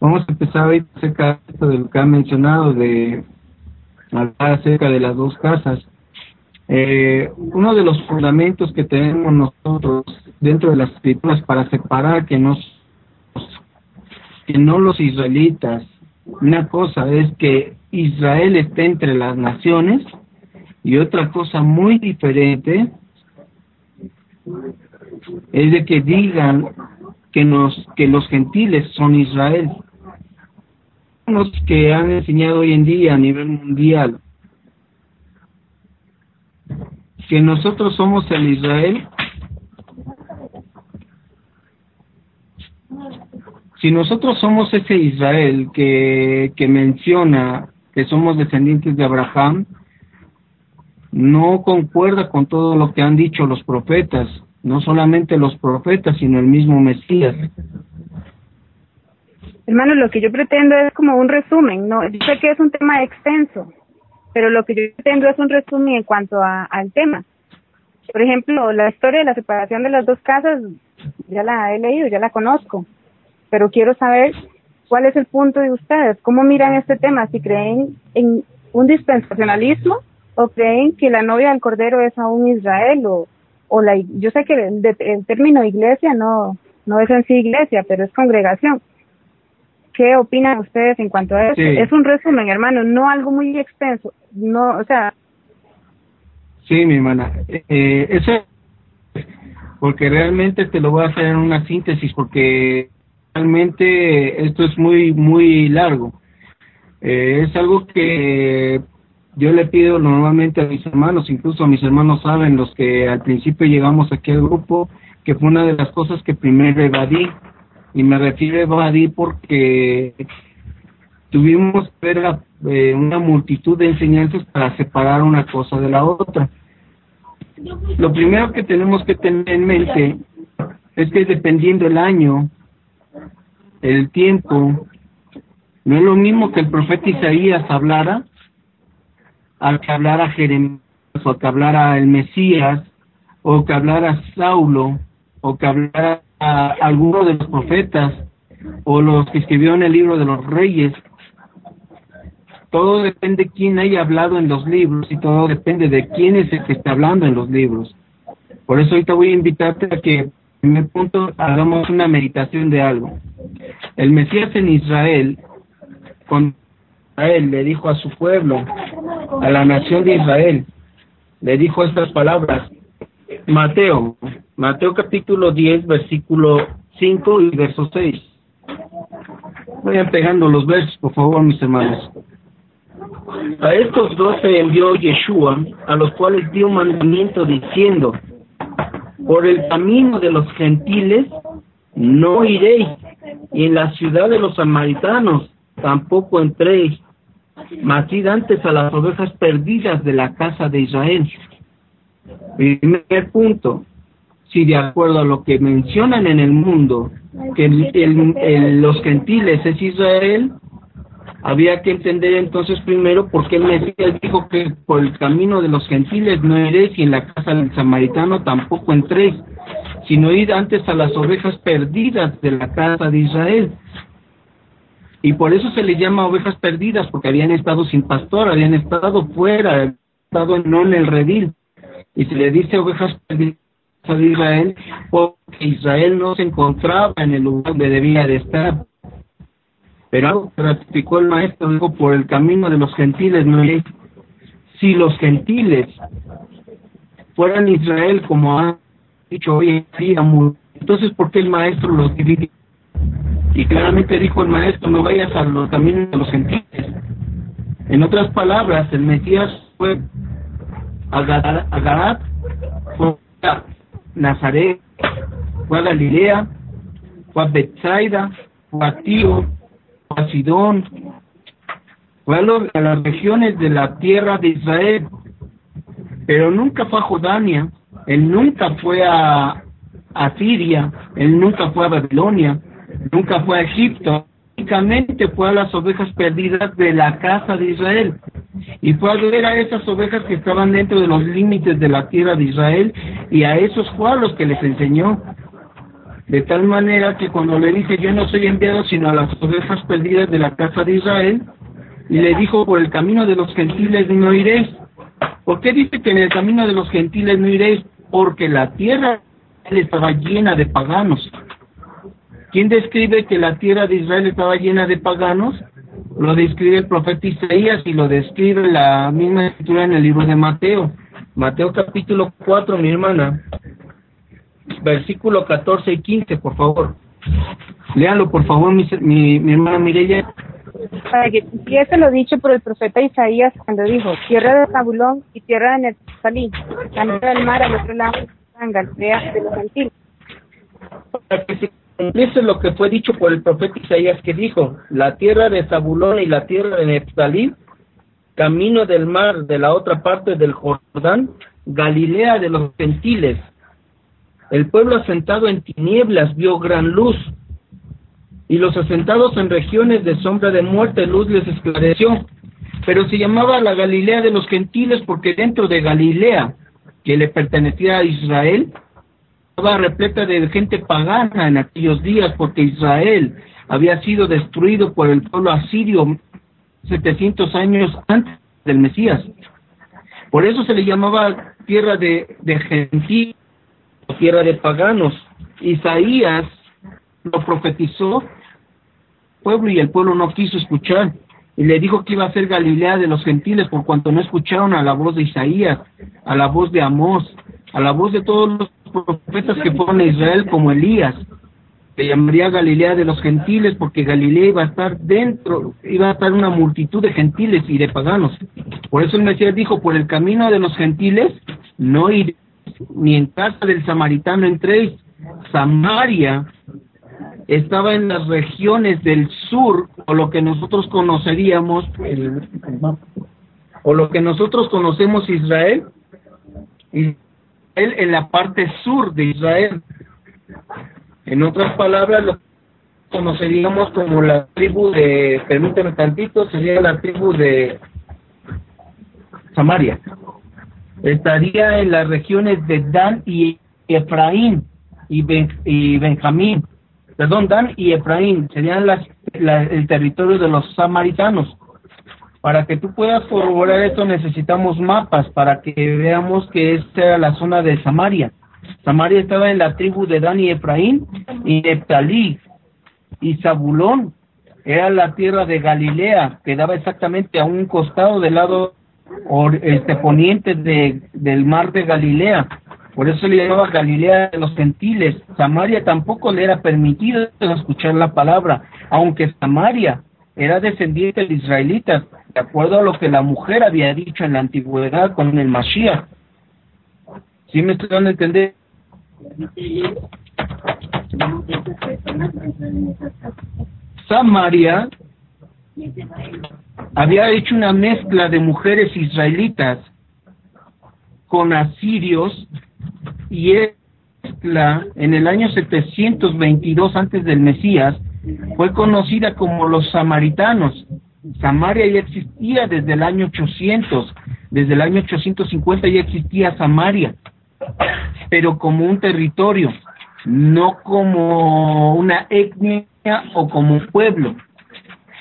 Vamos a empezar hoy acerca de lo que ha mencionado, de hablar acerca de las dos casas. Eh, uno de los fundamentos que tenemos nosotros dentro de las escrituras para separar que nos que no los israelitas una cosa es que Israel esté entre las naciones y otra cosa muy diferente es de que digan que nos que los gentiles son Israel los que han enseñado hoy en día a nivel mundial que nosotros somos el Israel si nosotros somos ese Israel que, que menciona que somos descendientes de Abraham, no concuerda con todo lo que han dicho los profetas, no solamente los profetas, sino el mismo Mesías. Hermano, lo que yo pretendo es como un resumen, no, yo sé que es un tema extenso, pero lo que yo pretendo es un resumen en cuanto a, al tema. Por ejemplo, la historia de la separación de las dos casas, ya la he leído, ya la conozco pero quiero saber cuál es el punto de ustedes, cómo miran este tema, si creen en un dispensacionalismo o creen que la novia del Cordero es aún Israel o, o la, yo sé que el, el término iglesia no, no es en sí iglesia, pero es congregación. ¿Qué opinan ustedes en cuanto a eso? Es un resumen, hermano, no algo muy extenso, no, o sea. Sí, mi hermana, eh, eso, porque realmente te lo voy a hacer en una síntesis, porque realmente esto es muy, muy largo. Eh, es algo que yo le pido normalmente a mis hermanos, incluso a mis hermanos saben, los que al principio llegamos aquí al grupo, que fue una de las cosas que primero evadí. Y me refiero a evadí porque tuvimos que ver eh, una multitud de enseñanzas para separar una cosa de la otra. Lo primero que tenemos que tener en mente es que dependiendo el año el tiempo, no es lo mismo que el profeta Isaías hablara al que hablara Jeremías o que hablara el Mesías o que hablara Saulo o que hablara a alguno de los profetas o los que escribió en el libro de los reyes. Todo depende de quién haya hablado en los libros y todo depende de quién es el que está hablando en los libros. Por eso ahorita voy a invitarte a que primer punto, hagamos una meditación de algo. El Mesías en Israel, con Israel le dijo a su pueblo, a la nación de Israel, le dijo estas palabras. Mateo, Mateo capítulo 10, versículo 5 y verso 6. Vayan pegando los versos, por favor, mis hermanos. A estos doce envió Yeshua, a los cuales dio mandamiento diciendo, por el camino de los gentiles no iréis, y en la ciudad de los samaritanos tampoco entréis, mas id antes a las ovejas perdidas de la casa de Israel. Primer punto, si de acuerdo a lo que mencionan en el mundo, que los gentiles es Israel, había que entender entonces primero por qué el Mesías dijo que por el camino de los gentiles no iréis y en la casa del samaritano tampoco entréis, sino id antes a las ovejas perdidas de la casa de Israel. Y por eso se les llama ovejas perdidas, porque habían estado sin pastor, habían estado fuera, habían estado no en el redil. Y se le dice ovejas perdidas de Israel porque Israel no se encontraba en el lugar donde debía de estar pero algo ratificó el maestro, dijo, por el camino de los gentiles no. Si los gentiles fueran Israel, como ha dicho hoy en día, entonces ¿por qué el maestro los divide? Y claramente dijo el maestro, no vayas a los caminos de los gentiles. En otras palabras, el Mesías fue a Garat, fue a Nazaret, fue a Galilea, fue a Bethsaida, fue a Tío, a Sidón, fue a, las regiones de la tierra de Israel, pero nunca fue a Jordania, él nunca fue a, a Siria, él nunca fue a Babilonia, nunca fue a Egipto, fue a las ovejas perdidas de la casa de Israel. Y fue a ver a esas ovejas que estaban dentro de los límites de la tierra de Israel y a esos fue que les enseñó. De tal manera que cuando le dice yo no soy enviado sino a las ovejas perdidas de la casa de Israel, y le dijo por el camino de los gentiles no iréis. ¿Por qué dice que en el camino de los gentiles no iréis? Porque la tierra estaba llena de paganos. ¿Quién describe que la tierra de Israel estaba llena de paganos? Lo describe el profeta Isaías y lo describe la misma escritura en el libro de Mateo. Mateo capítulo 4, mi hermana. Versículo 14 y 15, por favor. Léalo, por favor, mi, mi, hermana Mireya. Para que empiece lo dicho por el profeta Isaías cuando dijo, tierra de Zabulón y tierra de Netzalí, la del mar al otro lado de los gentiles. Para que se cumpliese lo que fue dicho por el profeta Isaías que dijo, la tierra de Zabulón y la tierra de Netzalí camino del mar de la otra parte del Jordán, Galilea de los gentiles. El pueblo asentado en tinieblas vio gran luz, y los asentados en regiones de sombra de muerte, luz les esclareció. Pero se llamaba la Galilea de los gentiles porque dentro de Galilea, que le pertenecía a Israel, repleta de gente pagana en aquellos días, porque Israel había sido destruido por el pueblo asirio 700 años antes del Mesías. Por eso se le llamaba tierra de, de gentiles, tierra de paganos. Isaías lo profetizó pueblo y el pueblo no quiso escuchar y le dijo que iba a ser Galilea de los gentiles por cuanto no escucharon a la voz de Isaías, a la voz de Amós, a la voz de todos los profetas que fueron a Israel como Elías, se llamaría Galilea de los gentiles porque Galilea iba a estar dentro, iba a estar una multitud de gentiles y de paganos. Por eso el Mesías dijo, por el camino de los gentiles no iréis, ni en casa del samaritano entréis. Samaria estaba en las regiones del sur, o lo que nosotros conoceríamos, o lo que nosotros conocemos Israel, Israel en la parte sur de Israel. En otras palabras, lo conoceríamos como la tribu de, permíteme tantito, sería la tribu de Samaria. Estaría en las regiones de Dan y Efraín y, y Benjamín. Perdón, Dan y Efraín serían las, el territorio de los samaritanos. Para que tú puedas corroborar esto necesitamos mapas para que veamos que esta era la zona de Samaria. Samaria estaba en la tribu de Dan y Efraín, y Neftalí y Zabulón era la tierra de Galilea, que daba exactamente a un costado del lado este poniente de, del mar de Galilea. Por eso le llamaba Galilea de los gentiles. Samaria tampoco le era permitido escuchar la palabra, aunque Samaria era descendiente de israelitas, de acuerdo a lo que la mujer había dicho en la antigüedad con el Mashiach. ¿Sí me estoy dando a entender? Samaria había hecho una mezcla de mujeres israelitas con asirios y mezcla en el año 722 antes del Mesías fue conocida como los samaritanos. Samaria ya existía desde el año 800, desde el año 850 ya existía Samaria pero como un territorio, no como una etnia o como un pueblo.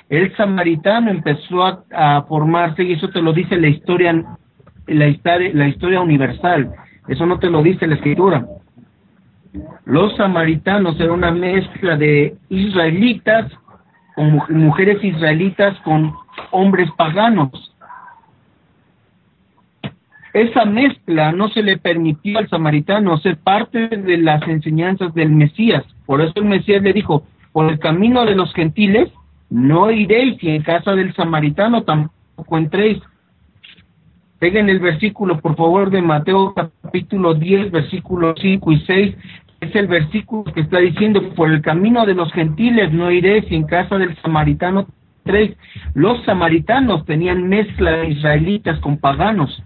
El samaritano empezó a, formarse y eso te lo dice la historia, la historia, la historia universal. Eso no te lo dice la escritura. Los samaritanos eran una mezcla de israelitas con mujeres israelitas con hombres paganos. Esa mezcla no se le permitió al samaritano ser parte de las enseñanzas del Mesías. Por eso el Mesías le dijo, por el camino de los gentiles no iréis y en casa del samaritano tampoco entréis. Peguen el versículo, por favor, de Mateo capítulo 10, versículos 5 y 6. Es el versículo que está diciendo, por el camino de los gentiles no iréis y en casa del samaritano entréis. Los samaritanos tenían mezcla de israelitas con paganos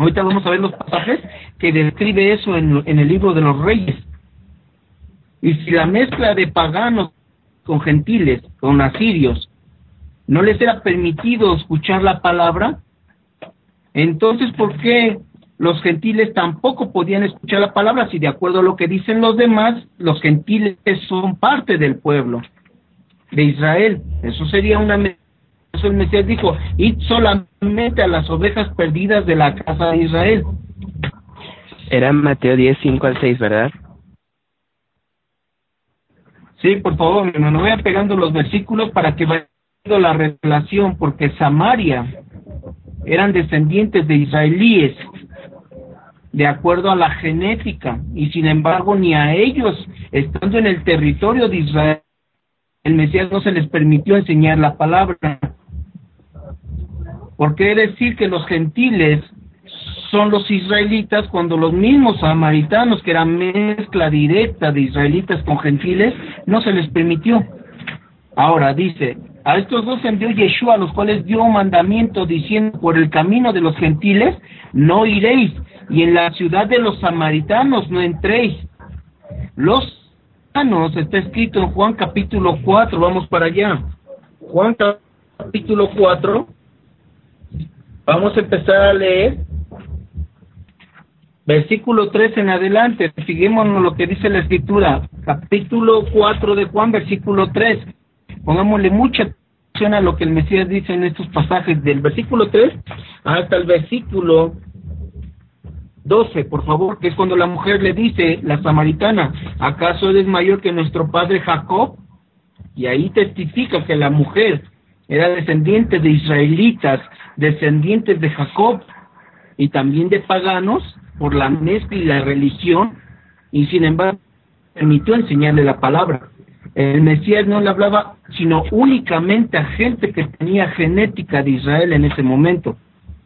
Ahorita vamos a ver los pasajes que describe eso en, el libro de los reyes. Y si la mezcla de paganos con gentiles, con asirios, no les era permitido escuchar la palabra, entonces ¿por qué los gentiles tampoco podían escuchar la palabra si de acuerdo a lo que dicen los demás, los gentiles son parte del pueblo de Israel. Eso sería una eso el Mesías dijo, id solamente a las ovejas perdidas de la casa de Israel. Era Mateo 10, 5 al 6, ¿verdad? Sí, por favor, mi hermano, vayan pegando los versículos para que viendo la relación, porque Samaria eran descendientes de israelíes, de acuerdo a la genética, y sin embargo ni a ellos, estando en el territorio de Israel, el Mesías no se les permitió enseñar la palabra. ¿Por qué decir que los gentiles son los israelitas cuando los mismos samaritanos, que eran mezcla directa de israelitas con gentiles, no se les permitió? Ahora dice, a estos dos envió Yeshua, a los cuales dio mandamiento diciendo, por el camino de los gentiles no iréis, y en la ciudad de los samaritanos no entréis. Los samaritanos está escrito en Juan capítulo 4, vamos para allá. Juan capítulo 4, vamos a empezar a leer versículo 3 en adelante, fijémonos lo que dice la escritura, capítulo 4 de Juan, versículo 3. Pongámosle mucha atención a lo que el Mesías dice en estos pasajes, del versículo 3 hasta el versículo 12, por favor, que es cuando la mujer le dice, la samaritana, ¿acaso eres mayor que nuestro padre Jacob? Y ahí testifica que la mujer era descendiente de israelitas, descendientes de Jacob y también de paganos por la mezcla y la religión, y sin embargo permitió enseñarle la palabra. El Mesías no le hablaba sino únicamente a gente que tenía genética de Israel en ese momento.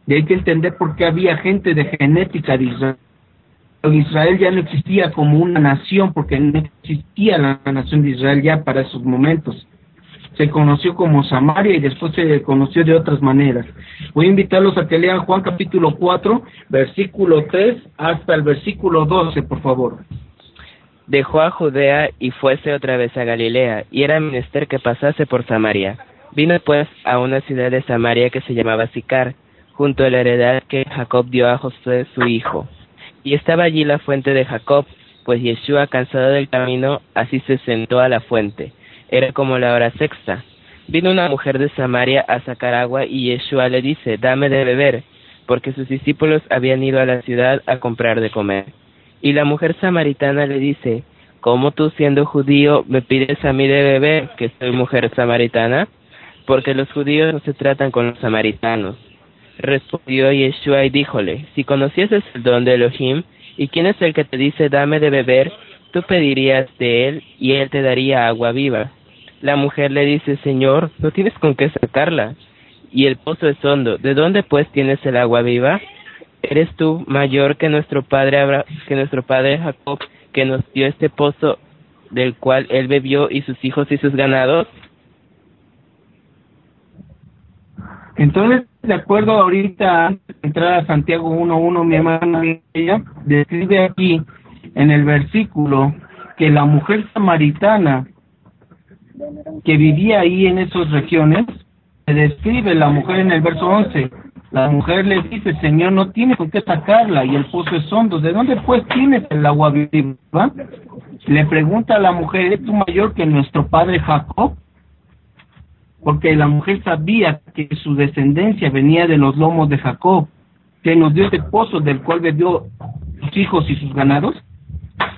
Y hay que entender por qué había gente de genética de Israel. Israel ya no existía como una nación, porque no existía la nación de Israel ya para esos momentos. Se conoció como Samaria y después se conoció de otras maneras. Voy a invitarlos a que lean Juan capítulo 4, versículo 3 hasta el versículo 12, por favor dejó a Judea y fuese otra vez a Galilea, y era menester que pasase por Samaria. Vino pues a una ciudad de Samaria que se llamaba Sicar, junto a la heredad que Jacob dio a José su hijo. Y estaba allí la fuente de Jacob, pues Yeshua, cansado del camino, así se sentó a la fuente. Era como la hora sexta. Vino una mujer de Samaria a sacar agua y Yeshua le dice, dame de beber, porque sus discípulos habían ido a la ciudad a comprar de comer. Y la mujer samaritana le dice, ¿cómo tú siendo judío me pides a mí de beber, que soy mujer samaritana? Porque los judíos no se tratan con los samaritanos. Respondió Yeshua y díjole, si conocieses el don de Elohim, ¿y quién es el que te dice dame de beber? Tú pedirías de él y él te daría agua viva. La mujer le dice, Señor, no tienes con qué sacarla. Y el pozo es hondo, ¿de dónde pues tienes el agua viva? ¿Eres tú mayor que nuestro padre que nuestro padre Jacob, que nos dio este pozo del cual él bebió y sus hijos y sus ganados? Entonces, de acuerdo ahorita, antes de entrar a Santiago 1.1, mi hermana ella describe aquí en el versículo que la mujer samaritana que vivía ahí en esas regiones, se describe la mujer en el verso 11, la mujer le dice, Señor, no tiene con qué sacarla y el pozo es hondo. ¿De dónde pues tienes el agua viva? Le pregunta a la mujer, ¿es tú mayor que nuestro padre Jacob? Porque la mujer sabía que su descendencia venía de los lomos de Jacob, que nos dio este pozo del cual bebió sus hijos y sus ganados.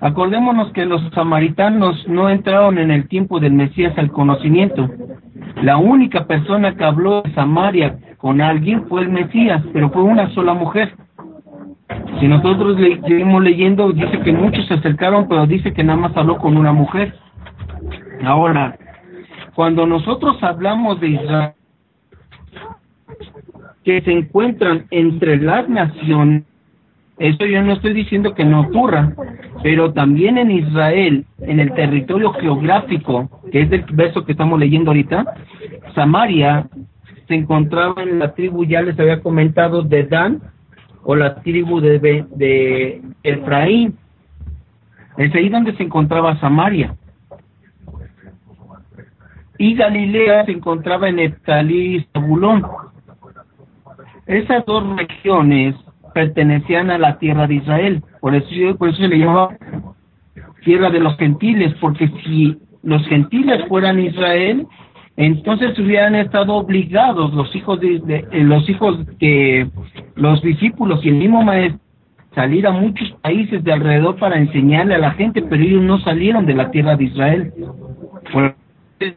Acordémonos que los samaritanos no entraron en el tiempo del Mesías al conocimiento. La única persona que habló de Samaria con alguien fue el Mesías, pero fue una sola mujer. Si nosotros seguimos leyendo, dice que muchos se acercaron, pero dice que nada más habló con una mujer. Ahora, cuando nosotros hablamos de Israel, que se encuentran entre las naciones, eso yo no estoy diciendo que no ocurra, pero también en Israel, en el territorio geográfico, que es el verso que estamos leyendo ahorita, Samaria se encontraba en la tribu, ya les había comentado, de Dan o la tribu de, de Efraín. Es ahí donde se encontraba Samaria. Y Galilea se encontraba en Eftalí y Zabulón. Esas dos regiones pertenecían a la tierra de Israel. Por eso, por eso se le llama tierra de los gentiles, porque si los gentiles fueran Israel, entonces hubieran estado obligados los hijos de, eh, los hijos que los discípulos y el mismo maestro salir a muchos países de alrededor para enseñarle a la gente, pero ellos no salieron de la tierra de Israel. Por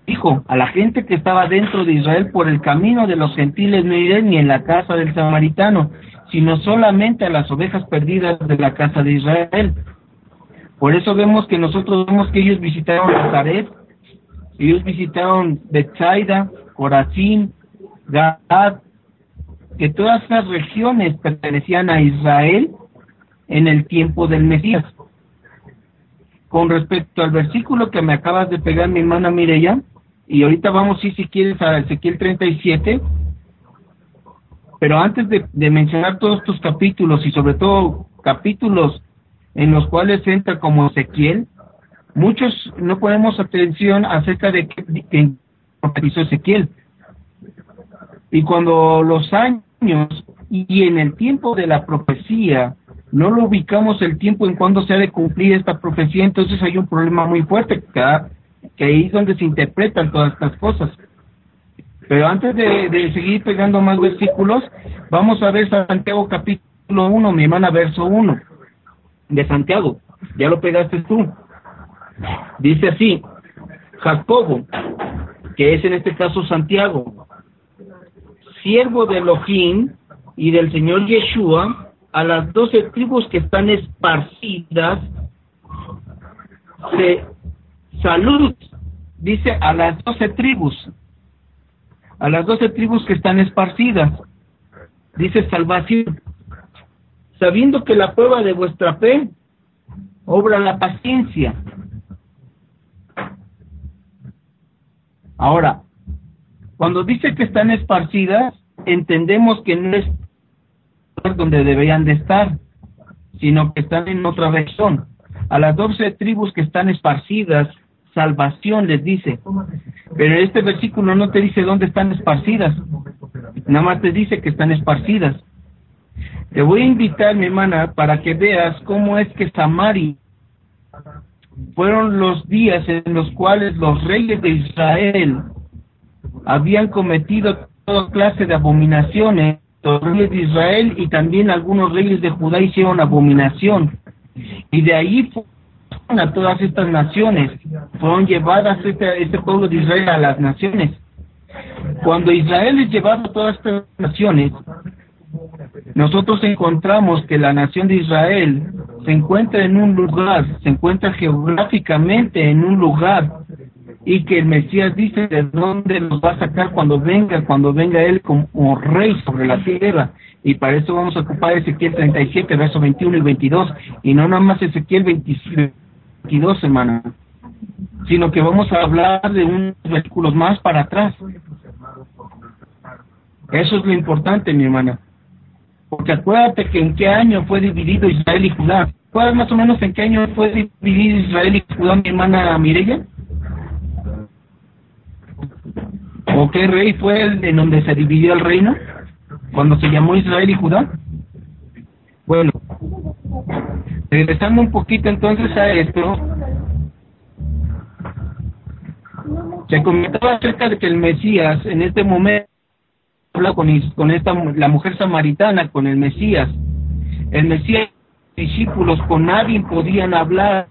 dijo a la gente que estaba dentro de Israel por el camino de los gentiles no iré ni en la casa del samaritano, sino solamente a las ovejas perdidas de la casa de Israel. Por eso vemos que nosotros vemos que ellos visitaron Nazaret, ellos visitaron Bethsaida, Corazín, Gad, que todas esas regiones pertenecían a Israel en el tiempo del Mesías con respecto al versículo que me acabas de pegar, mi hermana Mireya, y ahorita vamos, sí, si quieres, a Ezequiel 37, pero antes de, mencionar todos estos capítulos y sobre todo capítulos en los cuales entra como Ezequiel, muchos no ponemos atención acerca de qué hizo Ezequiel. Y cuando los años y en el tiempo de la profecía no lo ubicamos el tiempo en cuando se ha de cumplir esta profecía, entonces hay un problema muy fuerte, que, ahí es donde se interpretan todas estas cosas. Pero antes de, seguir pegando más versículos, vamos a ver Santiago capítulo 1, mi hermana, verso 1, de Santiago. Ya lo pegaste tú. Dice así, Jacobo, que es en este caso Santiago, siervo de Elohim y del Señor Yeshua, a las doce tribus que están esparcidas, se salud, dice a las doce tribus, a las doce tribus que están esparcidas, dice salvación, sabiendo que la prueba de vuestra fe obra la paciencia. Ahora, cuando dice que están esparcidas, entendemos que no es donde deberían de estar, sino que están en otra región. A las doce tribus que están esparcidas, salvación les dice. Pero este versículo no te dice dónde están esparcidas, nada más te dice que están esparcidas. Te voy a invitar, mi hermana, para que veas cómo es que Samari fueron los días en los cuales los reyes de Israel habían cometido toda clase de abominaciones los reyes de Israel y también algunos reyes de Judá hicieron abominación. Y de ahí a todas estas naciones, fueron llevadas este, este pueblo de Israel a las naciones. Cuando Israel es llevado a todas estas naciones, nosotros encontramos que la nación de Israel se encuentra en un lugar, se encuentra geográficamente en un lugar y que el Mesías dice de dónde los va a sacar cuando venga, cuando venga Él como rey sobre la tierra. Y para eso vamos a ocupar Ezequiel 37, versos 21 y 22, y no nada más Ezequiel 22, hermana, sino que vamos a hablar de unos versículos más para atrás. Eso es lo importante, mi hermana. Porque acuérdate que en qué año fue dividido Israel y Judá. ¿Cuál más o menos en qué año fue dividido Israel y Judá, mi hermana Mireya? ¿O qué rey fue el en donde se dividió el reino? Cuando se llamó Israel y Judá. Bueno, regresando un poquito entonces a esto, se comentaba acerca de que el Mesías en este momento habla con, con esta la mujer samaritana, con el Mesías. El Mesías, discípulos con nadie podían hablar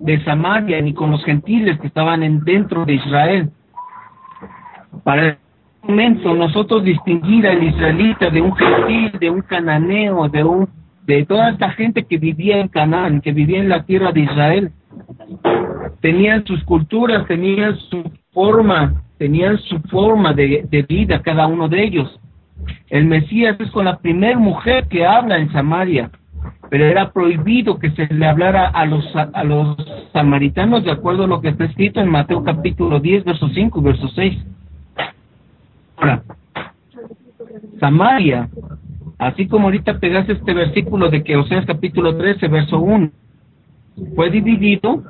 de Samaria ni con los gentiles que estaban en, dentro de Israel para momento nosotros distinguir al israelita de un gentil, de un cananeo, de un de toda esta gente que vivía en Canaán, que vivía en la tierra de Israel. Tenían sus culturas, tenían su forma, tenían su forma de, de vida cada uno de ellos. El Mesías es con la primer mujer que habla en Samaria, pero era prohibido que se le hablara a los, a los samaritanos de acuerdo a lo que está escrito en Mateo capítulo 10, verso 5 y verso 6. Samaria, así como ahorita pegaste este versículo de que Oseas capítulo 13, verso 1, fue dividido,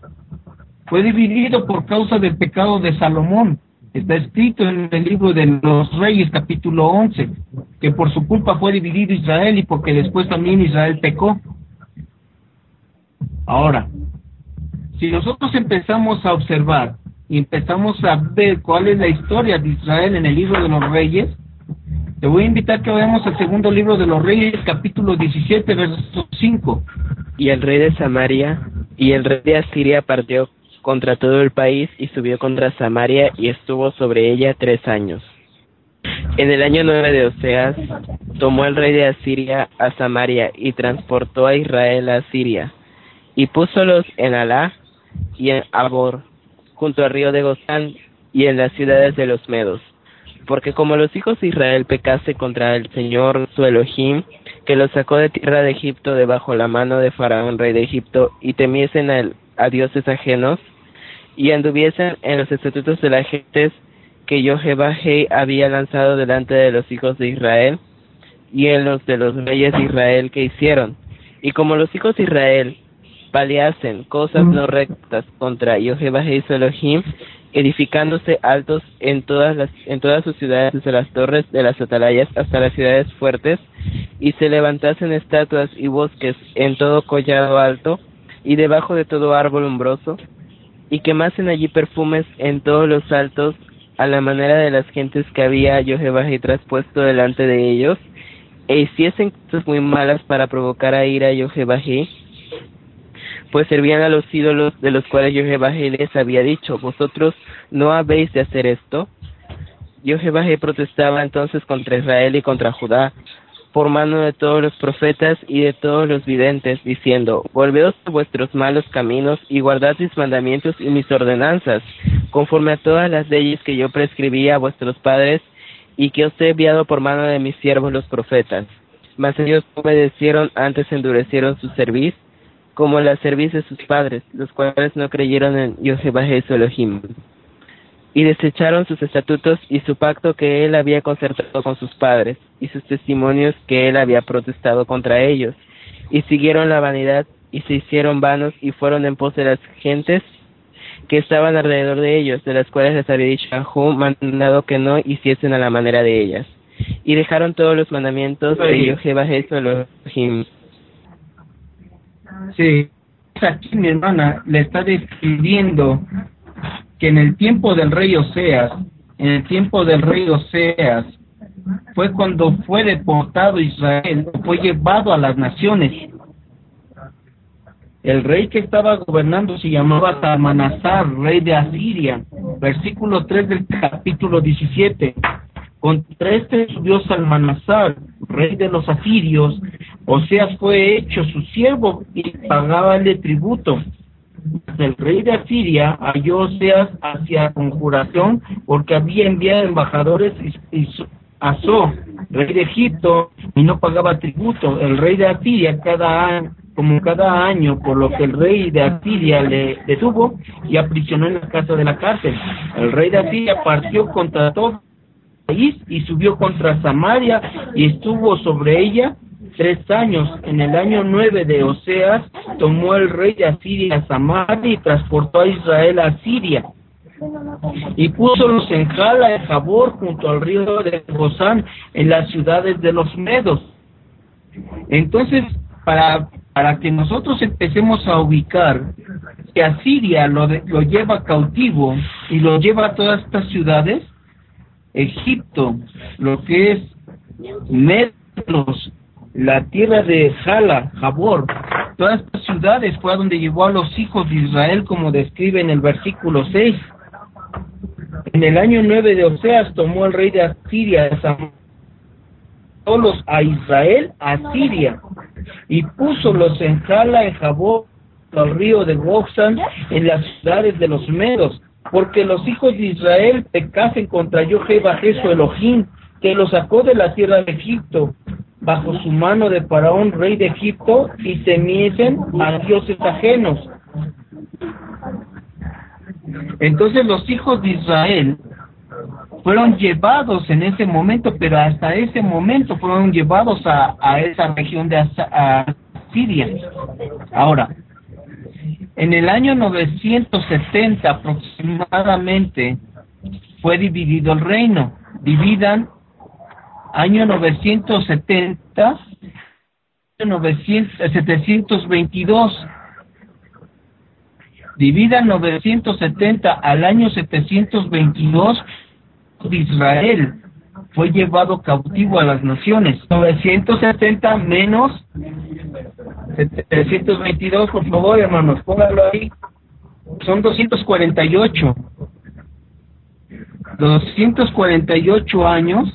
fue dividido por causa del pecado de Salomón. Está escrito en el libro de los Reyes capítulo 11. que por su culpa fue dividido Israel y porque después también Israel pecó. Ahora, si nosotros empezamos a observar y empezamos a ver cuál es la historia de Israel en el libro de los reyes, te voy a invitar que veamos el segundo libro de los reyes, capítulo 17, verso 5. Y el rey de Samaria y el rey de Asiria partió contra todo el país y subió contra Samaria y estuvo sobre ella tres años. En el año nueve de Oseas, tomó el rey de Asiria a Samaria y transportó a Israel a Asiria, y púsolos en Alá y en Abor, junto al río de Gozán y en las ciudades de los Medos porque como los hijos de Israel pecase contra el Señor su Elohim, que los sacó de tierra de Egipto debajo la mano de Faraón, rey de Egipto, y temiesen a, dioses ajenos, y anduviesen en los estatutos de las gentes que yo había lanzado delante de los hijos de Israel, y en los de los reyes de Israel que hicieron. Y como los hijos de Israel paliasen cosas no rectas contra Jehová Elohim, edificándose altos en todas las en todas sus ciudades desde las torres de las atalayas hasta las ciudades fuertes y se levantasen estatuas y bosques en todo collado alto y debajo de todo árbol umbroso y quemasen allí perfumes en todos los altos a la manera de las gentes que había y traspuesto delante de ellos e hiciesen cosas muy malas para provocar a ira a Yojebají pues servían a los ídolos de los cuales Jehová les había dicho, vosotros no habéis de hacer esto. Jehová protestaba entonces contra Israel y contra Judá, por mano de todos los profetas y de todos los videntes, diciendo, Volveos a vuestros malos caminos y guardad mis mandamientos y mis ordenanzas, conforme a todas las leyes que yo prescribí a vuestros padres y que os he enviado por mano de mis siervos los profetas. Mas ellos obedecieron, antes endurecieron su servicio como la cerviz de sus padres, los cuales no creyeron en Jehová su Elohim, y desecharon sus estatutos y su pacto que él había concertado con sus padres, y sus testimonios que él había protestado contra ellos, y siguieron la vanidad, y se hicieron vanos, y fueron en pos de las gentes que estaban alrededor de ellos, de las cuales les había dicho Ajú, mandado que no hiciesen a la manera de ellas, y dejaron todos los mandamientos de Jehová Elohim Sí, aquí mi hermana le está describiendo que en el tiempo del rey Oseas, en el tiempo del rey Oseas, fue cuando fue deportado Israel, fue llevado a las naciones. El rey que estaba gobernando se llamaba Salmanasar, rey de Asiria, versículo 3 del capítulo 17. Contra este subió Salmanasar, rey de los asirios, o sea, fue hecho su siervo y pagábale tributo. El rey de Asiria halló Oseas hacia conjuración porque había enviado embajadores y, Asó, rey de Egipto, y no pagaba tributo. El rey de Asiria cada año, como cada año, por lo que el rey de Asiria le detuvo y aprisionó en la casa de la cárcel. El rey de Asiria partió contra todo y subió contra Samaria y estuvo sobre ella tres años. En el año nueve de Oseas tomó el rey de Asiria Samaria y transportó a Israel a Siria y puso los en Jala y Jabor junto al río de Gozán en las ciudades de los Medos. Entonces, para, para que nosotros empecemos a ubicar que Asiria lo, lo lleva cautivo y lo lleva a todas estas ciudades, Egipto, lo que es Medos, la tierra de Jala, Jabor, todas estas ciudades fue a donde llevó a los hijos de Israel, como describe en el versículo 6. En el año 9 de Oseas tomó el rey de Asiria todos a Israel a Siria y los en Jala, en Jabor, al río de Goxan, en las ciudades de los Medos, porque los hijos de Israel pecasen contra Jehová su Elohim, que los sacó de la tierra de Egipto, bajo su mano de Faraón, rey de Egipto, y temiesen a dioses ajenos. Entonces los hijos de Israel fueron llevados en ese momento, pero hasta ese momento fueron llevados a, a esa región de Siria. Ahora, en el año 970 aproximadamente fue dividido el reino. Dividan año 970, 900, 722. Divida 970 al año 722 de Israel fue llevado cautivo a las naciones. 970 menos 722, por favor, hermanos, póngalo ahí. Son 248. 248 años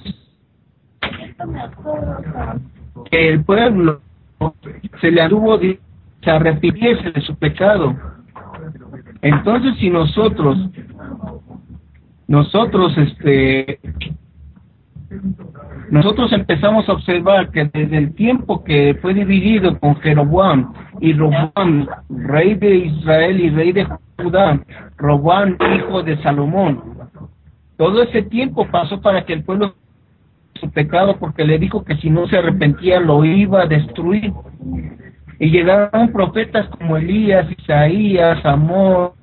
que el pueblo se le anduvo se arrepintiese de su pecado. Entonces, si nosotros, nosotros, este, nosotros empezamos a observar que desde el tiempo que fue dividido con Jeroboam y Robán, rey de Israel y rey de Judá, Robán, hijo de Salomón, todo ese tiempo pasó para que el pueblo su pecado porque le dijo que si no se arrepentía lo iba a destruir. Y llegaron profetas como Elías, Isaías, Amor,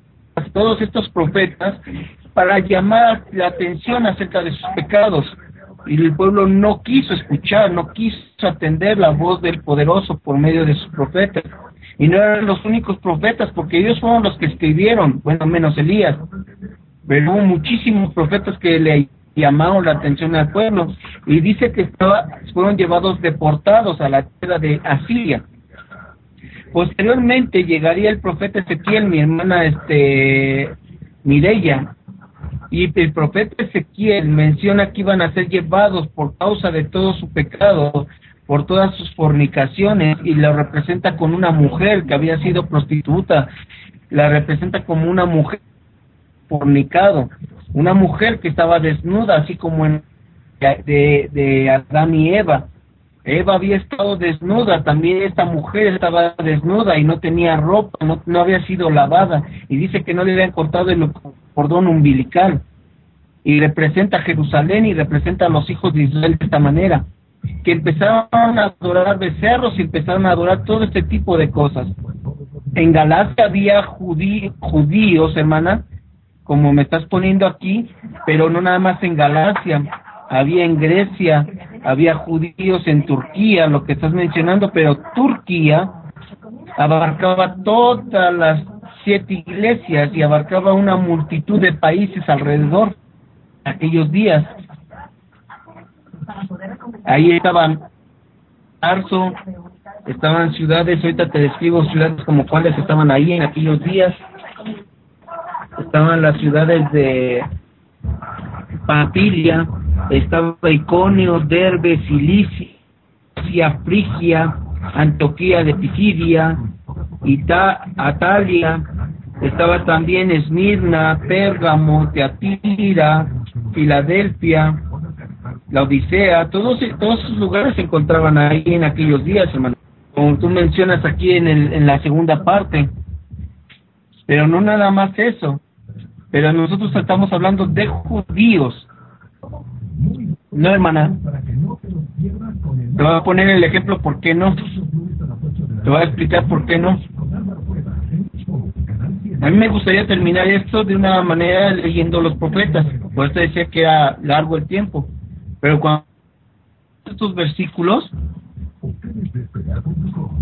todos estos profetas para llamar la atención acerca de sus pecados. Y el pueblo no quiso escuchar, no quiso atender la voz del poderoso por medio de sus profetas. Y no eran los únicos profetas, porque ellos fueron los que escribieron, bueno, menos Elías. Pero hubo muchísimos profetas que le llamaron la atención al pueblo. Y dice que estaba, fueron llevados deportados a la tierra de Asiria. Posteriormente llegaría el profeta Ezequiel, mi hermana este Mireya, y el profeta Ezequiel menciona que iban a ser llevados por causa de todo su pecado, por todas sus fornicaciones, y lo representa con una mujer que había sido prostituta, la representa como una mujer fornicado, una mujer que estaba desnuda, así como en de, Adán y Eva. Eva había estado desnuda, también esta mujer estaba desnuda y no tenía ropa, no, no había sido lavada, y dice que no le habían cortado el cordón umbilical. Y representa a Jerusalén y representa a los hijos de Israel de esta manera, que empezaron a adorar becerros y empezaron a adorar todo este tipo de cosas. En Galacia había judíos, hermana, como me estás poniendo aquí, pero no nada más en Galacia, había en Grecia, había judíos en Turquía, lo que estás mencionando, pero Turquía abarcaba todas las siete iglesias y abarcaba una multitud de países alrededor aquellos días. Ahí estaban Arso, estaban ciudades, ahorita te describo ciudades como cuáles estaban ahí en aquellos días estaban las ciudades de Papilia, estaba Iconio, Derbe, Cilicia, Frigia, Antoquía de Pisidia, Ita, Atalia, estaba también Esmirna, Pérgamo, Teatira, Filadelfia, la Odisea, todos, todos esos lugares se encontraban ahí en aquellos días, hermano. Como tú mencionas aquí en, el, en la segunda parte. Pero no nada más eso. Pero nosotros estamos hablando de judíos. No, hermana. Te voy a poner el ejemplo por qué no. Te voy a explicar por qué no. A mí me gustaría terminar esto de una manera leyendo los profetas. Por eso decía que era largo el tiempo. Pero cuando estos versículos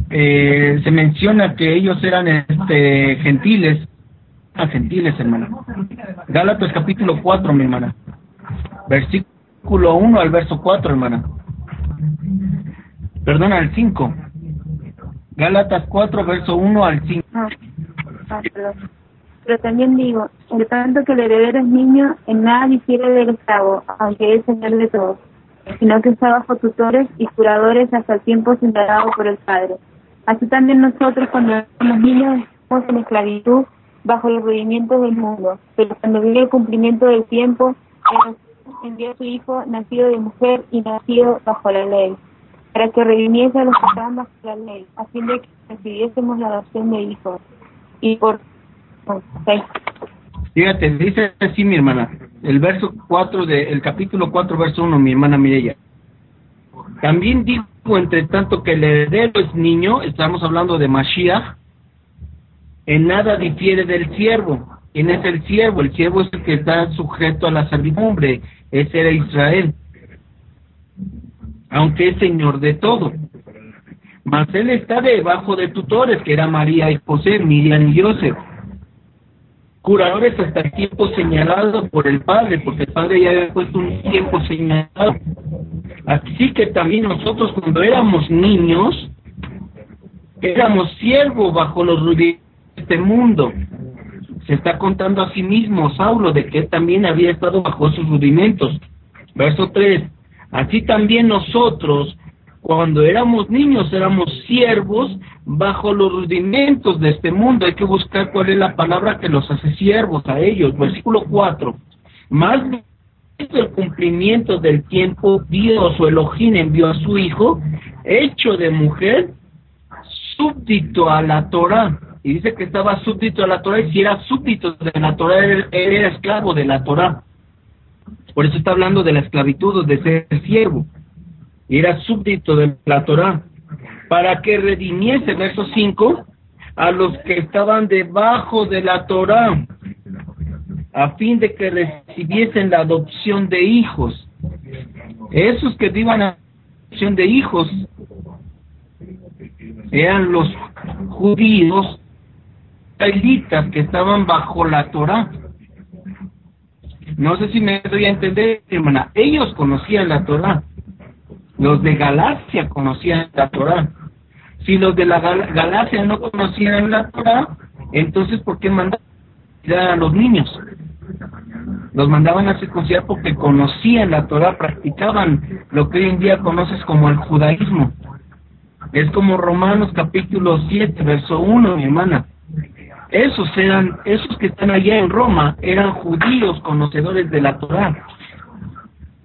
eh, se menciona que ellos eran este, gentiles gentiles, hermana. Gálatas capítulo 4, mi hermana. Versículo 1 al verso 4, hermana. Perdona, al 5. Gálatas 4, verso 1 al 5. Ah, ah, Pero también digo, en tanto que el heredero es niño, en nada difiere del esclavo, aunque es señor de todos, sino que está bajo tutores y curadores hasta el tiempo señalado por el Padre. Así también nosotros, cuando somos niños, estamos en esclavitud bajo los rudimientos del mundo, pero cuando viene el cumplimiento del tiempo, envió a su Hijo, nacido de mujer y nacido bajo la ley, para que redimiese a los que estaban bajo la ley, a fin de que recibiésemos la adopción de hijos. Y por... Fíjate, dice así mi hermana, el verso 4 del capítulo 4, verso 1, mi hermana Mireya. También dijo, entre tanto, que el heredero es niño, estamos hablando de Mashiach, en nada difiere del siervo. ¿Quién es el siervo? El siervo es el que está sujeto a la servidumbre. Ese era Israel. aunque es Señor de todo. Mas él está debajo de tutores, que era María y José, Miriam y Joseph. Curadores hasta el tiempo señalado por el Padre, porque el Padre ya había puesto un tiempo señalado. Así que también nosotros cuando éramos niños, éramos siervos bajo los rudimentos este mundo. Se está contando a sí mismo Saulo de que también había estado bajo sus rudimentos. Verso 3. Así también nosotros, cuando éramos niños, éramos siervos bajo los rudimentos de este mundo. Hay que buscar cuál es la palabra que los hace siervos a ellos. Versículo 4. Más el cumplimiento del tiempo, Dios o Elohim envió a su hijo, hecho de mujer, súbdito a la Torah. Y dice que estaba súbdito a la Torah, y si era súbdito de la Torah, él, era esclavo de la Torah. Por eso está hablando de la esclavitud, de ser siervo. Era súbdito de la Torah. Para que redimiese, verso 5, a los que estaban debajo de la Torah, a fin de que recibiesen la adopción de hijos. Esos que iban a la adopción de hijos eran los judíos israelitas que estaban bajo la Torah. No sé si me doy a entender, hermana. Ellos conocían la Torah. Los de Galacia conocían la Torah. Si los de la Galacia no conocían la Torah, entonces ¿por qué mandaban a los niños? Los mandaban a circuncidar porque conocían la Torah, practicaban lo que hoy en día conoces como el judaísmo. Es como Romanos capítulo 7, verso 1, mi hermana. Esos eran, esos que están allá en Roma, eran judíos conocedores de la Torah.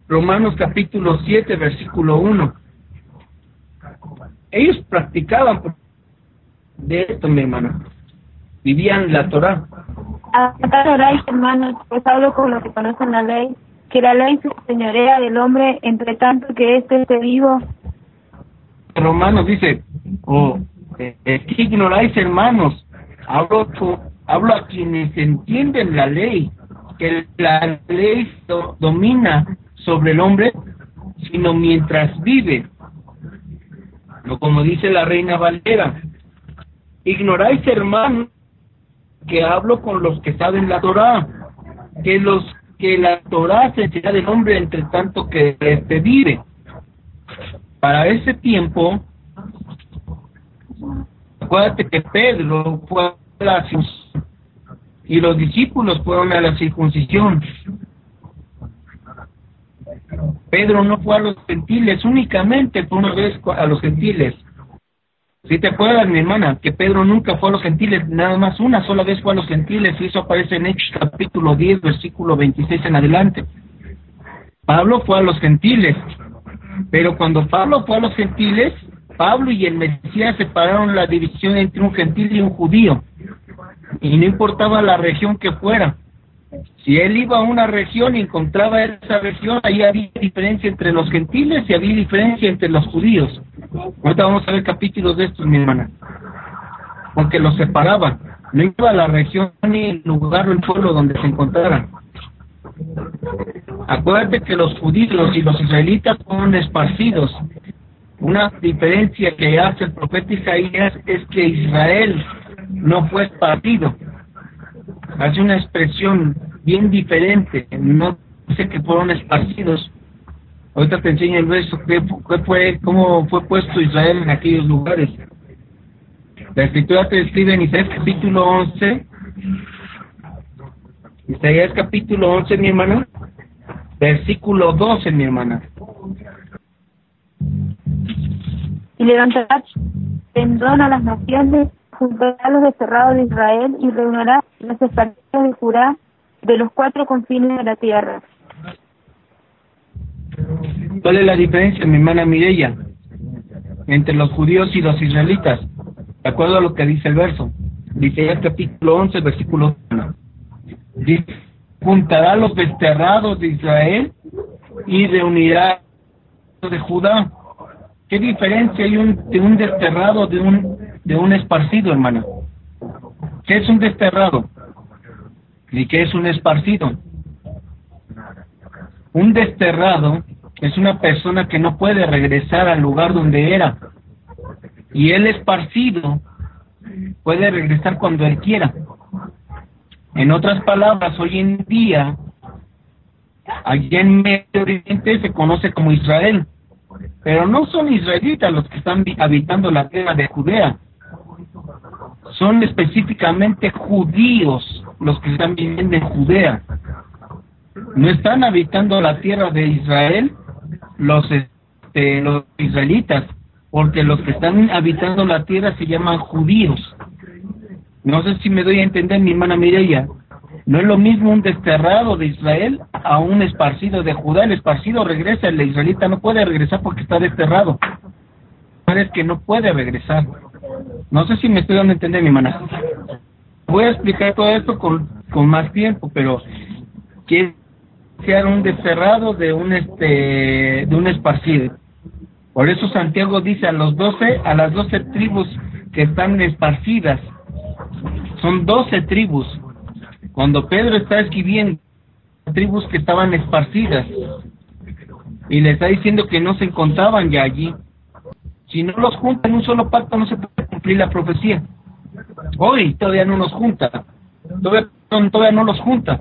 Romanos capítulo 7, versículo 1. Ellos practicaban de esto, mi hermana. Vivían la. Acá oráis, hermanos, pues hablo con los que conocen la ley, que la ley se señorea del hombre entre tanto que éste esté vivo. Romanos dice, oh, eh, ignoráis, hermanos, hablo, a quienes entienden la ley, que la ley domina sobre el hombre, sino mientras vive. No como dice la reina Valera, ignoráis, hermanos, que hablo con los que saben la Torah, que los que la Torah se enseña del hombre entre tanto que este vive. Para ese tiempo, acuérdate que Pedro fue a la y los discípulos fueron a la circuncisión. Pedro no fue a los gentiles, únicamente fue una vez a los gentiles. Si te acuerdas, mi hermana, que Pedro nunca fue a los gentiles, nada más una sola vez fue a los gentiles, y eso aparece en Hechos capítulo 10, versículo 26 en adelante. Pablo fue a los gentiles, pero cuando Pablo fue a los gentiles, Pablo y el Mesías separaron la división entre un gentil y un judío, y no importaba la región que fuera. Si él iba a una región y encontraba esa región, ahí había diferencia entre los gentiles y había diferencia entre los judíos. Ahorita vamos a ver capítulos de estos, mi hermana. Porque los separaban. No iba a la región ni el lugar o el pueblo donde se encontraran. Acuérdate que los judíos y los israelitas fueron esparcidos. Una diferencia que hace el profeta Isaías es que Israel no fue esparcido hace una expresión bien diferente, no sé que fueron esparcidos. Ahorita te enseño el verso, qué, fue, cómo fue puesto Israel en aquellos lugares. La escritura te describe en Isaías capítulo 11, Isaías capítulo 11, mi hermana, versículo 12, mi hermana. Y levantará tendón a las naciones juntará los desterrados de Israel y reunirá las esparcidas de Judá de los cuatro confines de la tierra. ¿Cuál es la diferencia, mi hermana Mireya, entre los judíos y los israelitas? De acuerdo a lo que dice el verso. Dice el capítulo 11, versículo 1. Dice, juntará los desterrados de Israel y reunirá de Judá. ¿Qué diferencia hay un, de un desterrado de un de un esparcido, hermano. ¿Qué es un desterrado? ¿Y qué es un esparcido? Un desterrado es una persona que no puede regresar al lugar donde era. Y el esparcido puede regresar cuando él quiera. En otras palabras, hoy en día, allá en Medio Oriente se conoce como Israel, pero no son israelitas los que están habitando la tierra de Judea, son específicamente judíos los que están viviendo en Judea. No están habitando la tierra de Israel los, este, los israelitas, porque los que están habitando la tierra se llaman judíos. No sé si me doy a entender, mi hermana Mireya. No es lo mismo un desterrado de Israel a un esparcido de Judá. El esparcido regresa, el israelita no puede regresar porque está desterrado. Es que no puede regresar. No sé si me estoy dando a entender, mi hermana. Voy a explicar todo esto con, con más tiempo, pero que sea un desterrado de un este de un esparcido. Por eso Santiago dice a los doce, a las doce tribus que están esparcidas, son doce tribus. Cuando Pedro está escribiendo tribus que estaban esparcidas y le está diciendo que no se encontraban ya allí. Si no los juntan en un solo pacto no se puede cumplir la profecía. Hoy todavía no nos junta, todavía, todavía no los junta,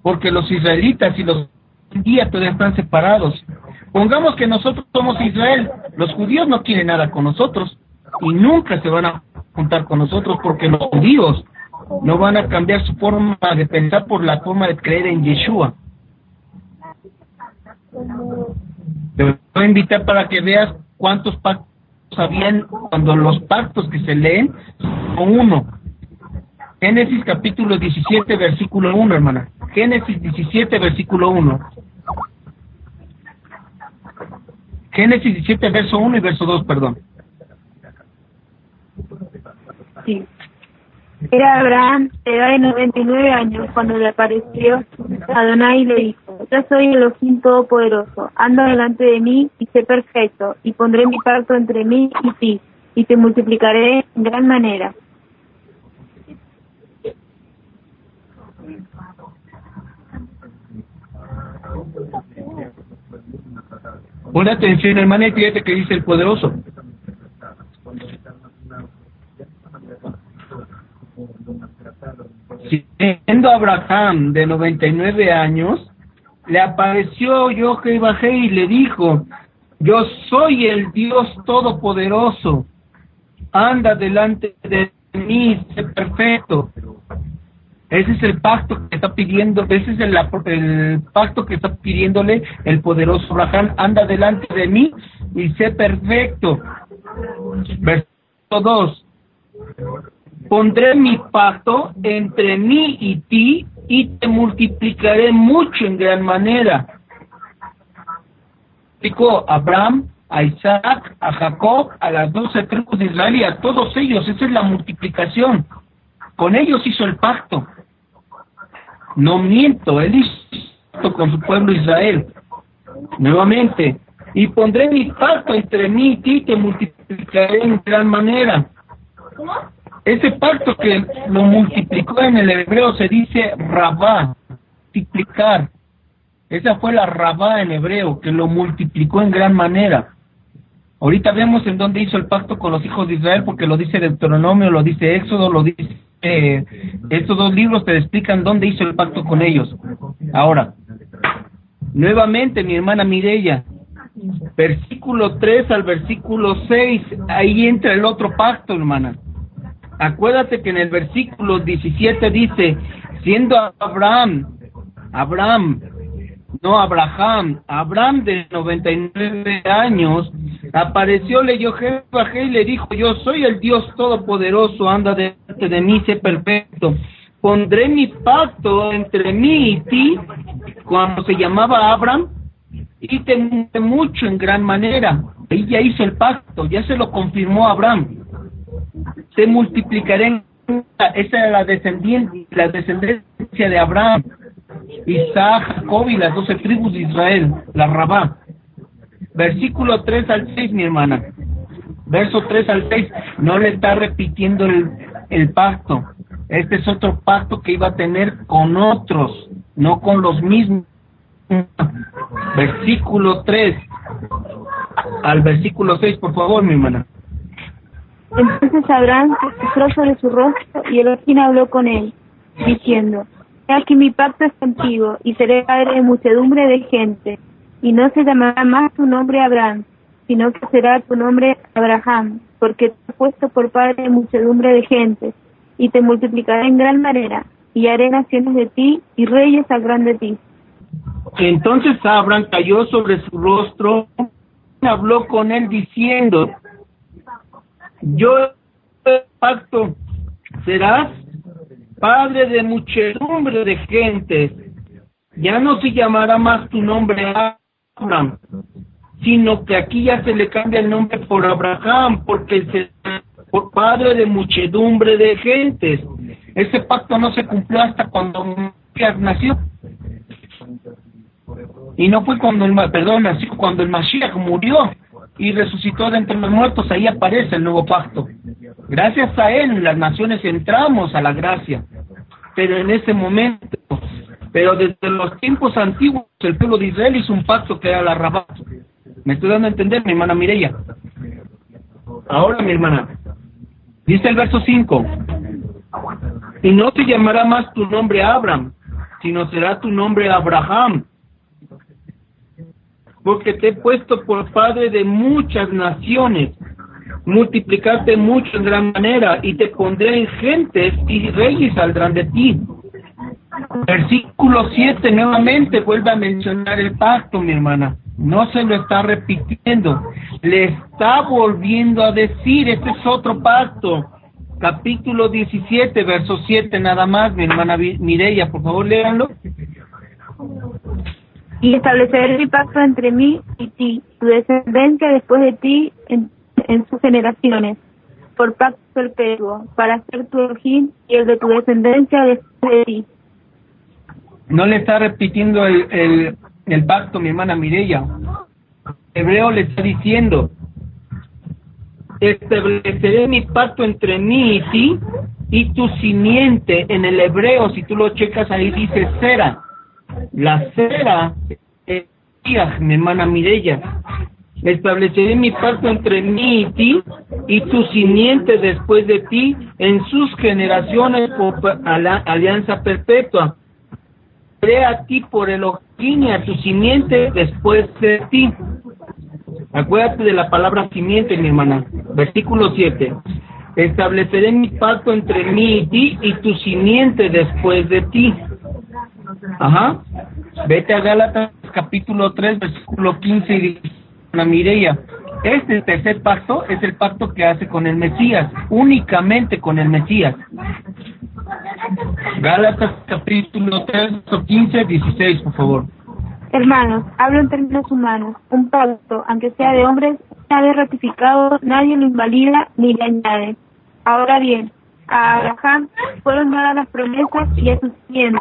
porque los israelitas y los judíos todavía están separados. Pongamos que nosotros somos Israel, los judíos no quieren nada con nosotros y nunca se van a juntar con nosotros porque los judíos no van a cambiar su forma de pensar por la forma de creer en Yeshua. Te voy a invitar para que veas cuántos pactos habían cuando los pactos que se leen son uno. Génesis capítulo 17, versículo 1, hermana. Génesis 17, versículo 1. Génesis 17, verso 1 y verso 2, perdón. Sí. Era Abraham, edad de 99 años, cuando le apareció Adonai y le dijo, yo soy el Elohim Todopoderoso, anda delante de mí y sé perfecto, y pondré mi pacto entre mí y ti, y te multiplicaré en gran manera. Pon atención, hermana, y fíjate que dice el poderoso. Siendo Abraham de 99 años, le apareció yo que bajé y le dijo, yo soy el Dios Todopoderoso, anda delante de mí, sé perfecto. Ese es el pacto que está pidiendo, ese es el, el, pacto que está pidiéndole el poderoso Abraham, anda delante de mí y sé perfecto. Verso 2 pondré mi pacto entre mí y ti y te multiplicaré mucho en gran manera. Explicó Abraham, a Isaac, a Jacob, a las doce tribus de Israel y a todos ellos. Esa es la multiplicación. Con ellos hizo el pacto. No miento, él hizo con su pueblo Israel. Nuevamente, y pondré mi pacto entre mí y ti y te multiplicaré en gran manera. Ese pacto que lo multiplicó en el hebreo se dice rabá, multiplicar. Esa fue la rabá en hebreo, que lo multiplicó en gran manera. Ahorita vemos en dónde hizo el pacto con los hijos de Israel, porque lo dice Deuteronomio, lo dice Éxodo, lo dice... Eh, estos dos libros te explican dónde hizo el pacto con ellos. Ahora, nuevamente mi hermana Mireya, versículo 3 al versículo 6, ahí entra el otro pacto, hermana. Acuérdate que en el versículo 17 dice, siendo Abraham, Abraham, no Abraham, Abraham de 99 años, aparecióle Jehová y le dijo, yo soy el Dios Todopoderoso, anda delante de mí, sé perfecto. Pondré mi pacto entre mí y ti, cuando se llamaba Abraham, y te mucho en gran manera. Ya hizo el pacto, ya se lo confirmó Abraham se multiplicarán. Esa era la descendencia, la descendencia de Abraham, Isaac, Jacob y las doce tribus de Israel, la Rabá. Versículo 3 al 6, mi hermana. Verso 3 al 6, no le está repitiendo el, el pacto. Este es otro pacto que iba a tener con otros, no con los mismos. versículo 3 al versículo 6, por favor, mi hermana. Entonces Abraham se postró sobre su rostro y Elohim habló con él, diciendo, He aquí mi pacto es contigo y seré padre de muchedumbre de gente, y no se llamará más tu nombre Abraham, sino que será tu nombre Abraham, porque te he puesto por padre de muchedumbre de gente, y te multiplicaré en gran manera, y haré naciones de ti y reyes saldrán de ti. Entonces Abraham cayó sobre su rostro, habló con él diciendo, yo pacto, serás padre de muchedumbre de gentes, ya no se llamará más tu nombre Abraham, sino que aquí ya se le cambia el nombre por Abraham, porque se por padre de muchedumbre de gentes. Ese pacto no se cumplió hasta cuando nació. Y no fue cuando el, perdón, nació cuando el Mashiach murió y resucitó de entre los muertos, ahí aparece el nuevo pacto. Gracias a él las naciones entramos a la gracia. Pero en ese momento, pero desde los tiempos antiguos, el pueblo de Israel hizo un pacto que era la Rabat. ¿Me estoy dando a entender, mi hermana Mireya? Ahora, mi hermana, dice el verso 5, y no te llamará más tu nombre Abraham, sino será tu nombre Abraham, porque te he puesto por padre de muchas naciones, multiplicarte mucho en gran manera, y te pondré en gentes, y reyes saldrán de ti. Versículo 7 nuevamente vuelve a mencionar el pacto, mi hermana. No se lo está repitiendo, le está volviendo a decir, este es otro pacto. Capítulo 17, verso 7, nada más, mi hermana Mireya, por favor, léanlo. Y estableceré mi pacto entre mí y ti, tu descendencia después de ti en, en sus generaciones, por pacto perpetuo, para ser tu origen y el de tu descendencia después de ti. No le está repitiendo el, el, pacto, mi hermana Mireya. Hebreo le está diciendo, estableceré mi pacto entre mí y ti y tu simiente. En el hebreo, si tú lo checas ahí, dice cera. La cera es mi hermana Mireya. Estableceré mi pacto entre mí y ti y tu simiente después de ti en sus generaciones por alianza perpetua haré a ti por el y a tu simiente después de ti. Acuérdate de la palabra simiente, mi hermana. Versículo 7. Estableceré mi pacto entre mí y ti y tu simiente después de ti. Ajá. Vete a Gálatas capítulo 3, versículo 15 y dice, Mireya, este tercer pacto es el pacto que hace con el Mesías, únicamente con el Mesías. Gálatas capítulo 3, 15, 16, por favor. Hermanos, hablo en términos humanos. Un pacto, aunque sea de hombres, una vez ratificado, nadie lo invalida ni le añade. Ahora bien, a Abraham fueron dadas las promesas y a su simiente.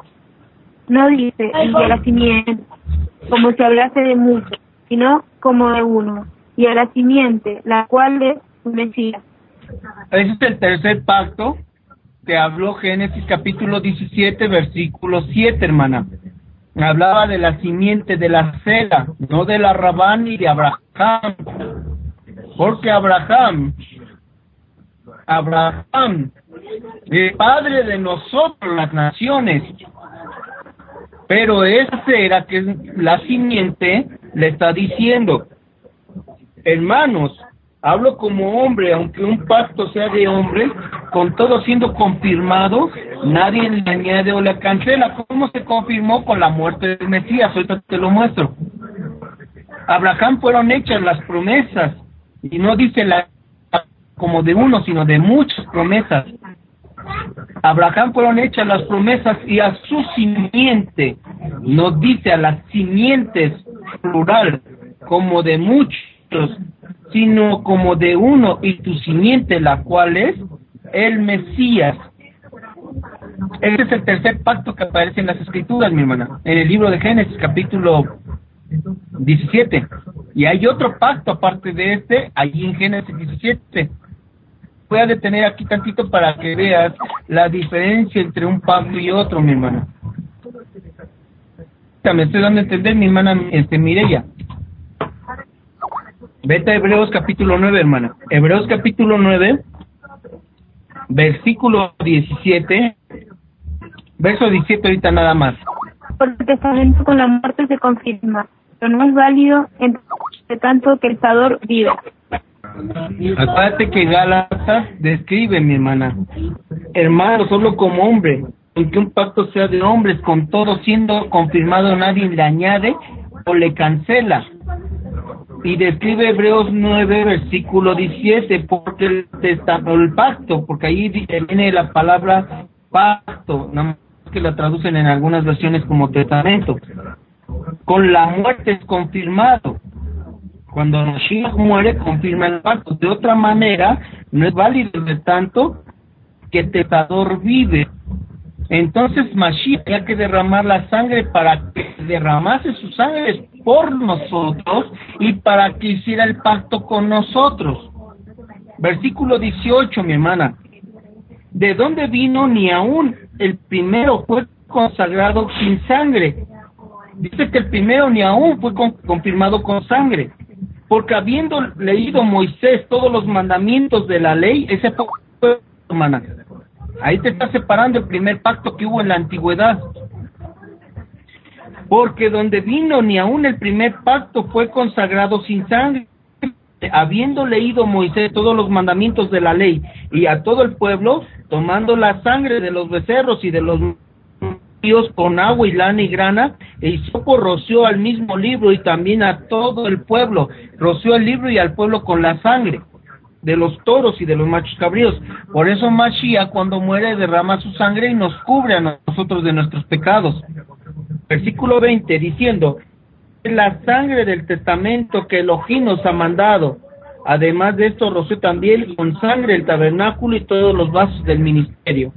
No dice, y la simiente, como si hablase de muchos, sino como de uno, y a la simiente, la cual es un Mesías. Ese es el tercer pacto que habló Génesis capítulo 17, versículo 7, hermana. Hablaba de la simiente de la cera, no de la Rabán ni de Abraham. Porque Abraham, Abraham, el padre de nosotros, las naciones. Pero esa cera que es la simiente le está diciendo, hermanos, hablo como hombre, aunque un pacto sea de hombre, con todo siendo confirmado, nadie le añade o le cancela. ¿Cómo se confirmó con la muerte del Mesías? Ahorita te lo muestro. Abraham fueron hechas las promesas, y no dice la como de uno, sino de muchas promesas. Abraham fueron hechas las promesas y a su simiente, no dice a las simientes plural, como de muchos, sino como de uno y tu simiente, la cual es el Mesías. Este es el tercer pacto que aparece en las Escrituras, mi hermana, en el libro de Génesis, capítulo 17. Y hay otro pacto aparte de este, allí en Génesis 17. Voy a detener aquí tantito para que veas la diferencia entre un pacto y otro, mi hermana. me estoy dando a entender, mi hermana este, Mireya. Vete a Hebreos capítulo 9, hermana. Hebreos capítulo 9, versículo 17. Verso 17 ahorita nada más. Porque el con la muerte se confirma, pero no es válido entre tanto que el Estador vive. Acuérdate que Gálatas describe, mi hermana, hermano, solo como hombre, aunque un pacto sea de hombres, con todo siendo confirmado, nadie le añade o le cancela. Y describe Hebreos 9, versículo 17, porque el, el pacto, porque ahí viene la palabra pacto, nada más que la traducen en algunas versiones como testamento. Con la muerte es confirmado. Cuando Mashiach muere, confirma el pacto. De otra manera, no es válido de tanto que el testador vive. Entonces Mashiach tenía que derramar la sangre para que derramase su sangre por nosotros y para que hiciera el pacto con nosotros. Versículo 18, mi hermana. ¿De dónde vino ni aún el primero fue consagrado sin sangre? Dice que el primero ni aún fue confirmado con sangre. Porque habiendo leído Moisés todos los mandamientos de la ley, ese fue, hermana, Ahí te está separando el primer pacto que hubo en la antigüedad. Porque donde vino ni aún el primer pacto fue consagrado sin sangre, habiendo leído Moisés todos los mandamientos de la ley y a todo el pueblo, tomando la sangre de los becerros y de los Dios con agua y lana y grana, e hisopo roció al mismo libro y también a todo el pueblo, roció el libro y al pueblo con la sangre de los toros y de los machos cabríos. Por eso Mashiach cuando muere derrama su sangre y nos cubre a nosotros de nuestros pecados. Versículo 20 diciendo, la sangre del testamento que Elohim nos ha mandado. Además de esto roció también con sangre el tabernáculo y todos los vasos del ministerio.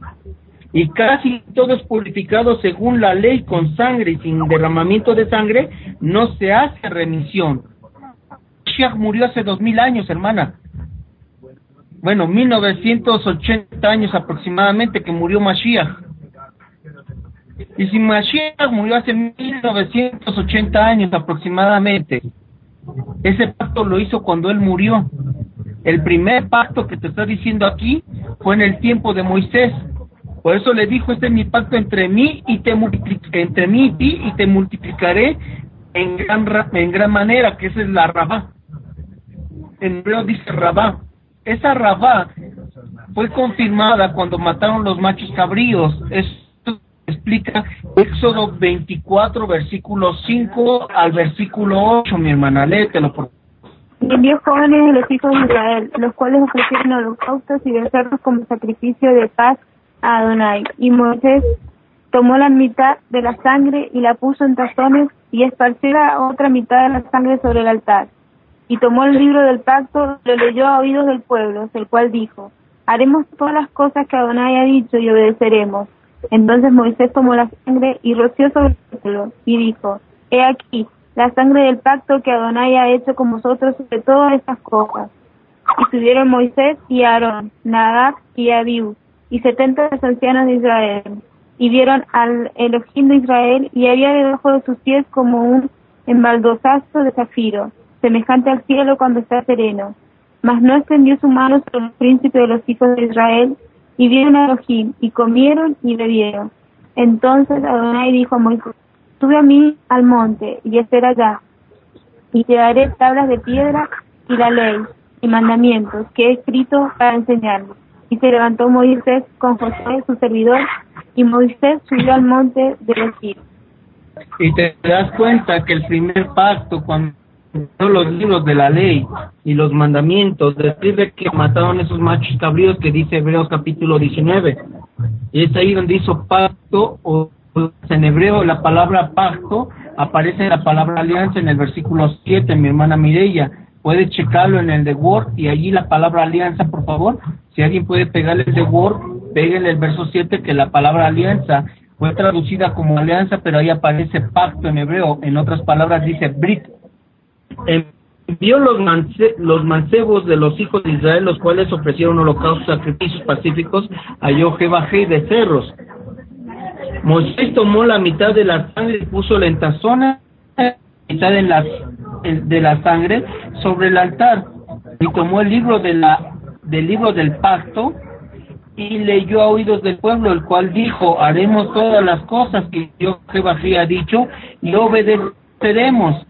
Y casi todo es purificado según la ley con sangre y sin derramamiento de sangre no se hace remisión. Mashiach murió hace dos mil años, hermana bueno, 1980 años aproximadamente que murió Mashiach. Y si Mashiach murió hace 1980 años aproximadamente, ese pacto lo hizo cuando él murió. El primer pacto que te está diciendo aquí fue en el tiempo de Moisés. Por eso le dijo, este es mi pacto entre mí y te entre mí y ti y te multiplicaré en gran en gran manera, que esa es la rabá. En hebreo dice rabá esa rabá fue confirmada cuando mataron los machos cabríos. Esto explica Éxodo 24, versículo 5 al versículo 8, mi hermana, léetelo por envió jóvenes de los hijos de Israel, los cuales ofrecieron holocaustos y becerros como sacrificio de paz a Adonai. Y Moisés tomó la mitad de la sangre y la puso en tazones y esparció la otra mitad de la sangre sobre el altar y tomó el libro del pacto, lo leyó a oídos del pueblo, el cual dijo, haremos todas las cosas que Adonai ha dicho y obedeceremos. Entonces Moisés tomó la sangre y roció sobre el pueblo y dijo, he aquí la sangre del pacto que Adonai ha hecho con vosotros sobre todas estas cosas. Y subieron Moisés y Aarón, Nadab y Abiú, y setenta de los ancianos de Israel, y vieron al Elohim de Israel, y había debajo de sus pies como un embaldozazo de zafiro, semejante al cielo cuando está sereno. Mas no extendió su mano sobre el príncipe de los hijos de Israel, y vieron a Elohim, y comieron y bebieron. Entonces Adonai dijo a Moisés, sube a mí al monte, y espera allá, y te daré tablas de piedra y la ley y mandamientos que he escrito para enseñarles. Y se levantó Moisés con José, su servidor, y Moisés subió al monte de Elohim. Y te das cuenta que el primer pacto, cuando los libros de la ley y los mandamientos, describe que mataron esos machos cabríos que dice Hebreos capítulo 19. Y es ahí donde hizo pacto, o en hebreo la palabra pacto aparece en la palabra alianza en el versículo 7, mi hermana Mireya. Puede checarlo en el de Word y allí la palabra alianza, por favor. Si alguien puede pegarle el de Word, pégale el verso 7 que la palabra alianza fue traducida como alianza, pero ahí aparece pacto en hebreo. En otras palabras dice Brit envió los, los mancebos de los hijos de Israel, los cuales ofrecieron holocaustos, sacrificios pacíficos a Jehová y cerros Moisés tomó la mitad de la sangre y puso la entazona, mitad de la, de la sangre sobre el altar y tomó el libro de la del libro del pacto y leyó a oídos del pueblo, el cual dijo, haremos todas las cosas que Dios Jehová ha dicho y obedeceremos.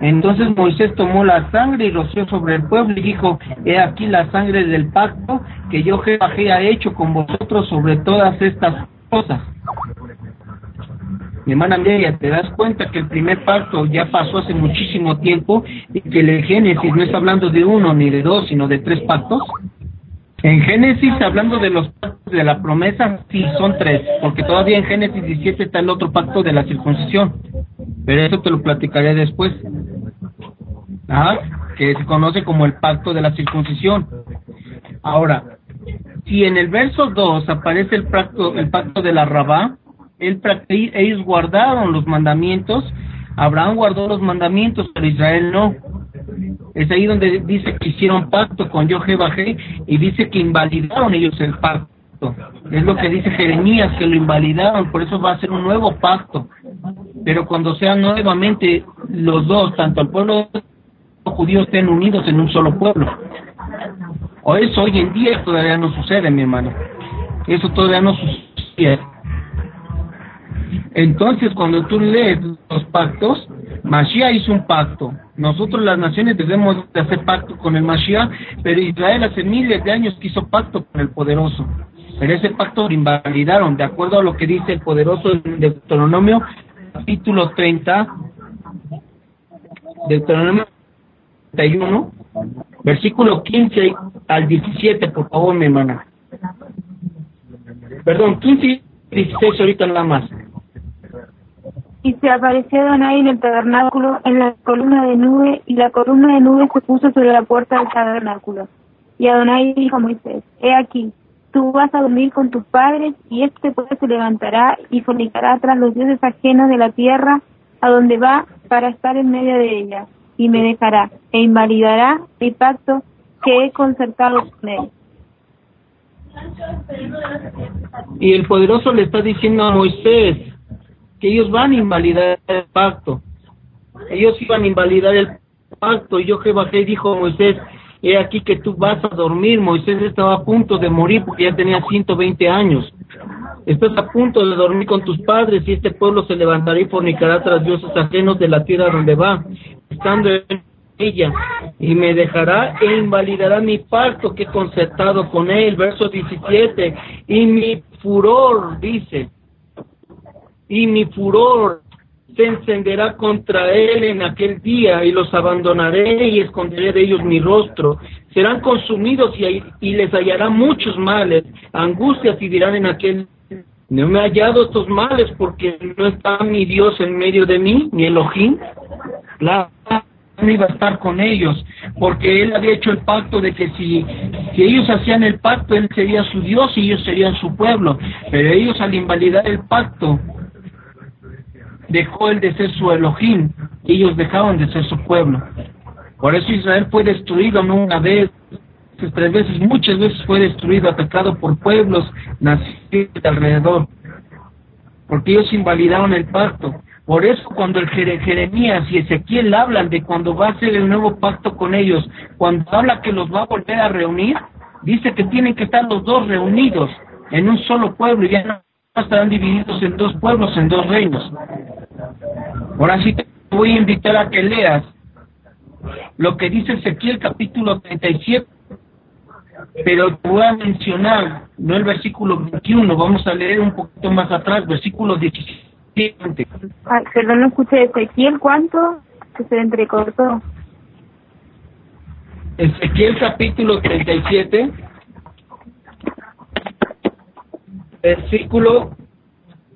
Entonces Moisés tomó la sangre y roció sobre el pueblo y dijo, he aquí la sangre del pacto que yo Jehová ha hecho con vosotros sobre todas estas cosas. Mi hermana María, te das cuenta que el primer pacto ya pasó hace muchísimo tiempo y que el Génesis no está hablando de uno ni de dos, sino de tres pactos. En Génesis, hablando de los pactos de la promesa, sí, son tres, porque todavía en Génesis 17 está el otro pacto de la circuncisión, pero eso te lo platicaré después. Ah, que se conoce como el pacto de la circuncisión. Ahora, si en el verso 2 aparece el pacto, el pacto de la Rabá, ellos guardaron los mandamientos, Abraham guardó los mandamientos, pero Israel no. Es ahí donde dice que hicieron pacto con Jehová y dice que invalidaron ellos el pacto. Es lo que dice Jeremías, que lo invalidaron, por eso va a ser un nuevo pacto. Pero cuando sean nuevamente los dos, tanto el pueblo judío estén unidos en un solo pueblo. O eso hoy en día todavía no sucede, mi hermano. Eso todavía no sucede. Entonces, cuando tú lees los pactos, Mashiach hizo un pacto. Nosotros las naciones debemos de hacer pacto con el Mashiach, pero Israel hace miles de años hizo pacto con el poderoso. Pero ese pacto lo invalidaron, de acuerdo a lo que dice el poderoso en Deuteronomio, capítulo 30, Deuteronomio 31, versículo 15 al 17, por favor, mi hermana. Perdón, 15 y 16 ahorita nada más. Y se apareció Adonai en el tabernáculo en la columna de nube, y la columna de nube se puso sobre la puerta del tabernáculo. Y Adonai dijo a Moisés, he aquí, tú vas a dormir con tus padres, y este pueblo se levantará y fornicará tras los dioses ajenos de la tierra, a donde va para estar en medio de ella, y me dejará, e invalidará mi pacto que he concertado con él. Y el poderoso le está diciendo a Moisés, que ellos van a invalidar el pacto. Ellos iban a invalidar el pacto y yo que bajé dijo a Moisés, he aquí que tú vas a dormir. Moisés estaba a punto de morir porque ya tenía 120 años. Estás a punto de dormir con tus padres y este pueblo se levantará y fornicará tras dioses ajenos de la tierra donde va, estando en ella, y me dejará e invalidará mi pacto que he concertado con él. Verso 17, y mi furor, dice, y mi furor se encenderá contra él en aquel día y los abandonaré y esconderé de ellos mi rostro. Serán consumidos y, les hallará muchos males, angustias y dirán en aquel no me he hallado estos males porque no está mi Dios en medio de mí, mi Elohim. La no iba a estar con ellos, porque él había hecho el pacto de que si, si ellos hacían el pacto, él sería su Dios y ellos serían su pueblo. Pero ellos al invalidar el pacto, dejó él de ser su Elohim ellos dejaron de ser su pueblo. Por eso Israel fue destruido no una vez, tres veces, muchas veces fue destruido, atacado por pueblos nacidos alrededor, porque ellos invalidaron el pacto. Por eso cuando el Jeremías y Ezequiel hablan de cuando va a hacer el nuevo pacto con ellos, cuando habla que los va a volver a reunir, dice que tienen que estar los dos reunidos en un solo pueblo y ya no estarán divididos en dos pueblos, en dos reinos. Ahora sí te voy a invitar a que leas lo que dice Ezequiel capítulo 37, pero te voy a mencionar, no el versículo 21, vamos a leer un poquito más atrás, versículo 17. Ay, perdón, no escuché Ezequiel, ¿cuánto? Que se entrecortó. Ezequiel capítulo 37, versículo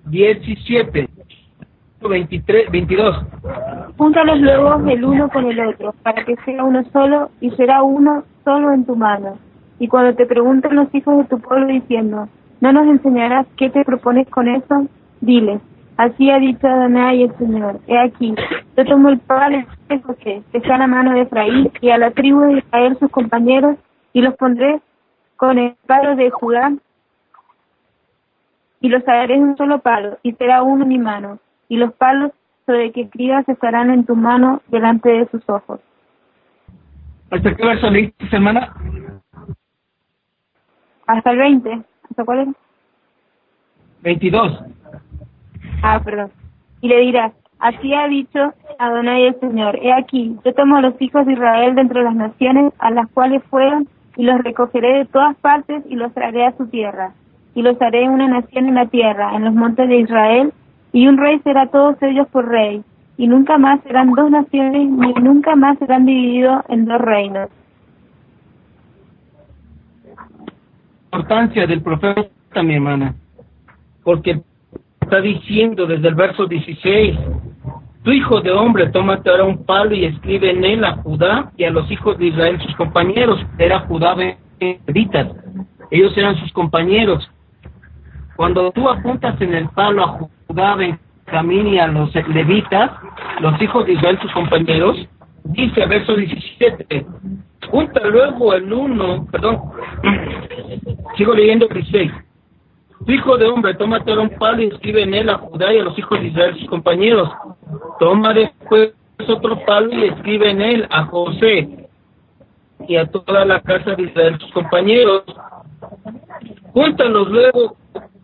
17. 23, 22. Júntalos luego el uno con el otro, para que sea uno solo, y será uno solo en tu mano. Y cuando te pregunten los hijos de tu pueblo diciendo, ¿no nos enseñarás qué te propones con eso? Dile, así ha dicho Adonai el Señor, he aquí, yo tomo el palo que está a la mano de Efraín y a la tribu de Israel sus compañeros, y los pondré con el palo de Judá y los haré en un solo palo, y será uno en mi mano, y los palos sobre que escribas estarán en tu mano delante de sus ojos. ¿Hasta qué verso leíste, hermana? Hasta el 20. ¿Hasta cuál es? 22. Ah, perdón. Y le dirás, así ha dicho Adonai el Señor, he aquí, yo tomo a los hijos de Israel dentro de las naciones a las cuales fueron, y los recogeré de todas partes y los traeré a su tierra, y los haré una nación en la tierra, en los montes de Israel, y un rey será todos ellos por rey, y nunca más serán dos naciones, ni nunca más serán divididos en dos reinos. Importancia del profeta, mi hermana, porque está diciendo desde el verso 16, tu hijo de hombre, tómate ahora un palo y escribe en él a Judá y a los hijos de Israel, sus compañeros. Era Judá Benditas. Ellos eran sus compañeros. Cuando tú apuntas en el palo a Judá, Benjamín y a los levitas, los hijos de Israel, sus compañeros, dice verso 17, junta luego el uno, perdón, sigo leyendo el 16. Tu hijo de hombre, ahora un palo y escribe en él a Judá y a los hijos de Israel, sus compañeros. Toma después otro palo y escribe en él a José y a toda la casa de Israel, sus compañeros. Júntalos luego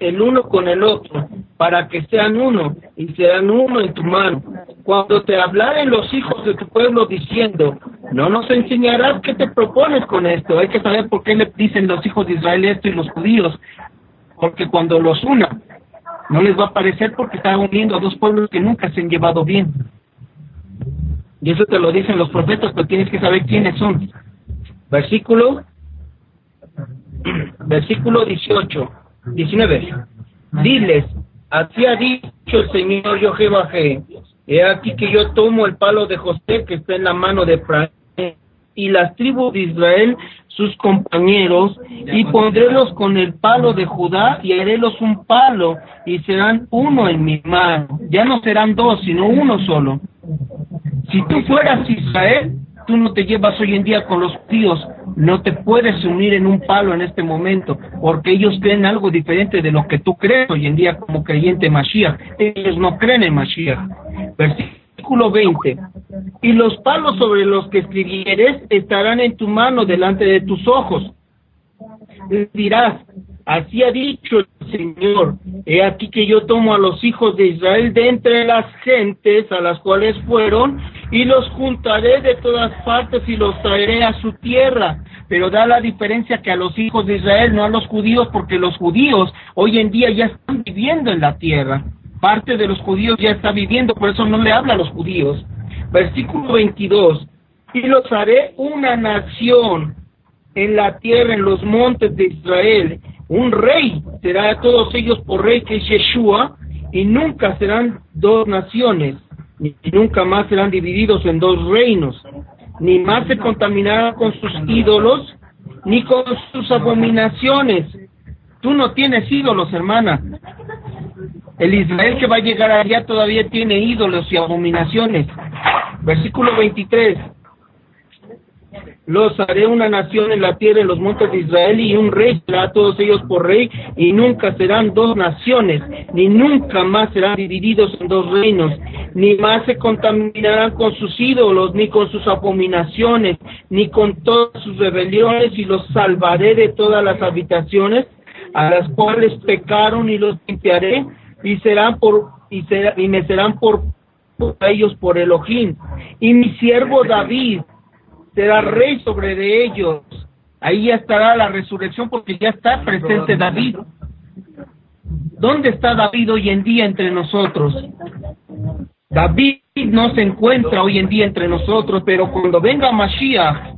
el uno con el otro, para que sean uno, y serán uno en tu mano. Cuando te hablaren los hijos de tu pueblo diciendo, no nos enseñarás qué te propones con esto. Hay que saber por qué le dicen los hijos de Israel esto y los judíos. Porque cuando los una, no les va a parecer porque están uniendo a dos pueblos que nunca se han llevado bien. Y eso te lo dicen los profetas, pero tienes que saber quiénes son. Versículo, versículo 18, 19. Diles, así ha dicho el Señor yo Jehová, he aquí que yo tomo el palo de José que está en la mano de Efraín y las tribus de Israel sus compañeros y pondrélos con el palo de Judá y harélos un palo y serán uno en mi mano. Ya no serán dos, sino uno solo. Si tú fueras Israel, tú no te llevas hoy en día con los tíos, no te puedes unir en un palo en este momento, porque ellos creen algo diferente de lo que tú crees hoy en día como creyente Mashiach. Ellos no creen en Mashiach. Versículo 20. Y los palos sobre los que escribieres estarán en tu mano delante de tus ojos. Dirás, así ha dicho el Señor, he aquí que yo tomo a los hijos de Israel de entre las gentes a las cuales fueron y los juntaré de todas partes y los traeré a su tierra. Pero da la diferencia que a los hijos de Israel, no a los judíos, porque los judíos hoy en día ya están viviendo en la tierra. Parte de los judíos ya está viviendo, por eso no le habla a los judíos. Versículo 22. Y los haré una nación en la tierra, en los montes de Israel. Un rey será a todos ellos por rey que es Yeshua, y nunca serán dos naciones, ni nunca más serán divididos en dos reinos, ni más se contaminarán con sus ídolos, ni con sus abominaciones. Tú no tienes ídolos, hermana. El Israel que va a llegar allá todavía tiene ídolos y abominaciones. Versículo 23 los haré una nación en la tierra, en los montes de Israel, y un rey será a todos ellos por rey, y nunca serán dos naciones, ni nunca más serán divididos en dos reinos, ni más se contaminarán con sus ídolos, ni con sus abominaciones, ni con todas sus rebeliones, y los salvaré de todas las habitaciones a las cuales pecaron, y los limpiaré, y serán por, y, será, y me serán por, por ellos por Elohim, y mi siervo David, será rey sobre de ellos. Ahí ya estará la resurrección porque ya está presente David. ¿Dónde está David hoy en día entre nosotros? David no se encuentra hoy en día entre nosotros, pero cuando venga Mashiach,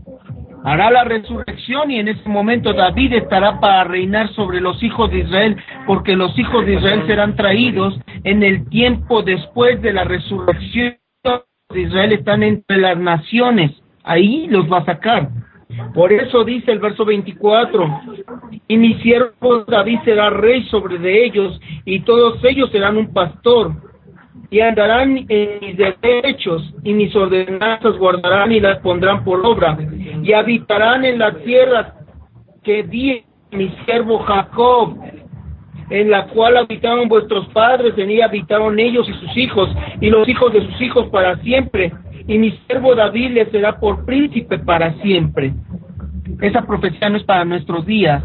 hará la resurrección y en ese momento David estará para reinar sobre los hijos de Israel, porque los hijos de Israel serán traídos en el tiempo después de la resurrección Israel, están entre las naciones ahí los va a sacar. Por eso dice el verso 24, y mi siervo David será rey sobre de ellos, y todos ellos serán un pastor, y andarán en mis derechos, y mis ordenanzas guardarán y las pondrán por obra, y habitarán en la tierra que di mi siervo Jacob, en la cual habitaron vuestros padres, en ella habitaron ellos y sus hijos, y los hijos de sus hijos para siempre, y mi siervo David le será por príncipe para siempre. Esa profecía no es para nuestros días,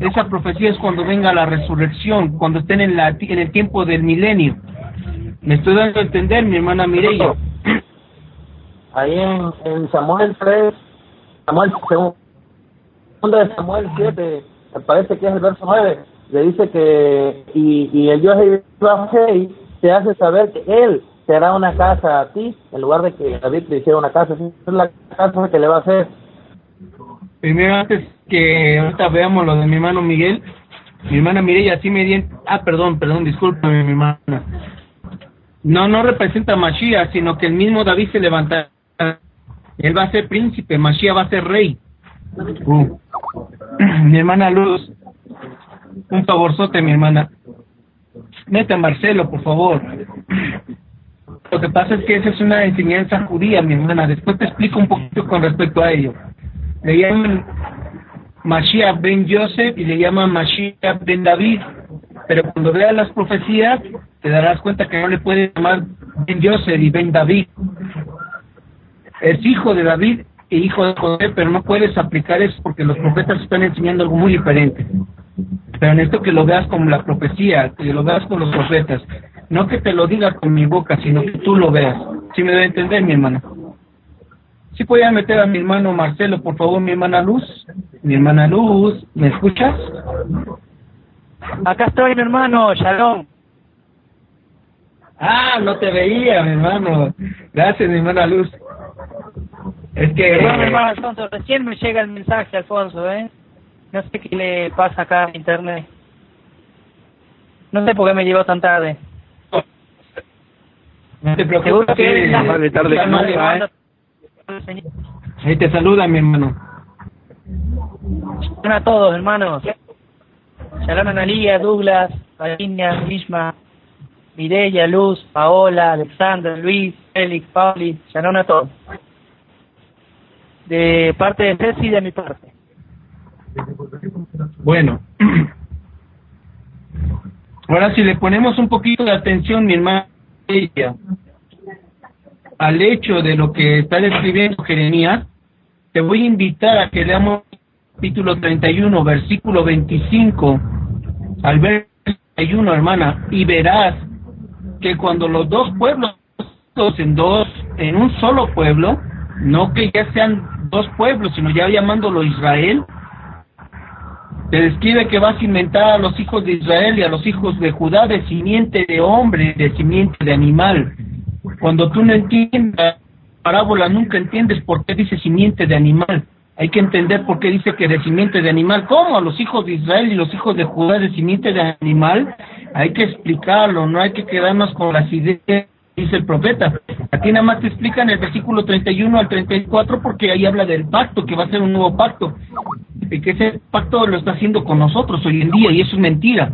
esa profecía es cuando venga la resurrección, cuando estén en, la, en el tiempo del milenio. Me estoy dando a entender, mi hermana Mireya. Ahí en, en Samuel 3, Samuel, segundo de Samuel 7, me parece que es el verso 9, le dice que, y, y el Dios de Israel te hace saber que Él te hará una casa a ti, en lugar de que David le hiciera una casa, es la casa que le va a hacer. Primero, antes que ahorita veamos lo de mi hermano Miguel, mi hermana Mireya sí me di... Ah, perdón, perdón, discúlpame, mi hermana. No, no representa a sino que el mismo David se levantará. Él va a ser príncipe, Mashiach va a ser rey. Uh. Mi hermana Luz, un favorzote, mi hermana. Meta a Marcelo, por favor. Lo que pasa es que esa es una enseñanza judía, mi hermana. Después te explico un poquito con respecto a ello. Le llaman Mashiach ben Joseph y le llaman Mashiach ben David. Pero cuando veas las profecías, te darás cuenta que no le puede llamar ben Joseph y ben David. Es hijo de David e hijo de José, pero no puedes aplicar eso porque los profetas están enseñando algo muy diferente. Pero en esto que lo veas como la profecía, que lo veas con los profetas, no que te lo diga con mi boca, sino que tú lo veas. ¿Sí me debe entender, mi hermana? ¿Sí podía meter a mi hermano Marcelo, por favor, mi hermana Luz? Mi hermana Luz, ¿me escuchas? Acá estoy, mi hermano, Shalom. Ah, no te veía, mi hermano. Gracias, mi hermana Luz. Es que... Perdón, mi hermano Alfonso, recién me llega el mensaje, Alfonso, ¿eh? No sé qué le pasa acá a internet. No sé por qué me llegó tan tarde. No te preocupes. Que la- Más de tarde que nunca, la- Ahí te saluda, mi hermano. Shalom a todos, hermanos. Shalom Analia, Douglas, Valinia, Mishma, Mireya, Luz, Paola, Alexander, Luis, Félix, Pauli. Shalom a todos. De parte de Ceci y de mi parte. Bueno. Ahora si le ponemos un poquito de atención, mi hermana, ella, al hecho de lo que está describiendo Jeremías, te voy a invitar a que leamos capítulo 31, versículo 25, al verso 31, hermana, y verás que cuando los dos pueblos en dos, en un solo pueblo, no que ya sean dos pueblos, sino ya llamándolo Israel, te describe que vas a inventar a los hijos de Israel y a los hijos de Judá de simiente de hombre, de simiente de animal. Cuando tú no entiendas parábola, nunca entiendes por qué dice simiente de animal. Hay que entender por qué dice que de simiente de animal. ¿Cómo? A los hijos de Israel y los hijos de Judá de simiente de animal. Hay que explicarlo, no hay que quedarnos con las ideas dice el profeta. Aquí nada más te explican el versículo 31 al 34 porque ahí habla del pacto, que va a ser un nuevo pacto. Y que ese pacto lo está haciendo con nosotros hoy en día y eso es mentira.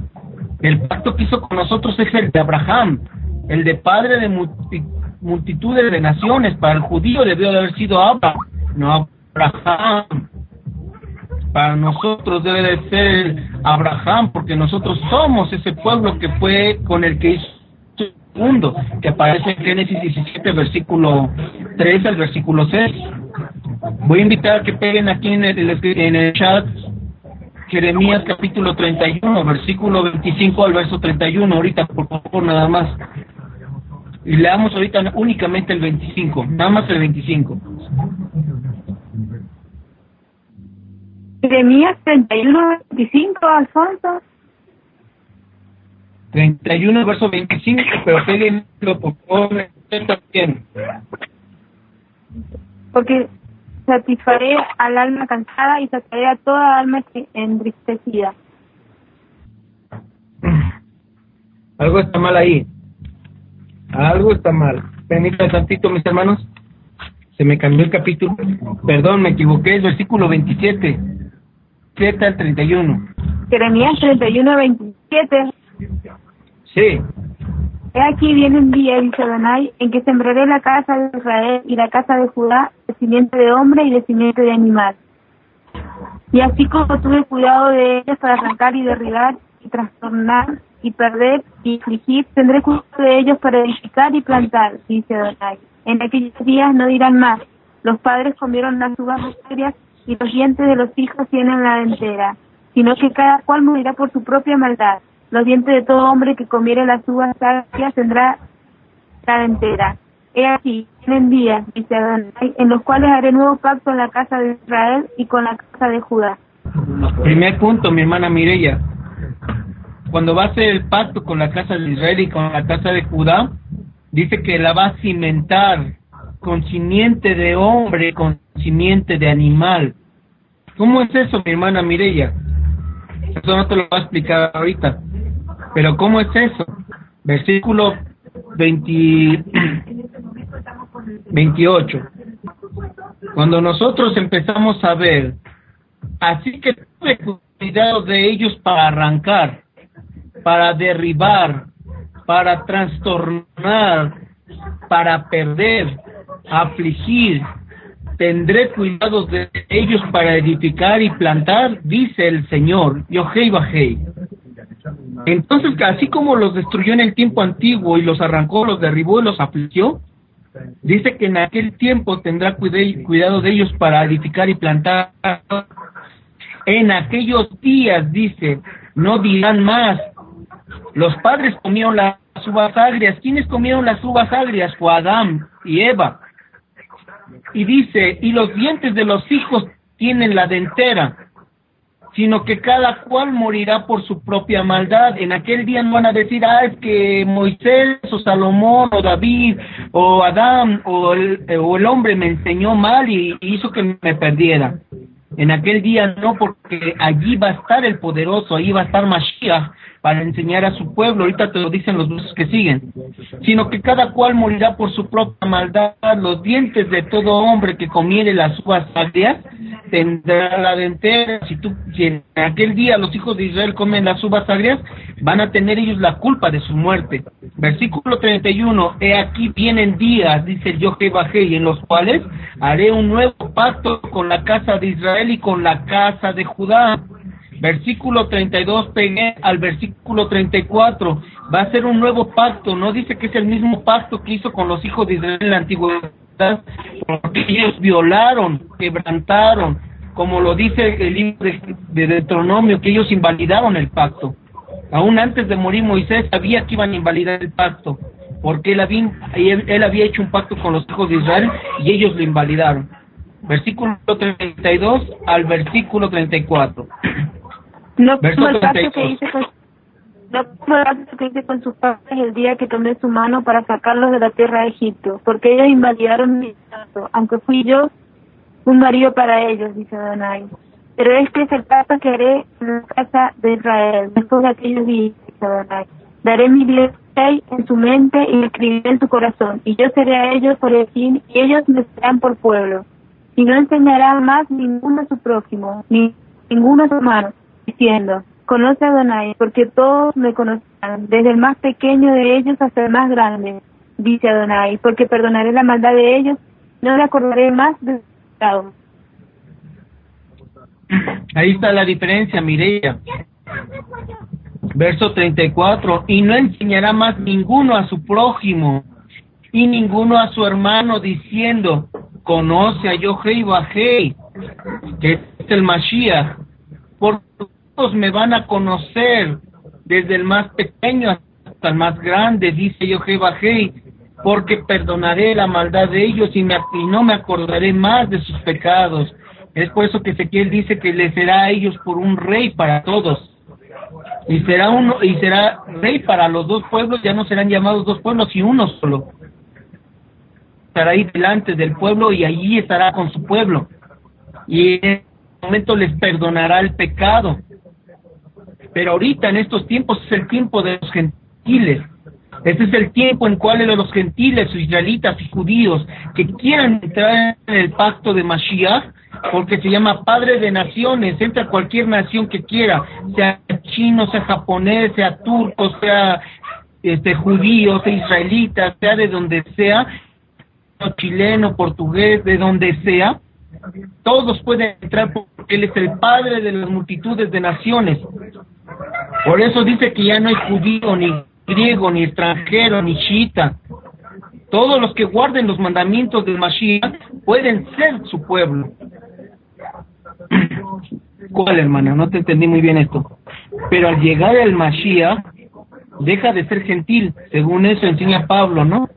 El pacto que hizo con nosotros es el de Abraham, el de padre de multi- multitudes de naciones. Para el judío debió de haber sido Abraham, no Abraham. Para nosotros debe de ser Abraham, porque nosotros somos ese pueblo que fue con el que hizo mundo, que aparece en Génesis 17, versículo 3 al versículo 6. Voy a invitar a que peguen aquí en el, en el chat Jeremías capítulo 31, versículo 25 al verso 31, ahorita por favor nada más. Y leamos ahorita únicamente el 25, nada más el 25. Jeremías 31, 25, Alfonso. 31 verso 25, pero péguenlo por favor también. Porque satisfaré al alma cansada y sacaré a toda alma entristecida. Algo está mal ahí. Algo está mal. Permítanme tantito, mis hermanos. Se me cambió el capítulo. Perdón, me equivoqué. Es versículo 27. 7 al 31. Jeremías 31, 27. Sí. He aquí viene un día, dice Adonai, en que sembraré la casa de Israel y la casa de Judá de simiente de hombre y de simiente de animal. Y así como tuve cuidado de ellas para arrancar y derribar y trastornar y perder y afligir, tendré cuidado de ellos para edificar y plantar, dice Adonai. En aquellos días no dirán más, los padres comieron las uvas agrias y los dientes de los hijos tienen la dentera, sino que cada cual morirá por su propia maldad. Los dientes de todo hombre que comiere las uvas agrias tendrá la dentera. He aquí, tienen días, dice Adonai, en los cuales haré nuevo pacto en la casa de Israel y con la casa de Judá. Primer punto, mi hermana Mireya. Cuando va a hacer el pacto con la casa de Israel y con la casa de Judá, dice que la va a cimentar con simiente de hombre, con simiente de animal. ¿Cómo es eso, mi hermana Mireya? Eso no te lo voy a explicar ahorita. Pero ¿cómo es eso? Versículo 20, 28. Cuando nosotros empezamos a ver, así que tuve cuidado de ellos para arrancar, para derribar, para trastornar, para perder, afligir, tendré cuidado de ellos para edificar y plantar, dice el Señor, Yohei Bajei. Entonces, así como los destruyó en el tiempo antiguo y los arrancó, los derribó y los afligió, dice que en aquel tiempo tendrá cuidado de ellos para edificar y plantar. En aquellos días, dice, no dirán más. Los padres comieron las uvas agrias. ¿Quiénes comieron las uvas agrias? Fue Adán y Eva. Y dice, y los dientes de los hijos tienen la dentera sino que cada cual morirá por su propia maldad. En aquel día no van a decir, ah, es que Moisés o Salomón o David o Adán o el, o el hombre me enseñó mal y hizo que me perdiera. En aquel día no, porque allí va a estar el poderoso, ahí va a estar Mashiach para enseñar a su pueblo, ahorita te lo dicen los versos que siguen, sino que cada cual morirá por su propia maldad, los dientes de todo hombre que comiere las uvas agrias tendrá la dentera, si tú, si en aquel día los hijos de Israel comen las uvas agrias, van a tener ellos la culpa de su muerte. Versículo 31, he aquí vienen días, dice yo bajé, en los cuales haré un nuevo pacto con la casa de Israel y con la casa de Judá versículo 32 pegué al versículo 34. Va a ser un nuevo pacto, no dice que es el mismo pacto que hizo con los hijos de Israel en la antigüedad, porque ellos violaron, quebrantaron, como lo dice el libro de, Deuteronomio, que ellos invalidaron el pacto. Aún antes de morir Moisés sabía que iban a invalidar el pacto, porque él había, él había hecho un pacto con los hijos de Israel y ellos lo invalidaron. Versículo 32 al versículo 34. No como el pacto que hice con, no como el pacto que hice con sus padres el día que tomé su mano para sacarlos de la tierra de Egipto, porque ellos invalidaron mi pacto, aunque fui yo un marido para ellos, dice Adonai. Pero este es el pacto que haré en la casa de Israel, después de aquellos días, dice Adonai. Daré mi ley en su mente y escribiré en su corazón, y yo seré a ellos por el fin, y ellos me serán por pueblo. Y no enseñará más ninguno a su prójimo, ni ninguno a su hermano, diciendo, conoce a Donai, porque todos me conocerán, desde el más pequeño de ellos hasta el más grande, dice Adonai, porque perdonaré la maldad de ellos, no le acordaré más de su pecado. Ahí está la diferencia, Mireia. Verso 34, y no enseñará más ninguno a su prójimo y ninguno a su hermano diciendo, conoce a Yohei Bajei, que es el Mashiach, por me van a conocer, desde el más pequeño hasta el más grande, dice yo Hey, porque perdonaré la maldad de ellos y, me, y no me acordaré más de sus pecados. Es por eso que Ezequiel dice que le será a ellos por un rey para todos. Y será uno y será rey para los dos pueblos, ya no serán llamados dos pueblos, y uno solo. Estará ahí delante del pueblo y allí estará con su pueblo. Y en ese momento les perdonará el pecado pero ahorita en estos tiempos es el tiempo de los gentiles. Este es el tiempo en cual los gentiles, israelitas y judíos que quieran entrar en el pacto de Mashiach, porque se llama Padre de Naciones, entra cualquier nación que quiera, sea chino, sea japonés, sea turco, sea este judío, sea israelita, sea de donde sea, chileno, portugués, de donde sea, todos pueden entrar porque Él es el Padre de las multitudes de naciones. Por eso dice que ya no hay judío, ni griego, ni extranjero, ni chiita. Todos los que guarden los mandamientos del Mashiach pueden ser su pueblo. ¿Cuál, hermana? No te entendí muy bien esto. Pero al llegar el Mashiach, deja de ser gentil, según eso enseña Pablo, ¿no?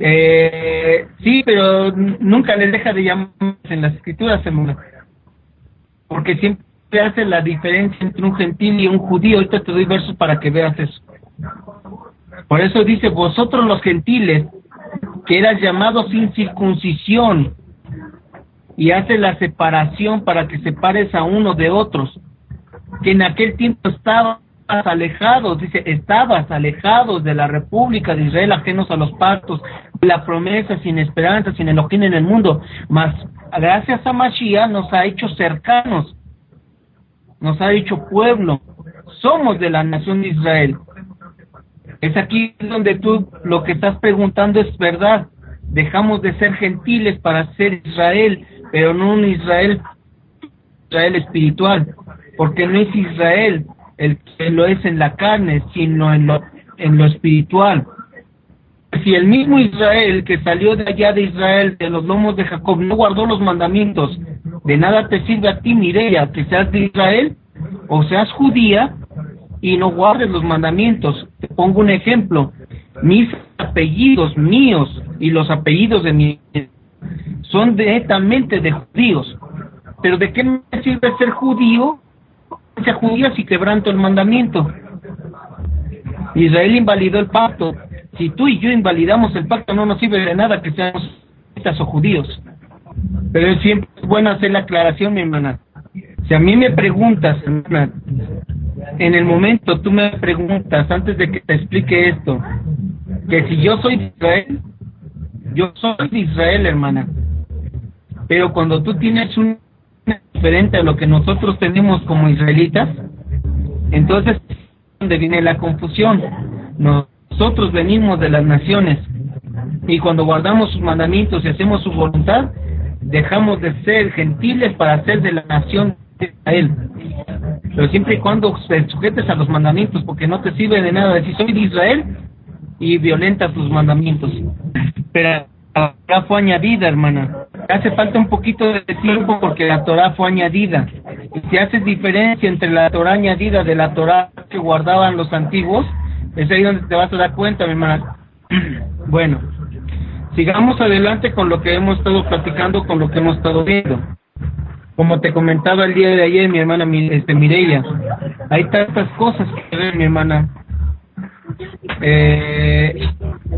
Eh, sí, pero nunca le deja de llamar en las escrituras, hermana. Porque siempre hace la diferencia entre un gentil y un judío. Ahorita te doy versos para que veas eso. Por eso dice, vosotros los gentiles, que eras llamados sin circuncisión, y hace la separación para que separes a uno de otros, que en aquel tiempo estabas alejados, dice, estabas alejados de la República de Israel, ajenos a los pactos, la promesa, sin esperanza, sin Elohim en el mundo, mas gracias a Mashiach nos ha hecho cercanos, nos ha hecho pueblo, somos de la nación de Israel. Es aquí donde tú lo que estás preguntando es verdad. Dejamos de ser gentiles para ser Israel, pero no un Israel, Israel espiritual, porque no es Israel el que lo es en la carne, sino en lo, en lo espiritual. Si el mismo Israel que salió de allá de Israel, de los lomos de Jacob, no guardó los mandamientos, de nada te sirve a ti, Mireya, que seas de Israel o seas judía y no guardes los mandamientos. Te pongo un ejemplo. Mis apellidos míos y los apellidos de mi son directamente de judíos. Pero ¿de qué me sirve ser judío? Sea judío si quebranto el mandamiento. Israel invalidó el pacto. Si tú y yo invalidamos el pacto, no nos sirve de nada que seamos o judíos. Pero siempre es bueno hacer la aclaración, mi hermana. Si a mí me preguntas, hermana, en el momento tú me preguntas, antes de que te explique esto, que si yo soy de Israel, yo soy de Israel, hermana. Pero cuando tú tienes un diferente a lo que nosotros tenemos como israelitas, entonces donde viene la confusión. Nosotros venimos de las naciones y cuando guardamos sus mandamientos y hacemos su voluntad, dejamos de ser gentiles para ser de la nación de Israel. Pero siempre y cuando te sujetes a los mandamientos, porque no te sirve de nada decir soy de Israel y violenta tus mandamientos. Pero la Torah fue añadida, hermana. Hace falta un poquito de tiempo porque la Torah fue añadida. Y si haces diferencia entre la Torah añadida de la Torah que guardaban los antiguos, es ahí donde te vas a dar cuenta, mi hermana. Bueno, sigamos adelante con lo que hemos estado platicando, con lo que hemos estado viendo. Como te comentaba el día de ayer, mi hermana este, Mireia, hay tantas cosas que ver, mi hermana. Eh,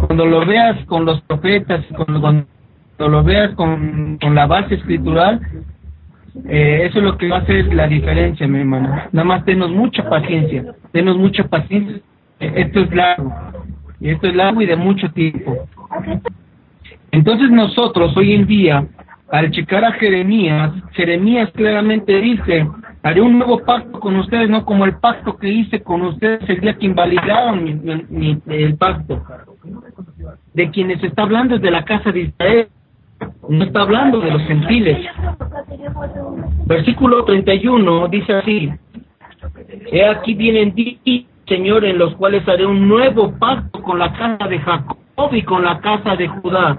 cuando lo veas con los profetas, cuando, lo veas con, con la base escritural, eh, eso es lo que va a hacer la diferencia, mi hermana. Nada más tenos mucha paciencia, tenos mucha paciencia. Esto es largo, y esto es largo y de mucho tiempo. Entonces nosotros hoy en día, al checar a Jeremías, Jeremías claramente dice, haré un nuevo pacto con ustedes, no como el pacto que hice con ustedes el día que invalidaron mi, el pacto. De quienes está hablando es de la casa de Israel, no está hablando de los gentiles. Versículo 31 dice así, He aquí vienen ti, Señor, en los cuales haré un nuevo pacto con la casa de Jacob y con la casa de Judá.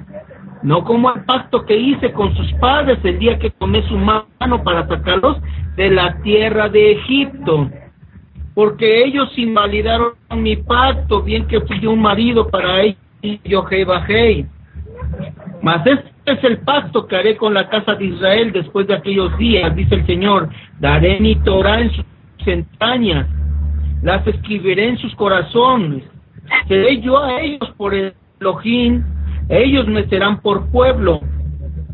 No como el pacto que hice con sus padres el día que tomé su mano para sacarlos de la tierra de Egipto, porque ellos invalidaron mi pacto, bien que fui un marido para ellos, yo Jebajei. Mas este es el pacto que haré con la casa de Israel después de aquellos días, dice el Señor, daré mi Torah en sus entrañas, las escribiré en sus corazones, seré yo a ellos por el Elohim. Ellos me serán por pueblo,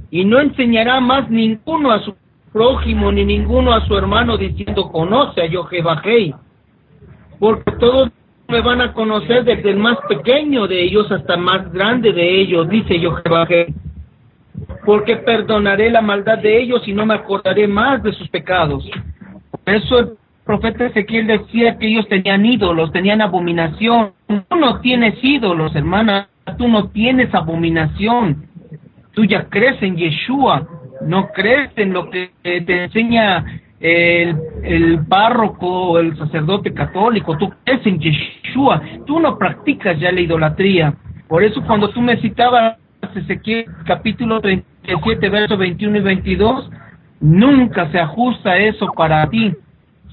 y no enseñará más ninguno a su prójimo ni ninguno a su hermano diciendo conoce a Yohebajei, porque todos me van a conocer desde el más pequeño de ellos hasta el más grande de ellos, dice Yohebajei, porque perdonaré la maldad de ellos y no me acordaré más de sus pecados. Eso profeta Ezequiel decía que ellos tenían ídolos, tenían abominación. Tú no tienes ídolos, hermana tú no tienes abominación, tú ya crees en Yeshua, no crees en lo que te enseña el, el párroco, el sacerdote católico, tú crees en Yeshua, tú no practicas ya la idolatría. Por eso cuando tú me citabas Ezequiel capítulo 37, versos 21 y 22, nunca se ajusta eso para ti.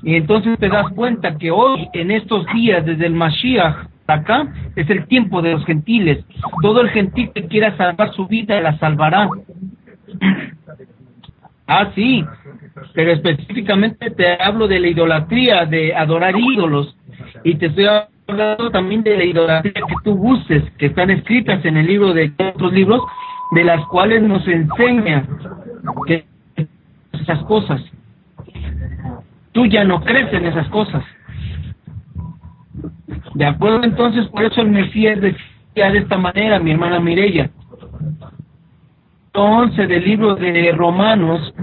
Y entonces te das cuenta que hoy, en estos días, desde el Mashiach acá, es el tiempo de los gentiles. Todo el gentil que quiera salvar su vida, la salvará. ah, sí, pero específicamente te hablo de la idolatría, de adorar ídolos. Y te estoy hablando también de la idolatría que tú uses, que están escritas en el libro de otros libros, de las cuales nos enseña que esas cosas. Tú ya no crees en esas cosas. De acuerdo, entonces, por eso el Mesías decía de esta manera, mi hermana Mirella. 11 del libro de Romanos,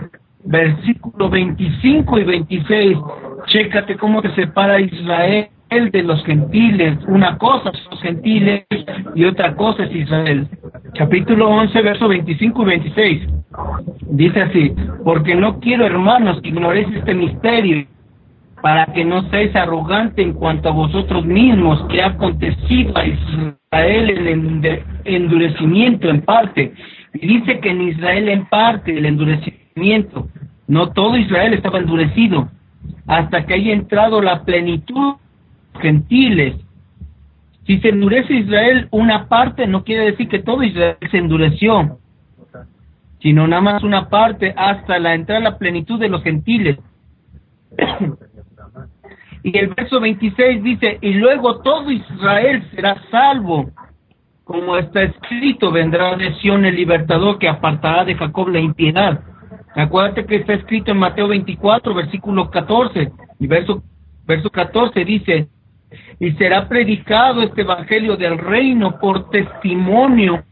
versículo 25 y 26. Chécate cómo se separa Israel de los gentiles. Una cosa son los gentiles y otra cosa es Israel. Capítulo 11, verso 25 y 26. Dice así, porque no quiero, hermanos, que ignoréis este misterio, para que no seáis arrogante en cuanto a vosotros mismos, que ha acontecido a Israel el endurecimiento en parte. Y dice que en Israel en parte el endurecimiento, no todo Israel estaba endurecido, hasta que haya entrado la plenitud gentiles. Si se endurece Israel una parte, no quiere decir que todo Israel se endureció, sino nada más una parte hasta la entrada a la plenitud de los gentiles. y el verso 26 dice, y luego todo Israel será salvo, como está escrito, vendrá de Sion el libertador que apartará de Jacob la impiedad. Acuérdate que está escrito en Mateo 24, versículo 14, y verso, verso 14 dice, y será predicado este evangelio del reino por testimonio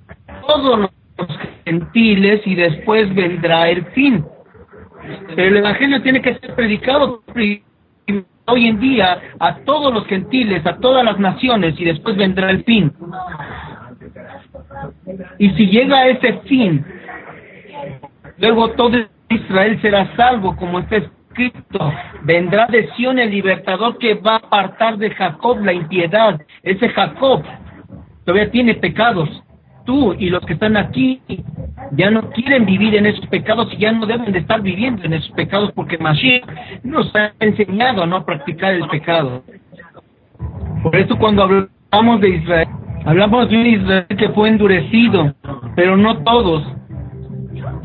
todos los gentiles y después vendrá el fin. Pero el evangelio tiene que ser predicado hoy en día a todos los gentiles, a todas las naciones y después vendrá el fin. Y si llega a ese fin, luego todo Israel será salvo, como está escrito, vendrá de Sion el libertador que va a apartar de Jacob la impiedad. Ese Jacob todavía tiene pecados. Tú y los que están aquí ya no quieren vivir en esos pecados y ya no deben de estar viviendo en esos pecados porque Mashiach nos ha enseñado a no practicar el pecado. Por eso cuando hablamos de Israel, hablamos de un Israel que fue endurecido, pero no todos,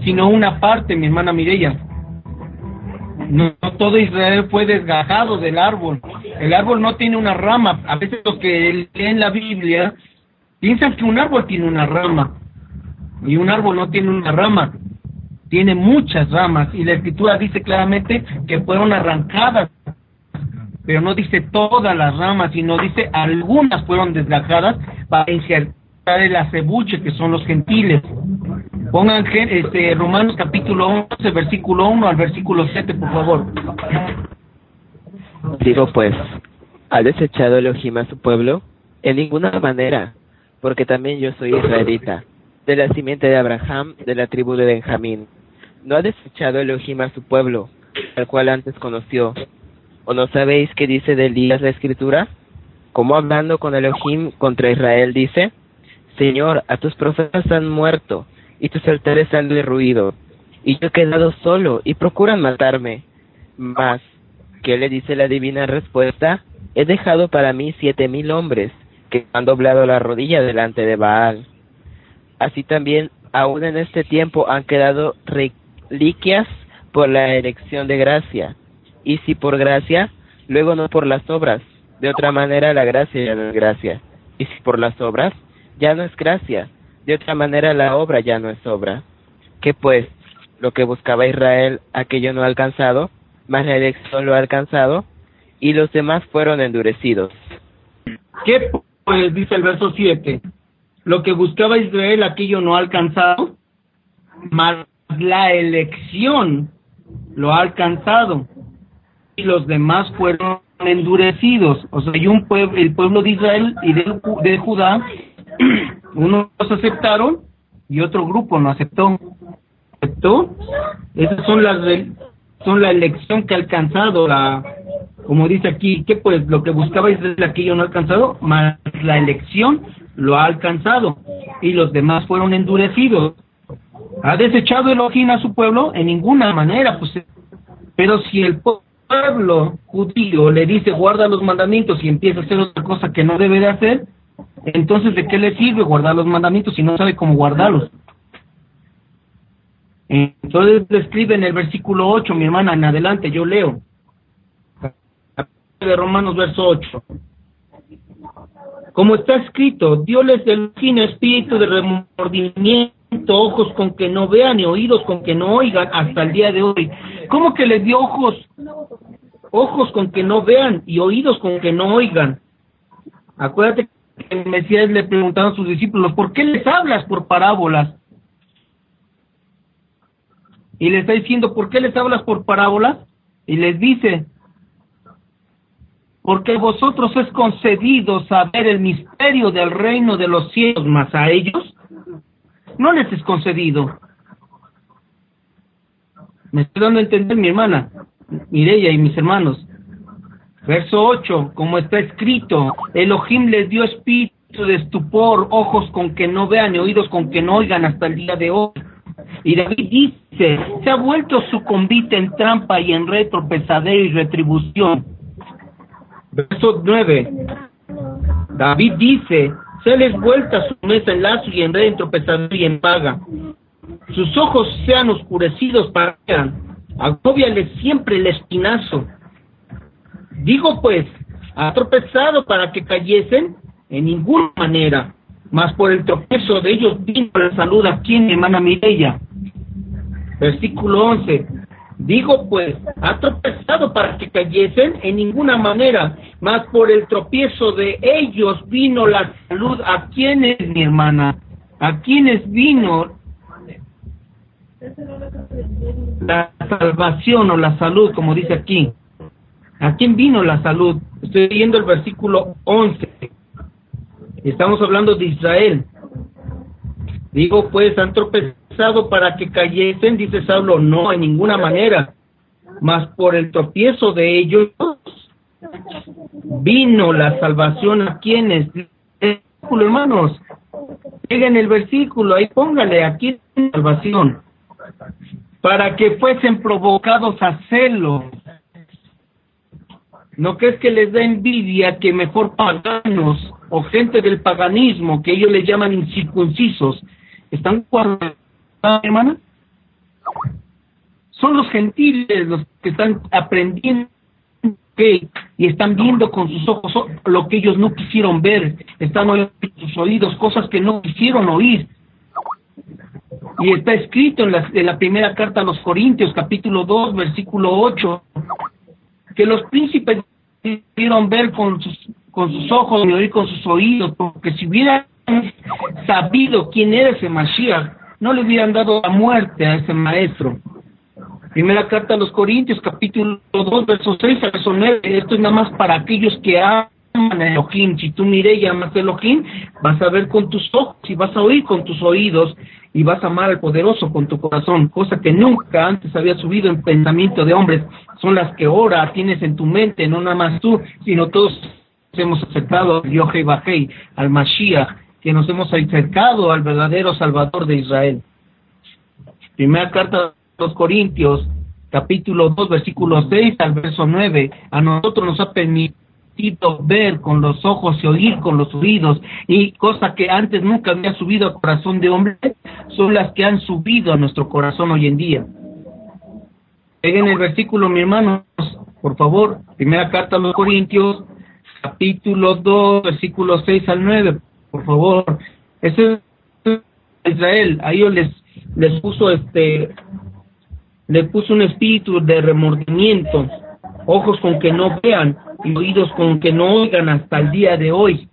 sino una parte, mi hermana Mireya. No, todo Israel fue desgajado del árbol. El árbol no tiene una rama. A veces los que leen la Biblia piensan que un árbol tiene una rama. Y un árbol no tiene una rama. Tiene muchas ramas. Y la escritura dice claramente que fueron arrancadas. Pero no dice todas las ramas, sino dice algunas fueron desgajadas para insertar el acebuche, que son los gentiles. Pongan este, Romanos capítulo 11, versículo 1 al versículo 7, por favor. Digo pues, ¿ha desechado Elohim a su pueblo? En ninguna manera, porque también yo soy israelita, de la simiente de Abraham, de la tribu de Benjamín. ¿No ha desechado Elohim a su pueblo, al cual antes conoció? ¿O no sabéis qué dice de Elías la escritura? Como hablando con Elohim contra Israel dice, Señor, a tus profetas han muerto, y tus altares han derruido, y yo he quedado solo, y procuran matarme. Mas, ¿qué le dice la divina respuesta? He dejado para mí siete mil hombres, que han doblado la rodilla delante de Baal. Así también, aún en este tiempo han quedado reliquias por la elección de gracia. Y si por gracia, luego no por las obras. De otra manera la gracia ya no es gracia. Y si por las obras, ya no es gracia. De otra manera la obra ya no es obra. ¿Qué pues? Lo que buscaba Israel, aquello no ha alcanzado, más la elección lo ha alcanzado, y los demás fueron endurecidos. ¿Qué pues? Dice el verso 7. Lo que buscaba Israel, aquello no ha alcanzado, más la elección lo ha alcanzado, y los demás fueron endurecidos. O sea, hay un pueblo, el pueblo de Israel y de, de Judá unos aceptaron y otro grupo no aceptó. ¿Aceptó? Esas son las son la elección que ha alcanzado la, como dice aquí, que pues lo que buscabais es la que yo no he alcanzado, más la elección lo ha alcanzado y los demás fueron endurecidos. ¿Ha desechado Elohim a su pueblo? En ninguna manera, pues. Pero si el pueblo judío le dice guarda los mandamientos y empieza a hacer otra cosa que no debe de hacer, entonces ¿de qué le sirve guardar los mandamientos si no sabe cómo guardarlos? Entonces describe en el versículo 8, mi hermana, en adelante, yo leo. De Romanos, verso 8. Como está escrito, Dios les del espíritu de remordimiento, ojos con que no vean y oídos con que no oigan hasta el día de hoy. ¿Cómo que les dio ojos? Ojos con que no vean y oídos con que no oigan. Acuérdate el Mesías le preguntaron a sus discípulos, ¿por qué les hablas por parábolas? y le está diciendo, ¿por qué les hablas por parábolas? Y les dice, porque vosotros es concedido saber el misterio del reino de los cielos, mas a ellos no les es concedido. Me estoy dando a entender, mi hermana, Mireya y mis hermanos. Verso 8, como está escrito, Elohim les dio espíritu de estupor, ojos con que no vean y oídos con que no oigan hasta el día de hoy y David dice, se ha vuelto su convite en trampa y en retro, pesadero y retribución. Verso 9. David dice, se les vuelta su mesa en lazo y en retro, pesadero y en paga. Sus ojos sean oscurecidos para que agóbiales siempre el espinazo. Digo pues, ha tropezado para que cayesen en ninguna manera, mas por el tropiezo de ellos vino la salud aquí en hermana Mireya. Versículo 11. Digo pues, ha tropezado para que cayesen en ninguna manera, mas por el tropiezo de ellos vino la salud. ¿A quiénes, mi hermana? ¿A quiénes vino la salvación o la salud, como dice aquí? ¿A quién vino la salud? Estoy leyendo el versículo 11. Estamos hablando de Israel. Digo, pues, han tropezado para que cayesen, dice Saulo, no, en ninguna manera. Mas por el tropiezo de ellos vino la salvación a quienes, hermanos, en el versículo, ahí póngale, aquí salvación, para que fuesen provocados a celo. No que es que les da envidia que mejor paganos o gente del paganismo, que ellos le llaman incircuncisos, ¿Están guardados, hermana? Son los gentiles los que están aprendiendo y están viendo con sus ojos lo que ellos no quisieron ver, están oyendo sus oídos cosas que no quisieron oír. Y está escrito en la, en la primera carta a los Corintios, capítulo 2, versículo 8, que los príncipes quisieron ver con sus, con sus ojos y oír con sus oídos, porque si hubieran sabido quién era ese Mashiach, no le hubieran dado la muerte a ese maestro. Primera carta a los Corintios, capítulo 2, verso 6 a verso 9. Esto es nada más para aquellos que aman Elohim. Si tú mire y amas a Elohim, vas a ver con tus ojos y vas a oír con tus oídos y vas a amar al poderoso con tu corazón, cosa que nunca antes había subido en pensamiento de hombres. Son las que ahora tienes en tu mente, no nada más tú, sino todos hemos aceptado al Yohei Bajei, al Mashiach, que nos hemos acercado al verdadero Salvador de Israel. Primera carta a los Corintios, capítulo 2, versículo 6 al verso 9. A nosotros nos ha permitido ver con los ojos y oír con los oídos, y cosa que antes nunca había subido al corazón de hombre, son las que han subido a nuestro corazón hoy en día. Peguen el versículo, mi hermano, por favor. Primera carta a los Corintios, capítulo 2, versículo 6 al 9 por favor. Ese es Israel, a ellos les, les puso este, le puso un espíritu de remordimiento, ojos con que no vean y oídos con que no oigan hasta el día de hoy.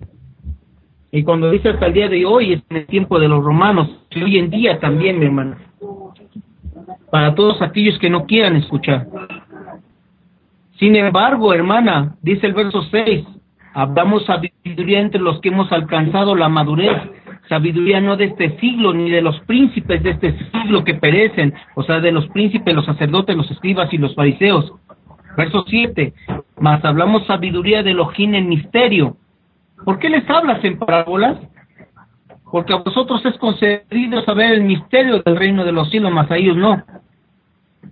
Y cuando dice hasta el día de hoy, es en el tiempo de los romanos, y hoy en día también, mi hermano. Para todos aquellos que no quieran escuchar. Sin embargo, hermana, dice el verso 6, Hablamos sabiduría entre los que hemos alcanzado la madurez, sabiduría no de este siglo, ni de los príncipes de este siglo que perecen, o sea, de los príncipes, los sacerdotes, los escribas y los fariseos. Verso 7, mas hablamos sabiduría de Elohim en misterio. ¿Por qué les hablas en parábolas? Porque a vosotros es concedido saber el misterio del reino de los cielos, mas a ellos no.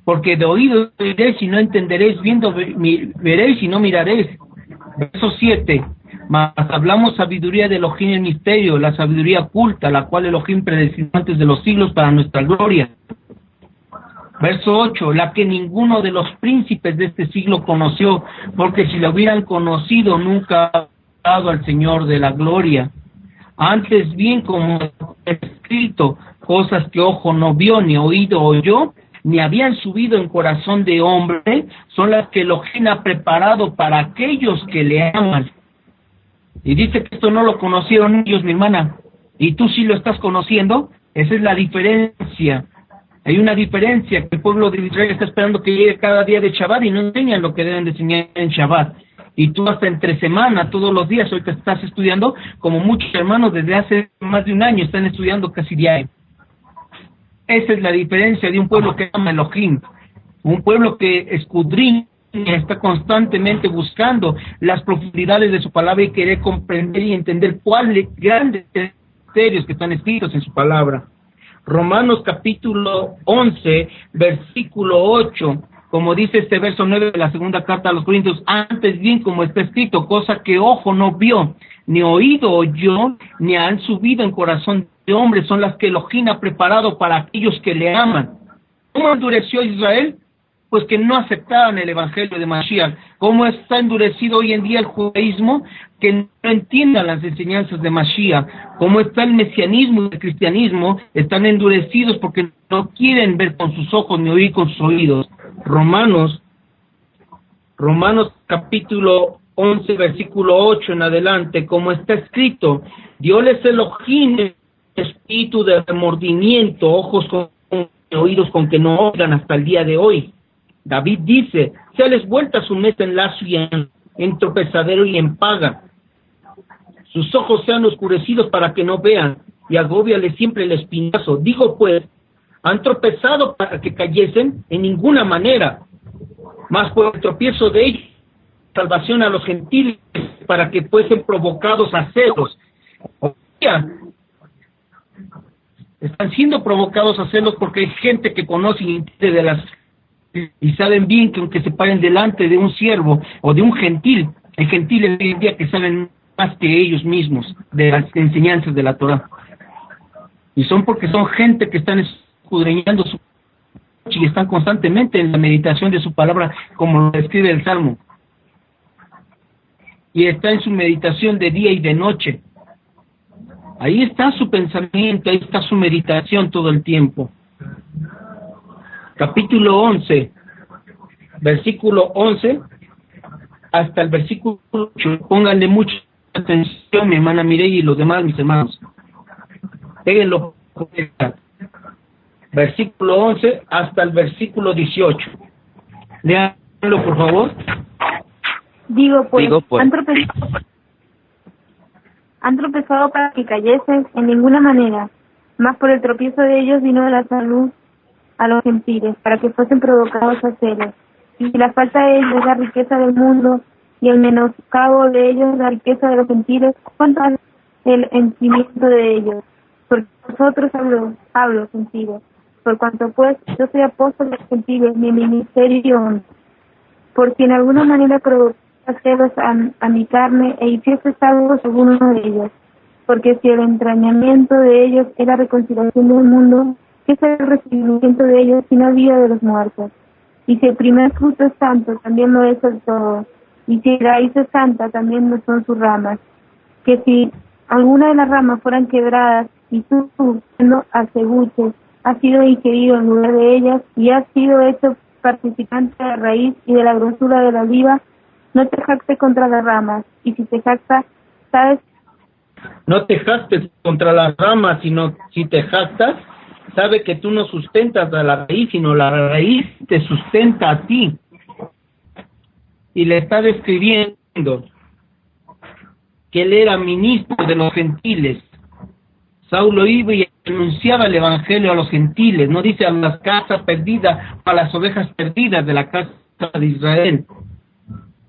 Porque de oído oiréis y no entenderéis, viendo veréis y no miraréis. Verso 7, mas hablamos sabiduría de Elohim en misterio, la sabiduría oculta, la cual Elohim predestinó antes de los siglos para nuestra gloria. Verso 8, la que ninguno de los príncipes de este siglo conoció, porque si la hubieran conocido nunca dado al Señor de la gloria. Antes bien, como escrito, cosas que ojo no vio, ni oído oyó, ni habían subido en corazón de hombre, son las que Elohim ha preparado para aquellos que le aman. Y dice que esto no lo conocieron ellos, mi hermana, y tú sí lo estás conociendo. Esa es la diferencia. Hay una diferencia que el pueblo de Israel está esperando que llegue cada día de Shabbat y no enseñan lo que deben de enseñar en Shabbat. Y tú hasta entre semana, todos los días, hoy te estás estudiando, como muchos hermanos desde hace más de un año están estudiando casi diario. Esa es la diferencia de un pueblo que ama Elohim, un pueblo que escudriña está constantemente buscando las profundidades de su palabra y querer comprender y entender cuáles grandes misterios que están escritos en su palabra. Romanos capítulo 11, versículo 8, como dice este verso 9 de la segunda carta a los Corintios, antes bien como está escrito, cosa que ojo no vio, ni oído oyó, ni han subido en corazón de hombre, son las que Elohim ha preparado para aquellos que le aman. ¿Cómo endureció Israel? Pues que no aceptaban el evangelio de Mashiach. ¿Cómo está endurecido hoy en día el judaísmo que no entiendan las enseñanzas de Mashiach? ¿Cómo está el mesianismo y el cristianismo? Están endurecidos porque no quieren ver con sus ojos ni oír con sus oídos. Romanos, Romanos capítulo 11, versículo 8 en adelante, como está escrito, Dios les el espíritu de remordimiento, ojos con oídos con que no oigan hasta el día de hoy David dice, se les vuelta su meta en lazo y en, tropezadero y en paga. Sus ojos sean oscurecidos para que no vean y agobiale siempre el espinazo. Digo pues, han tropezado para que cayesen en ninguna manera, más por el tropiezo de ellos, salvación a los gentiles para que fuesen provocados a celos. O sea, están siendo provocados a celos porque hay gente que conoce y de las y saben bien que aunque se paren delante de un siervo o de un gentil, hay gentiles hoy en día que saben más que ellos mismos de las enseñanzas de la Torah. Y son porque son gente que están escudriñando su y están constantemente en la meditación de su palabra, como lo describe el Salmo. Y está en su meditación de día y de noche. Ahí está su pensamiento, ahí está su meditación todo el tiempo capítulo 11, versículo 11 hasta el versículo 8. Pónganle mucha atención, mi hermana Mireille y los demás, mis hermanos. Péguenlo. Versículo 11 hasta el versículo 18. Leanlo, por favor. Digo, pues, pues. Han, tropezado, han tropezado para que cayesen en ninguna manera, más por el tropiezo de ellos vino de la salud a los gentiles para que fuesen provocados a celos. Y la falta de ellos la riqueza del mundo y el menoscabo de ellos la riqueza de los gentiles, ¿cuánto el sentimiento de ellos? Porque nosotros hablo, hablo gentiles, por cuanto pues yo soy apóstol de los gentiles, mi ministerio, por si en alguna manera provoca celos a, mi carne e hiciese salvos alguno de ellos, porque si el entrañamiento de ellos es la reconciliación del mundo, ¿Qué es el recibimiento de ellos si no vida de los muertos? Y si el primer fruto es santo, también lo es el todo. Y si la raíz es santa, también lo son sus ramas. Que si alguna de las ramas fueran quebradas y tú, siendo acebuches, has sido ingerido en lugar de ellas y has sido hecho participante de la raíz y de la grosura de la oliva, no te jactes contra las ramas. Y si te jactas, sabes. No te jactes contra las ramas, sino si te jactas, sabe que tú no sustentas a la raíz, sino la raíz te sustenta a ti. Y le está describiendo que él era ministro de los gentiles, Saulo iba y anunciaba el evangelio a los gentiles, no dice a las casas perdidas, a las ovejas perdidas de la casa de Israel.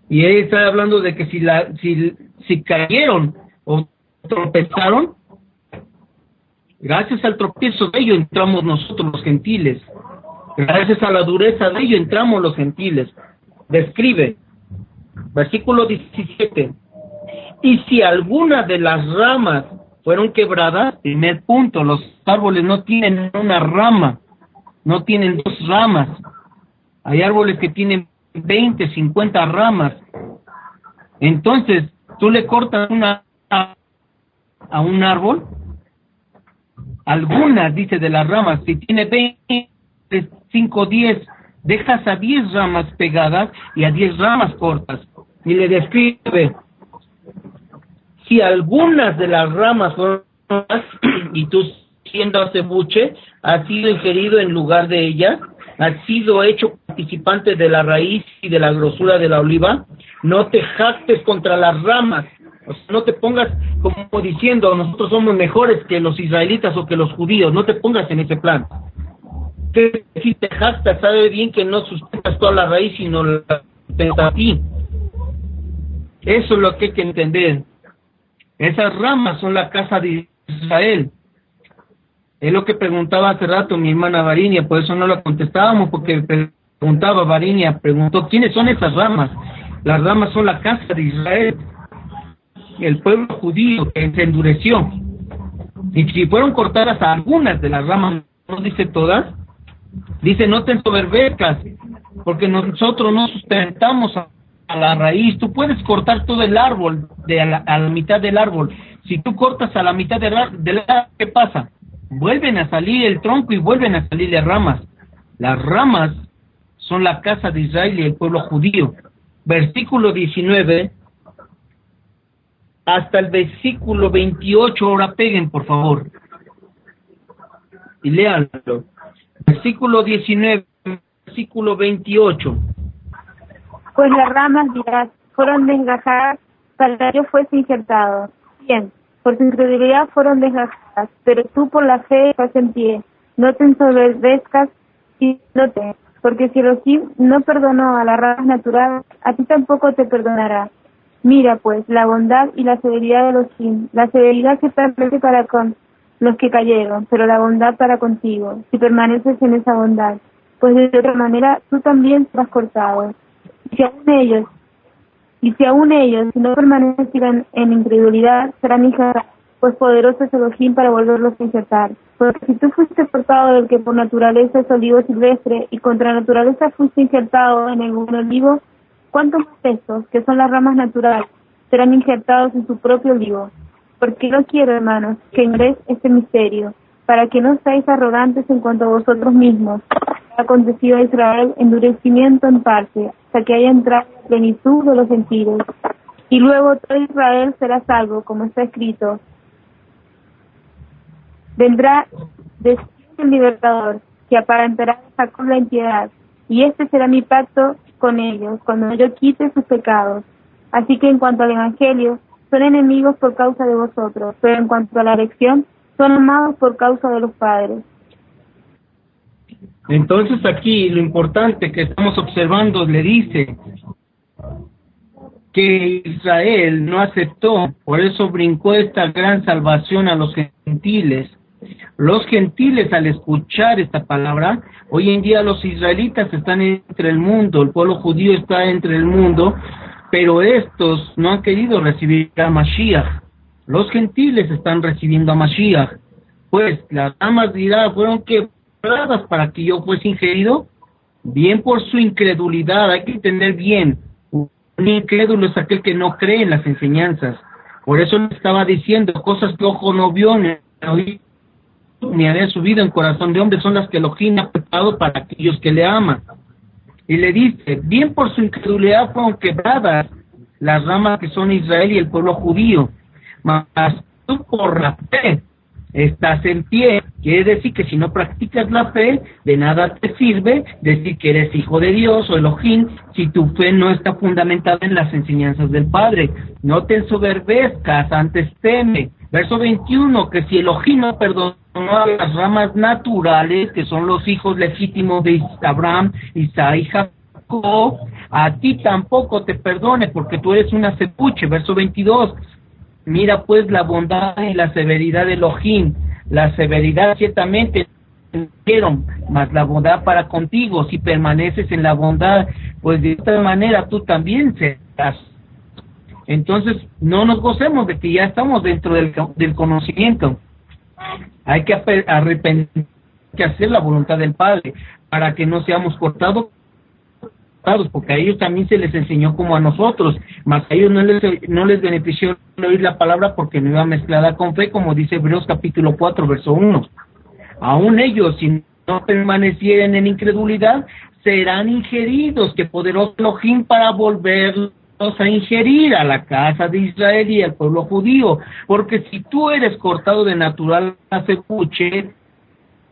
Y él está hablando de que si la si, si cayeron o tropezaron, gracias al tropiezo de ellos entramos nosotros los gentiles. Gracias a la dureza de ellos entramos los gentiles. Describe, versículo 17. Y si alguna de las ramas fueron quebradas, primer punto, los árboles no tienen una rama, no tienen dos ramas. Hay árboles que tienen 20, 50 ramas. Entonces, tú le cortas una a un árbol, algunas, dice, de las ramas, si tiene 20, 5, 10, dejas a 10 ramas pegadas y a 10 ramas cortas. Y le describe, si algunas de las ramas son y tú siendo acebuche, has sido ingerido en lugar de ella, has sido hecho participante de la raíz y de la grosura de la oliva, no te jactes contra las ramas, no te pongas como diciendo nosotros somos mejores que los israelitas o que los judíos, no te pongas en ese plan. Que si te jactas, sabe bien que no sustentas toda la raíz, sino la sustentas a ti. Eso es lo que hay que entender. Esas ramas son la casa de Israel. Es lo que preguntaba hace rato mi hermana Varinia, por eso no la contestábamos, porque preguntaba Varinia, preguntó, ¿quiénes son esas ramas? Las ramas son la casa de Israel, el pueblo judío que se endureció. Y si fueron cortadas algunas de las ramas, no dice todas, dice, no te ensoberbezcas, porque nosotros no sustentamos a a la raíz. Tú puedes cortar todo el árbol de a la, mitad del árbol. Si tú cortas a la mitad del, árbol, ¿qué pasa? Vuelven a salir el tronco y vuelven a salir las ramas. Las ramas son la casa de Israel y el pueblo judío. Versículo 19 hasta el versículo 28, ahora peguen por favor. Y léanlo. Versículo 19, versículo 28 pues las ramas dirás, fueron desgajadas para que yo fuese injertado. Bien, por su incredulidad fueron desgajadas, pero tú por la fe estás en pie. No te ensoberbezcas y no te, porque si Elohim no perdonó a las ramas naturales, a ti tampoco te perdonará. Mira pues la bondad y la severidad de Elohim, la severidad que establece para con los que cayeron, pero la bondad para contigo, si permaneces en esa bondad, pues de otra manera tú también serás cortado si aún ellos, y si aún ellos no permanecieran en incredulidad, serán hijas, pues poderoso es Elohim para volverlos a insertar. Porque si tú fuiste portado del que por naturaleza es olivo silvestre y contra naturaleza fuiste injertado en el olivo, ¿cuántos más estos, que son las ramas naturales, serán injertados en su propio olivo? Porque no quiero, hermanos, que ingres este misterio, para que no seáis arrogantes en cuanto a vosotros mismos. Ha acontecido a Israel endurecimiento en parte, hasta que haya entrado la plenitud de los sentidos. Y luego todo Israel será salvo, como está escrito. Vendrá de el libertador, que aparentará Jacob la impiedad, y este será mi pacto con ellos, cuando yo quite sus pecados. Así que en cuanto al Evangelio, son enemigos por causa de vosotros, pero en cuanto a la elección, son amados por causa de los padres. Entonces aquí lo importante que estamos observando le dice que Israel no aceptó, por eso brincó esta gran salvación a los gentiles. Los gentiles al escuchar esta palabra, hoy en día los israelitas están entre el mundo, el pueblo judío está entre el mundo, pero estos no han querido recibir a Mashiach. Los gentiles están recibiendo a Mashiach, pues las damas de Irá fueron quebradas para que yo fuese ingerido, bien por su incredulidad, hay que entender bien, un incrédulo es aquel que no cree en las enseñanzas, por eso le estaba diciendo cosas que ojo no vio ni oí ni había subido en corazón de hombre son las que Elohim ha preparado para aquellos que le aman. Y le dice, bien por su incredulidad fueron quebradas las ramas que son Israel y el pueblo judío, mas tú por estás en pie. Quiere decir que si no practicas la fe, de nada te sirve decir que eres hijo de Dios o Elohim si tu fe no está fundamentada en las enseñanzas del Padre. No te ensoberbezcas, antes teme. Verso 21, que si Elohim no perdonó a las ramas naturales, que son los hijos legítimos de Abraham, Isaac y Jacob, a ti tampoco te perdone porque tú eres una cepuche. Verso 22, Mira pues la bondad y la severidad de Elohim. La severidad ciertamente dieron, mas la bondad para contigo. Si permaneces en la bondad, pues de esta manera tú también serás. Entonces, no nos gocemos de que ya estamos dentro del, del conocimiento. Hay que arrepentir, que hacer la voluntad del Padre para que no seamos cortados porque a ellos también se les enseñó como a nosotros, mas a ellos no les, no les benefició oír la palabra porque no iba mezclada con fe, como dice Hebreos capítulo 4, verso 1. Aún ellos, si no permanecieren en incredulidad, serán ingeridos, que poderoso Elohim para volverlos a ingerir a la casa de Israel y al pueblo judío, porque si tú eres cortado de natural acepuche,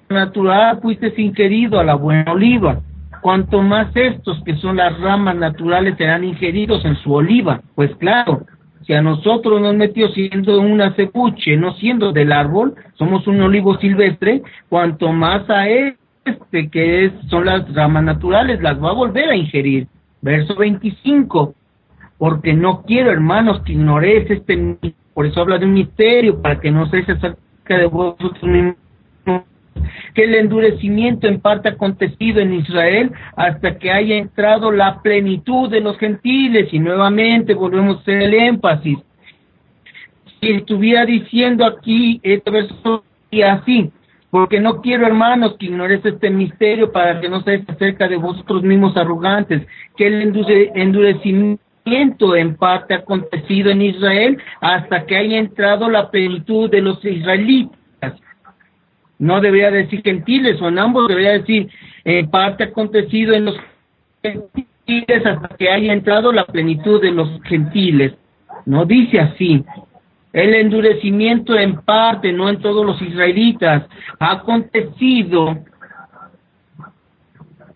natural fuiste ingerido a la buena oliva cuanto más estos que son las ramas naturales serán ingeridos en su oliva. Pues claro, si a nosotros nos metió siendo una cebuche, no siendo del árbol, somos un olivo silvestre, cuanto más a este que es, son las ramas naturales, las va a volver a ingerir. Verso 25, porque no quiero, hermanos, que ignoréis este, por eso habla de un misterio, para que no se acerca de vosotros mismos que el endurecimiento en parte acontecido en Israel hasta que haya entrado la plenitud de los gentiles y nuevamente volvemos a hacer el énfasis. Si estuviera diciendo aquí este y así, porque no quiero, hermanos, que ignores este misterio para que no se acerca de vosotros mismos arrogantes, que el endurecimiento en parte acontecido en Israel hasta que haya entrado la plenitud de los israelitas no debería decir gentiles, o en ambos debería decir en parte acontecido en los gentiles hasta que haya entrado la plenitud de los gentiles. No dice así. El endurecimiento en parte, no en todos los israelitas, ha acontecido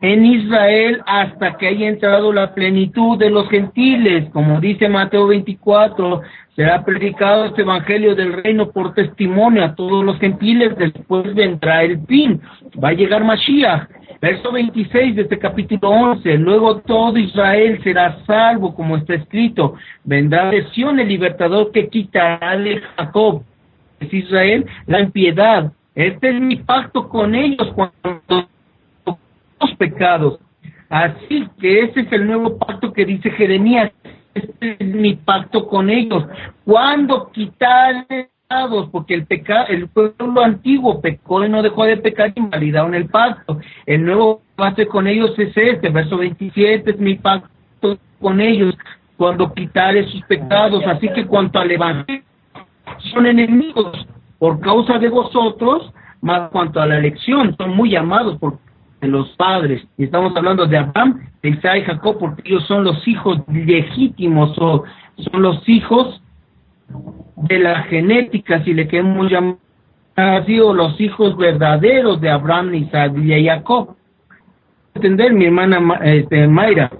en Israel hasta que haya entrado la plenitud de los gentiles, como dice Mateo 24, será predicado este evangelio del reino por testimonio a todos los gentiles, después vendrá el fin, va a llegar Mashiach. Verso 26 de este capítulo 11, luego todo Israel será salvo, como está escrito, vendrá de Sion el libertador que quitará de Jacob, es Israel, la impiedad. Este es mi pacto con ellos cuando los pecados. Así que ese es el nuevo pacto que dice Jeremías, este es mi pacto con ellos. Cuando quitar porque el pecado, el pueblo antiguo pecó y no dejó de pecar y invalidaron el pacto. El nuevo pacto con ellos es este, verso 27 es mi pacto con ellos cuando quitare sus pecados. Así que cuanto al evangelio, son enemigos por causa de vosotros, más cuanto a la elección, son muy amados por de los padres. Y estamos hablando de Abraham, de Isaac y Jacob, porque ellos son los hijos legítimos o son los hijos de la genética, si le queremos llamar así, o los hijos verdaderos de Abraham, Isaac y Jacob. Entender, mi hermana este, Mayra.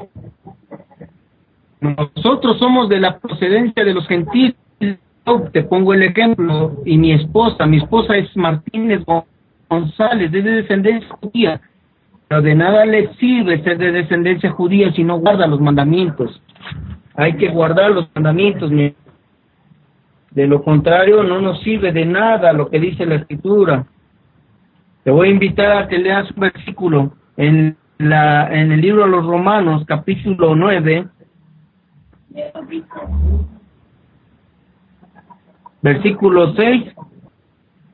Nosotros somos de la procedencia de los gentiles. Te pongo el ejemplo, y mi esposa, mi esposa es Martínez González, es de descendencia judía de nada le sirve ser de descendencia judía si no guarda los mandamientos. Hay que guardar los mandamientos. De lo contrario, no nos sirve de nada lo que dice la escritura. Te voy a invitar a que leas un versículo en, la, en el libro de los Romanos, capítulo 9, versículo 6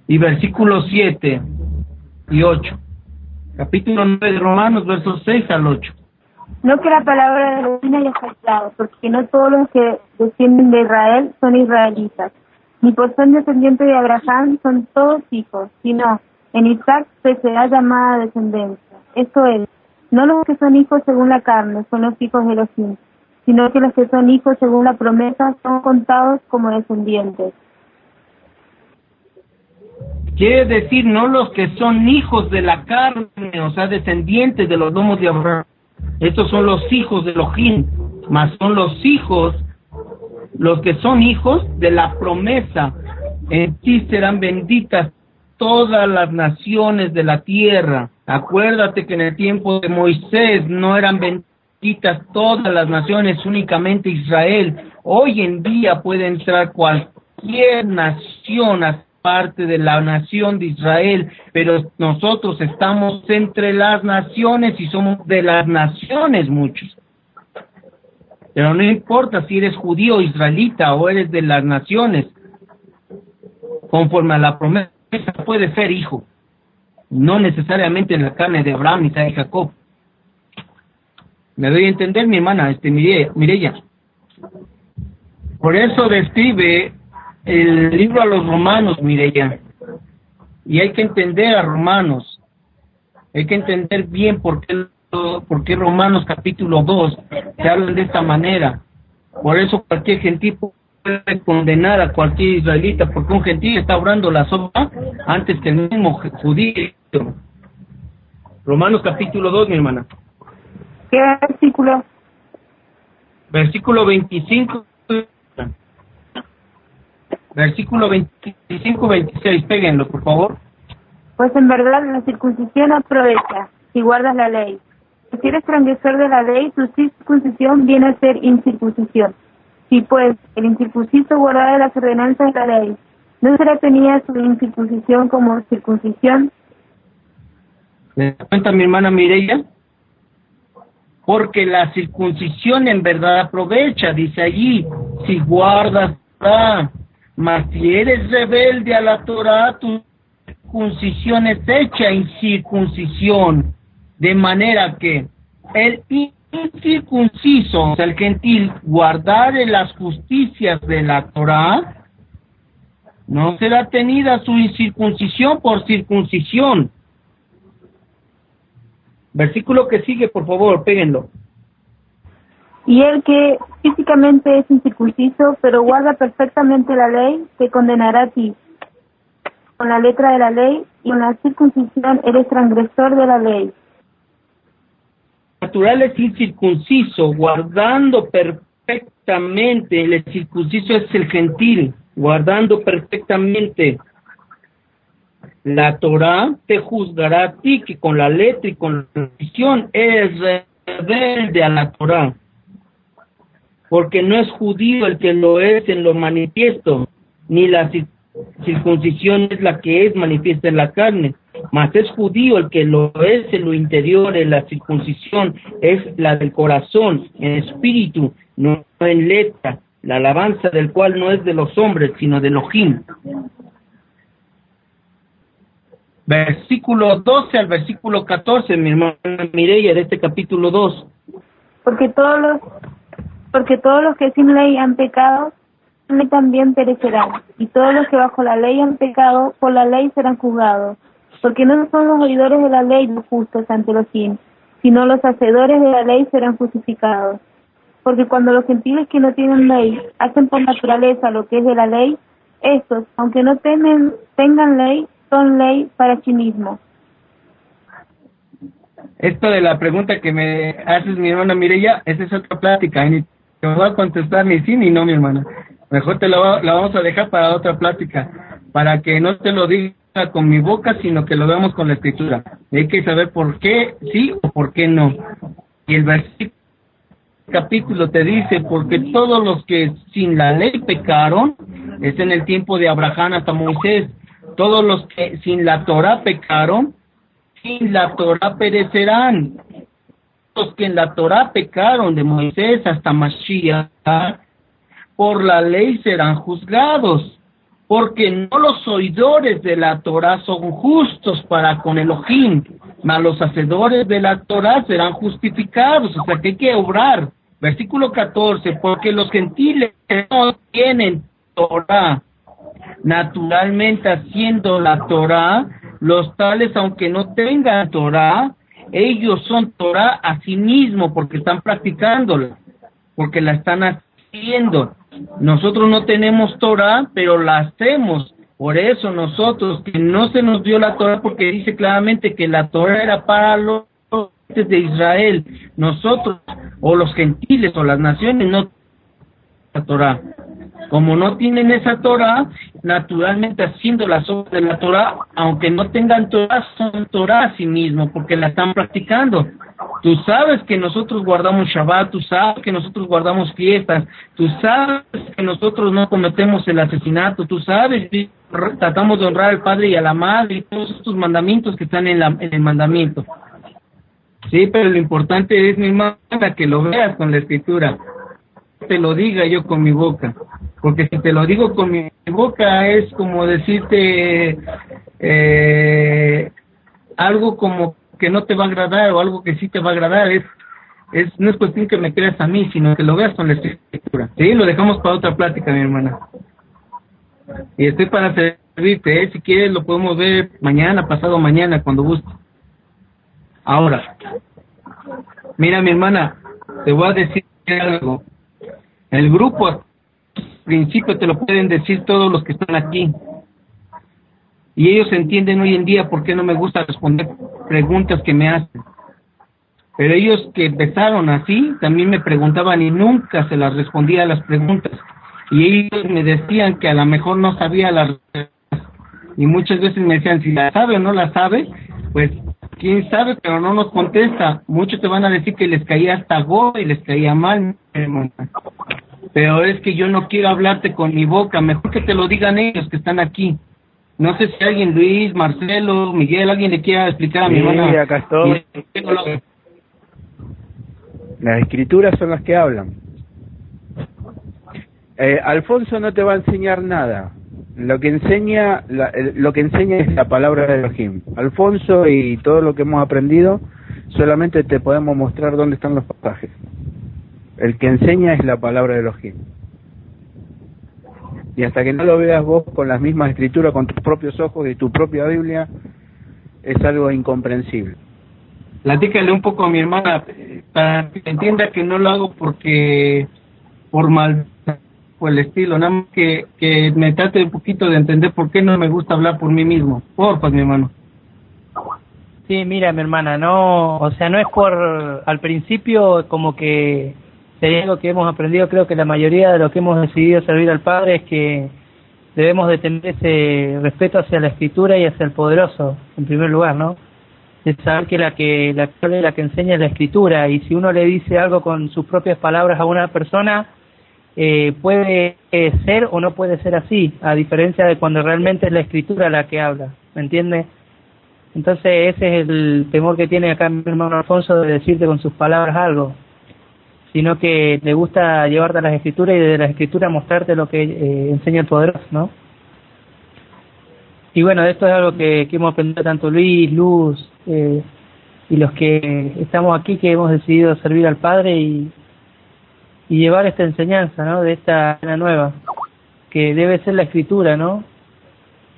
y versículo 7 y 8 capítulo 9 de Romanos, versos 6 al 8. No que la palabra de Dios haya faltado, porque no todos los que descienden de Israel son israelitas, ni por ser descendientes de Abraham son todos hijos, sino en Isaac se será llamada descendencia. Esto es, no los que son hijos según la carne son los hijos de los hijos, sino que los que son hijos según la promesa son contados como descendientes. Quiere decir no los que son hijos de la carne, o sea, descendientes de los domos de Abraham. Estos son los hijos de Elohim, más son los hijos, los que son hijos de la promesa. En ti serán benditas todas las naciones de la tierra. Acuérdate que en el tiempo de Moisés no eran benditas todas las naciones, únicamente Israel. Hoy en día puede entrar cualquier nación parte de la nación de Israel, pero nosotros estamos entre las naciones y somos de las naciones muchos. Pero no importa si eres judío, israelita o eres de las naciones, conforme a la promesa puede ser hijo, no necesariamente en la carne de Abraham, Isaac y Jacob. Me doy a entender, mi hermana, este Mireya. Por eso describe el libro a los romanos, Mireya. Y hay que entender a Romanos. Hay que entender bien por qué, por qué Romanos capítulo 2 se hablan de esta manera. Por eso cualquier gentil puede condenar a cualquier israelita, porque un gentil está obrando la sopa antes que el mismo judío. Romanos capítulo 2, mi hermana. ¿Qué versículo? Versículo 25 Versículo 25-26, péguenlo, por favor. Pues en verdad la circuncisión aprovecha si guardas la ley. Si eres transgresor de la ley, tu circuncisión viene a ser incircuncisión. Si pues el incircunciso guardara las ordenanzas de la ley, ¿no será tenida su incircuncisión como circuncisión? ¿Me cuenta mi hermana Mireya? Porque la circuncisión en verdad aprovecha, dice allí, si guardas la mas si eres rebelde a la Torah, tu circuncisión es hecha incircuncisión, de manera que el incircunciso, el gentil, guardare las justicias de la Torah, no será tenida su incircuncisión por circuncisión. Versículo que sigue, por favor, péguenlo. Y el que físicamente es incircunciso, pero guarda perfectamente la ley, te condenará a ti. Con la letra de la ley y con la circuncisión eres transgresor de la ley. Natural es incircunciso, guardando perfectamente, el circunciso es el gentil, guardando perfectamente la Torah te juzgará a ti que con la letra y con la circuncisión eres rebelde a la Torah porque no es judío el que lo es en lo manifiesto, ni la circuncisión es la que es manifiesta en la carne, mas es judío el que lo es en lo interior, en la circuncisión es la del corazón, en espíritu, no en letra, la alabanza del cual no es de los hombres, sino de Elohim. Versículo 12 al versículo 14, mi hermana Mireya, de este capítulo 2. Porque todos los porque todos los que sin ley han pecado, también perecerán, y todos los que bajo la ley han pecado, por la ley serán juzgados, porque no son los oidores de la ley los justos ante los fin, sino los hacedores de la ley serán justificados. Porque cuando los gentiles que no tienen ley hacen por naturaleza lo que es de la ley, estos, aunque no tengan ley, son ley para sí mismos. Esto de la pregunta que me haces mi hermana Mireya, esa es otra plática, te voy a contestar ni sí ni no, mi hermana. Mejor te lo la vamos a dejar para otra plática, para que no te lo diga con mi boca, sino que lo veamos con la escritura. hay que saber por qué sí o por qué no. Y el versículo capítulo te dice, porque todos los que sin la ley pecaron, es en el tiempo de Abraham hasta Moisés, todos los que sin la Torah pecaron, sin la Torah perecerán que en la Torah pecaron de Moisés hasta Mashiach, por la ley serán juzgados, porque no los oidores de la Torah son justos para con Elohim, mas los hacedores de la Torah serán justificados, o sea que hay que obrar. Versículo 14, porque los gentiles no tienen Torah, naturalmente haciendo la Torah, los tales aunque no tengan Torah, ellos son Torah a sí mismo porque están practicándola, porque la están haciendo. Nosotros no tenemos Torah, pero la hacemos Por eso nosotros, que no se nos dio la Torah, porque dice claramente que la Torah era para los de Israel, nosotros o los gentiles o las naciones no la Torah. Como no tienen esa Torah, naturalmente haciendo las obras de la Torah, aunque no tengan Torah, son Torah a sí mismo, porque la están practicando. Tú sabes que nosotros guardamos Shabbat, tú sabes que nosotros guardamos fiestas, tú sabes que nosotros no cometemos el asesinato, tú sabes que tratamos de honrar al Padre y a la Madre y todos estos mandamientos que están en, la, en el mandamiento. Sí, pero lo importante es, mi hermana, que lo veas con la escritura. Te lo diga yo con mi boca. Porque si te lo digo con mi boca es como decirte eh, algo como que no te va a agradar o algo que sí te va a agradar. Es, es no es cuestión que me creas a mí, sino que lo veas con la escritura. Sí, lo dejamos para otra plática, mi hermana. Y estoy para servirte, ¿eh? si quieres lo podemos ver mañana, pasado mañana, cuando guste. Ahora, mira mi hermana, te voy a decir algo. El grupo, principio te lo pueden decir todos los que están aquí. Y ellos entienden hoy en día por qué no me gusta responder preguntas que me hacen. Pero ellos que empezaron así, también me preguntaban y nunca se las respondía a las preguntas. Y ellos me decían que a lo mejor no sabía las y muchas veces me decían si la sabe o no la sabe, pues quién sabe, pero no nos contesta. Muchos te van a decir que les caía hasta go y les caía mal, pero es que yo no quiero hablarte con mi boca, mejor que te lo digan ellos que están aquí. No sé si alguien, Luis, Marcelo, Miguel, alguien le quiera explicar a mi hermana. acá estoy. Las escrituras son las que hablan. Eh, Alfonso no te va a enseñar nada lo que enseña lo que enseña es la palabra de Elohim. Alfonso y todo lo que hemos aprendido solamente te podemos mostrar dónde están los pasajes. El que enseña es la palabra de Elohim. Y hasta que no lo veas vos con las mismas escrituras, con tus propios ojos y tu propia Biblia, es algo incomprensible. Platícale un poco a mi hermana para que entienda que no lo hago porque por mal por el estilo, nada más que, que me trate un poquito de entender por qué no me gusta hablar por mí mismo. Porfa, mi hermano. Sí, mira, mi hermana, no, o sea, no es por, al principio como que si algo que hemos aprendido, creo que la mayoría de lo que hemos decidido servir al Padre es que debemos de tener ese respeto hacia la Escritura y hacia el Poderoso, en primer lugar, ¿no? De saber que la que la, la que enseña es la Escritura y si uno le dice algo con sus propias palabras a una persona, eh, puede eh, ser o no puede ser así, a diferencia de cuando realmente es la escritura la que habla, ¿me entiendes? Entonces ese es el temor que tiene acá mi hermano Alfonso de decirte con sus palabras algo, sino que le gusta llevarte a las escrituras y de las escrituras mostrarte lo que eh, enseña el poderoso, ¿no? Y bueno, esto es algo que, que hemos aprendido tanto Luis, Luz eh, y los que estamos aquí que hemos decidido servir al Padre y, y llevar esta enseñanza, ¿no? De esta nueva, que debe ser la escritura, ¿no?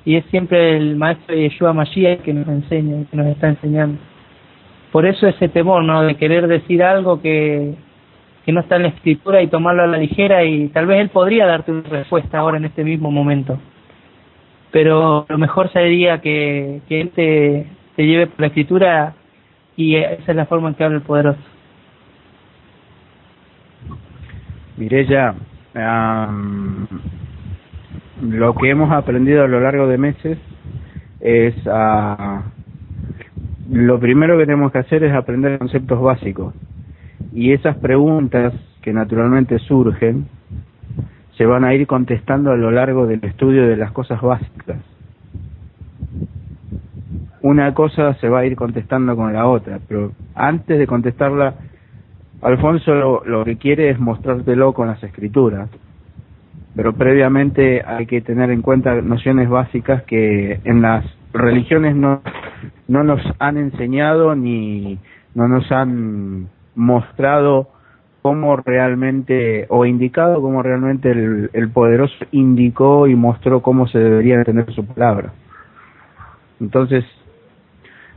Y es siempre el maestro Yeshua Mashiach que nos enseña, que nos está enseñando. Por eso ese temor, ¿no? De querer decir algo que, que no está en la escritura y tomarlo a la ligera y tal vez él podría darte una respuesta ahora en este mismo momento. Pero lo mejor sería que, que él te, te lleve por la escritura y esa es la forma en que habla el poderoso. Mirella, um, lo que hemos aprendido a lo largo de meses es uh, lo primero que tenemos que hacer es aprender conceptos básicos y esas preguntas que naturalmente surgen se van a ir contestando a lo largo del estudio de las cosas básicas. Una cosa se va a ir contestando con la otra, pero antes de contestarla Alfonso lo, lo, que quiere es mostrártelo con las escrituras, pero previamente hay que tener en cuenta nociones básicas que en las religiones no, no nos han enseñado ni no nos han mostrado cómo realmente o indicado cómo realmente el, el poderoso indicó y mostró cómo se debería entender su palabra. Entonces,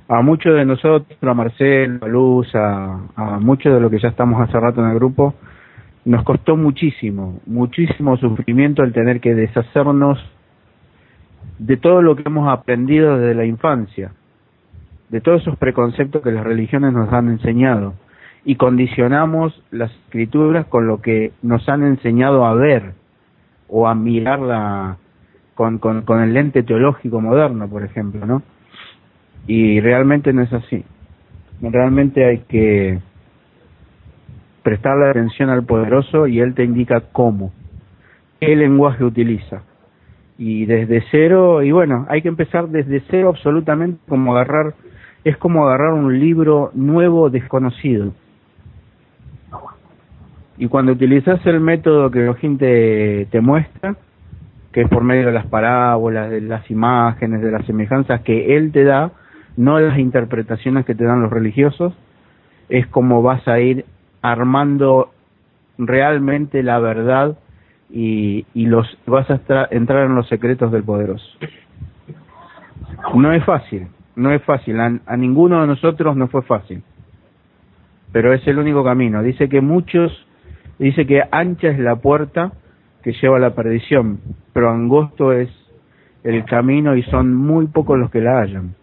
a muchos de nosotros, a Marcelo, a Luz, a, muchos de los que ya estamos hace rato en el grupo, nos costó muchísimo, muchísimo sufrimiento el tener que deshacernos de todo lo que hemos aprendido desde la infancia, de todos esos preconceptos que las religiones nos han enseñado y condicionamos las escrituras con lo que nos han enseñado a ver o a mirarla con, con el lente teológico moderno, por ejemplo, ¿no? Y realmente no es así. Realmente hay que prestarle atención al poderoso y él te indica cómo, qué lenguaje utiliza. Y desde cero, y bueno, hay que empezar desde cero absolutamente como agarrar, es como agarrar un libro nuevo desconocido. Y cuando utilizas el método que Elohim te, te muestra, que es por medio de las parábolas, de las imágenes, de las semejanzas que él te da, no las interpretaciones que te dan los religiosos, es como vas a ir armando realmente la verdad y, y los vas a entrar en los secretos del poderoso. No es fácil, no es fácil, a, a ninguno de nosotros no fue fácil, pero es el único camino. Dice que muchos, dice que ancha es la puerta que lleva a la perdición, pero angosto es el camino y son muy pocos los que la hallan.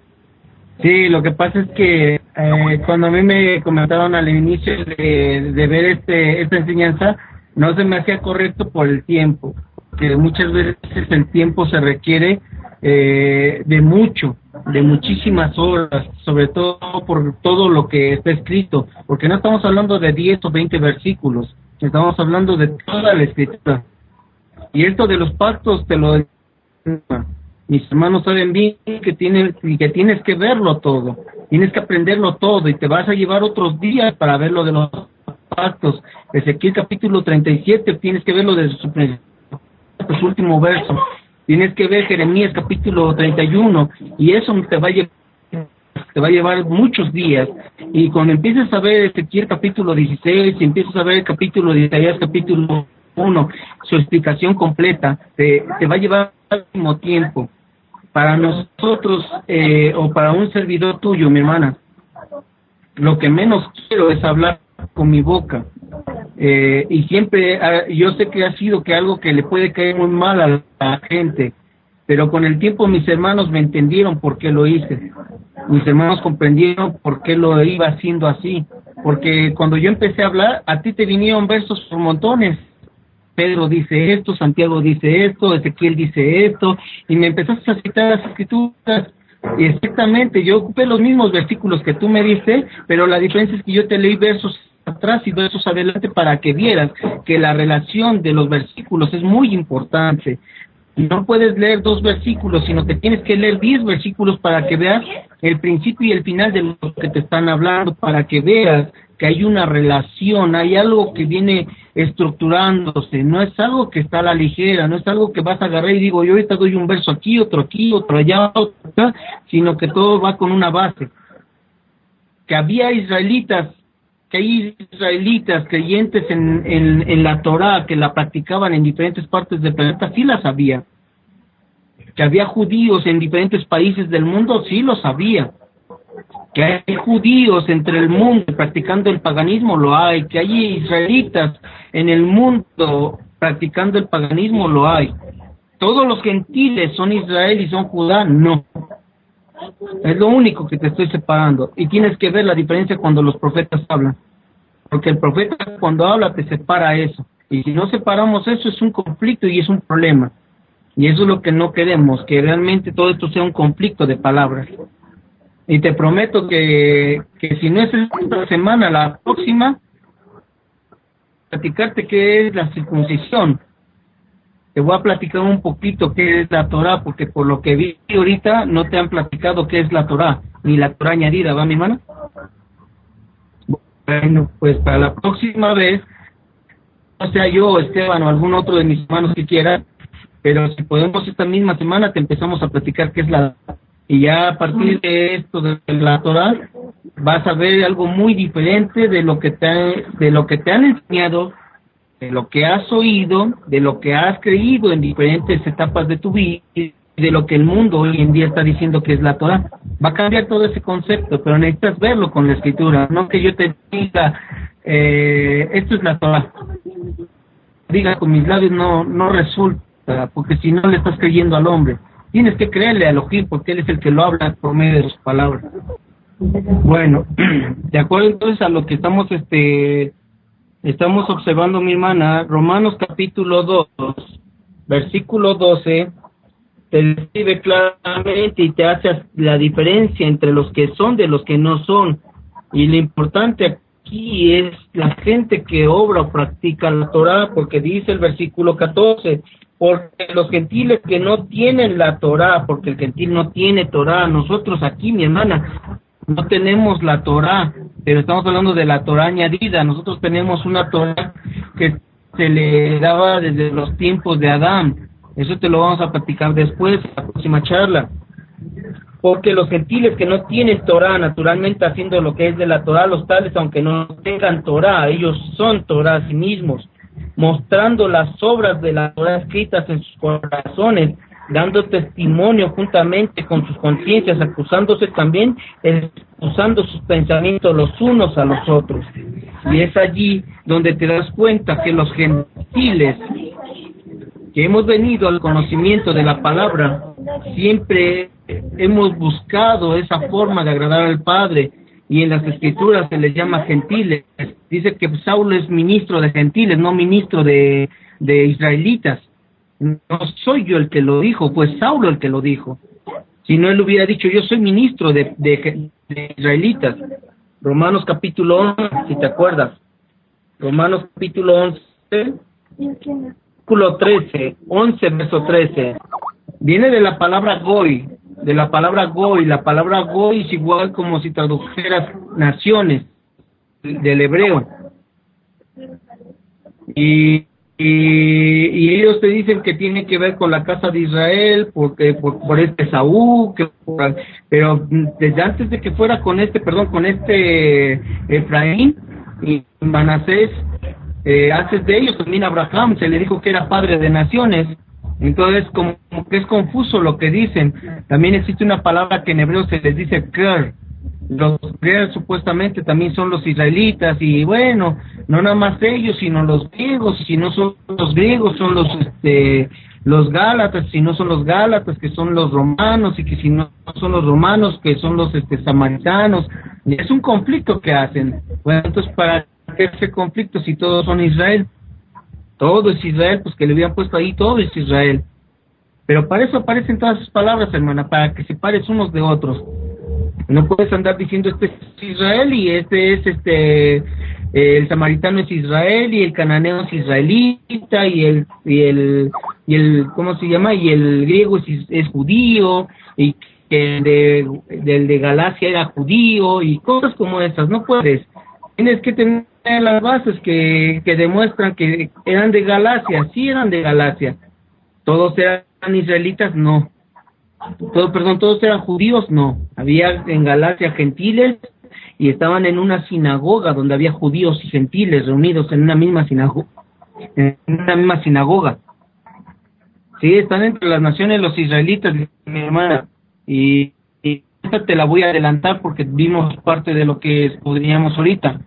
Sí, lo que pasa es que eh, cuando a mí me comentaron al inicio de, de ver este, esta enseñanza, no se me hacía correcto por el tiempo, que muchas veces el tiempo se requiere eh, de mucho, de muchísimas horas, sobre todo por todo lo que está escrito, porque no estamos hablando de 10 o 20 versículos, estamos hablando de toda la escritura. Y esto de los pactos te lo mis hermanos saben bien que tienes, que tienes que verlo todo, tienes que aprenderlo todo y te vas a llevar otros días para verlo de los pactos. Ezequiel capítulo 37, tienes que verlo desde su, su último verso. Tienes que ver Jeremías capítulo 31 y eso te va a llevar te va a llevar muchos días y cuando empieces a ver Ezequiel capítulo 16 y empiezas a ver el capítulo de Isaías capítulo 1, su explicación completa, te, va a llevar mismo tiempo para nosotros eh, o para un servidor tuyo, mi hermana, lo que menos quiero es hablar con mi boca. Eh, y siempre, ah, yo sé que ha sido que algo que le puede caer muy mal a la gente, pero con el tiempo mis hermanos me entendieron por qué lo hice. Mis hermanos comprendieron por qué lo iba haciendo así. Porque cuando yo empecé a hablar, a ti te vinieron versos por montones Pedro dice esto, Santiago dice esto, Ezequiel dice esto, y me empezaste a citar las escrituras. Exactamente, yo ocupé los mismos versículos que tú me diste, pero la diferencia es que yo te leí versos atrás y versos adelante para que vieras que la relación de los versículos es muy importante. No puedes leer dos versículos, sino que tienes que leer diez versículos para que veas el principio y el final de lo que te están hablando, para que veas que hay una relación, hay algo que viene estructurándose, no es algo que está a la ligera, no es algo que vas a agarrar y digo, yo ahorita doy un verso aquí, otro aquí, otro allá, otro acá, sino que todo va con una base. Que había israelitas, que hay israelitas creyentes en, en, la Torah que la practicaban en diferentes partes del planeta, sí las había. Que había judíos en diferentes países del mundo, sí lo sabía que hay judíos entre el mundo practicando el paganismo, lo hay, que hay israelitas en el mundo practicando el paganismo, lo hay. Todos los gentiles son Israel y son Judá, no. Es lo único que te estoy separando. Y tienes que ver la diferencia cuando los profetas hablan. Porque el profeta cuando habla te separa eso. Y si no separamos eso es un conflicto y es un problema. Y eso es lo que no queremos, que realmente todo esto sea un conflicto de palabras. Y te prometo que, que si no es esta semana, la próxima, platicarte qué es la circuncisión. Te voy a platicar un poquito qué es la Torah, porque por lo que vi ahorita no te han platicado qué es la Torah, ni la Torah añadida, ¿va mi hermana? Bueno, pues para la próxima vez, no sea yo, Esteban o algún otro de mis hermanos que quiera, pero si podemos esta misma semana te empezamos a platicar qué es la y ya a partir de esto de la Torah vas a ver algo muy diferente de lo que te de lo que te han enseñado de lo que has oído de lo que has creído en diferentes etapas de tu vida y de lo que el mundo hoy en día está diciendo que es la Torah va a cambiar todo ese concepto pero necesitas verlo con la escritura no que yo te diga eh, esto es la Torah diga con mis labios no no resulta porque si no le estás creyendo al hombre Tienes que creerle a Elohim porque Él es el que lo habla por medio de sus palabras. Bueno, de acuerdo entonces a lo que estamos este estamos observando mi hermana, Romanos capítulo 2, versículo 12 te describe claramente y te hace la diferencia entre los que son de los que no son. Y lo importante aquí es la gente que obra o practica la Torah, porque dice el versículo 14, porque los gentiles que no tienen la Torah, porque el gentil no tiene Torah, nosotros aquí, mi hermana, no tenemos la Torah, pero estamos hablando de la Torah añadida, nosotros tenemos una Torah que se le daba desde los tiempos de Adán, eso te lo vamos a platicar después, la próxima charla. Porque los gentiles que no tienen Torah, naturalmente haciendo lo que es de la Torah, los tales, aunque no tengan Torah, ellos son Torah a sí mismos, mostrando las obras de la Torah escritas en sus corazones, dando testimonio juntamente con sus conciencias, acusándose también, usando sus pensamientos los unos a los otros. Y es allí donde te das cuenta que los gentiles que hemos venido al conocimiento de la palabra, siempre hemos buscado esa forma de agradar al Padre y en las escrituras se les llama gentiles. Dice que Saulo es ministro de gentiles, no ministro de, de israelitas. No soy yo el que lo dijo, fue Saulo el que lo dijo. Si no, él hubiera dicho, yo soy ministro de, de, de israelitas. Romanos capítulo 11, si te acuerdas. Romanos capítulo 11 versículo 13, 11, verso 13, viene de la palabra goy, de la palabra goy. La palabra goy es igual como si tradujeras naciones del hebreo. Y, y, ellos te dicen que tiene que ver con la casa de Israel, porque por, por este Saúl, que pero desde antes de que fuera con este, perdón, con este Efraín y Manasés, eh, antes de ellos también Abraham se le dijo que era padre de naciones. Entonces, como, que es confuso lo que dicen. También existe una palabra que en hebreo se les dice ker. Los ker supuestamente también son los israelitas y bueno, no nada más ellos, sino los griegos, si no son los griegos, son los este los gálatas, si no son los gálatas, que son los romanos, y que si no son los romanos, que son los este samaritanos. Es un conflicto que hacen. Bueno, entonces para ese conflicto si todos son Israel? Todo es Israel, pues que le habían puesto ahí, todo es Israel. Pero para eso aparecen todas sus palabras, hermana, para que separes unos de otros. No puedes andar diciendo este es Israel y este es este el samaritano es Israel y el cananeo es israelita y el y el y el cómo se llama y el griego es, es judío y el de, del de Galacia era judío y cosas como esas. No puedes. Tienes que tener las bases que, que demuestran que eran de Galacia, sí eran de Galacia. Todos eran israelitas, no. Todo, perdón, todos eran judíos, no. Había en Galacia gentiles y estaban en una sinagoga donde había judíos y gentiles reunidos en una misma sinagoga. En una misma sinagoga. Sí, están entre las naciones los israelitas, mi hermana. Y, y esta te la voy a adelantar porque vimos parte de lo que estudiamos ahorita.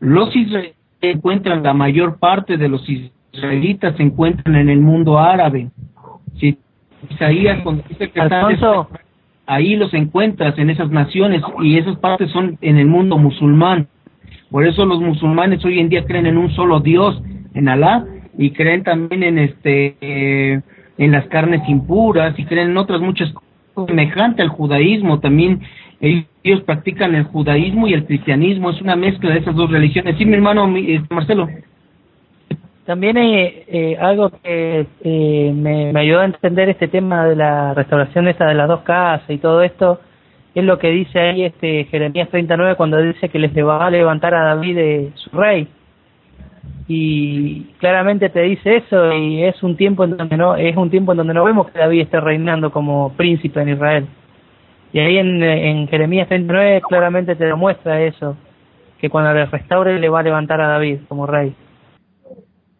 Los israelitas se encuentran, la mayor parte de los israelitas se encuentran en el mundo árabe. Si Isaías dice que ahí los encuentras en esas naciones y esas partes son en el mundo musulmán. Por eso los musulmanes hoy en día creen en un solo Dios, en Alá, y creen también en este eh, en las carnes impuras y creen en otras muchas cosas semejante al judaísmo también ellos practican el judaísmo y el cristianismo, es una mezcla de esas dos religiones. Sí, mi hermano eh, Marcelo. También eh, eh, algo que eh, me, me, ayudó a entender este tema de la restauración esa de las dos casas y todo esto, es lo que dice ahí este Jeremías 39 cuando dice que les va a levantar a David de su rey. Y claramente te dice eso y es un tiempo en donde no es un tiempo en donde no vemos que David esté reinando como príncipe en Israel. Y ahí en, en Jeremías 39 claramente te demuestra eso, que cuando le restaure le va a levantar a David como rey.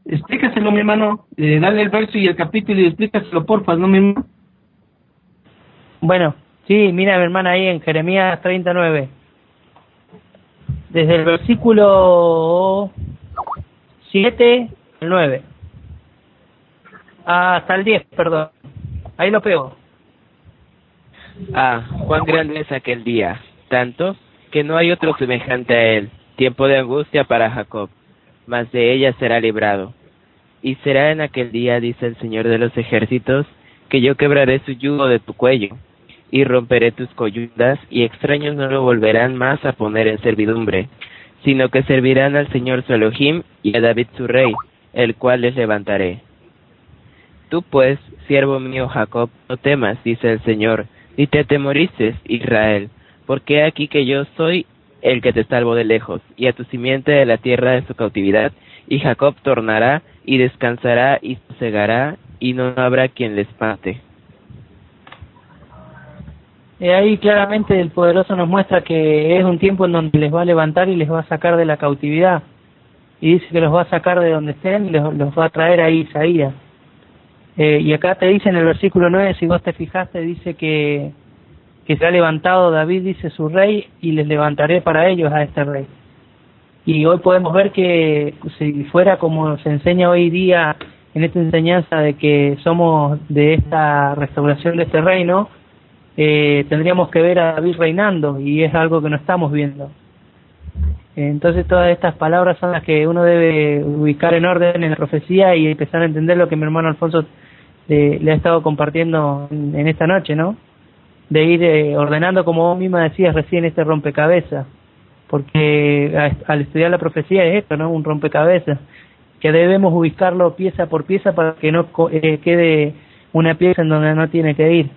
Explícaselo, mi hermano, eh, dale el verso y el capítulo y explícaselo, porfa, ¿no, mi hermano? Bueno, sí, mira, mi hermana, ahí en Jeremías 39. Desde el versículo 7 al 9. hasta el 10, perdón. Ahí lo pego. Ah, cuán grande es aquel día, tanto que no hay otro semejante a él, tiempo de angustia para Jacob, mas de ella será librado. Y será en aquel día, dice el Señor de los ejércitos, que yo quebraré su yugo de tu cuello, y romperé tus coyundas, y extraños no lo volverán más a poner en servidumbre, sino que servirán al Señor su Elohim y a David su rey, el cual les levantaré. Tú pues, siervo mío Jacob, no temas, dice el Señor, ni te atemorices, Israel, porque aquí que yo soy el que te salvo de lejos, y a tu simiente de la tierra de su cautividad, y Jacob tornará y descansará y sosegará, y no habrá quien le espante. Y ahí claramente el poderoso nos muestra que es un tiempo en donde les va a levantar y les va a sacar de la cautividad. Y dice que los va a sacar de donde estén y los, los va a traer ahí Isaías. Eh, y acá te dice en el versículo 9, si vos te fijaste, dice que, que se ha levantado David, dice su rey, y les levantaré para ellos a este rey. Y hoy podemos ver que si fuera como se enseña hoy día en esta enseñanza de que somos de esta restauración de este reino, eh, tendríamos que ver a David reinando y es algo que no estamos viendo. Entonces todas estas palabras son las que uno debe ubicar en orden en la profecía y empezar a entender lo que mi hermano Alfonso eh, le ha estado compartiendo en, esta noche, ¿no? De ir eh, ordenando, como vos misma decías recién, este rompecabezas. Porque al estudiar la profecía es esto, ¿no? Un rompecabezas. Que debemos ubicarlo pieza por pieza para que no quede una pieza en donde no tiene que ir.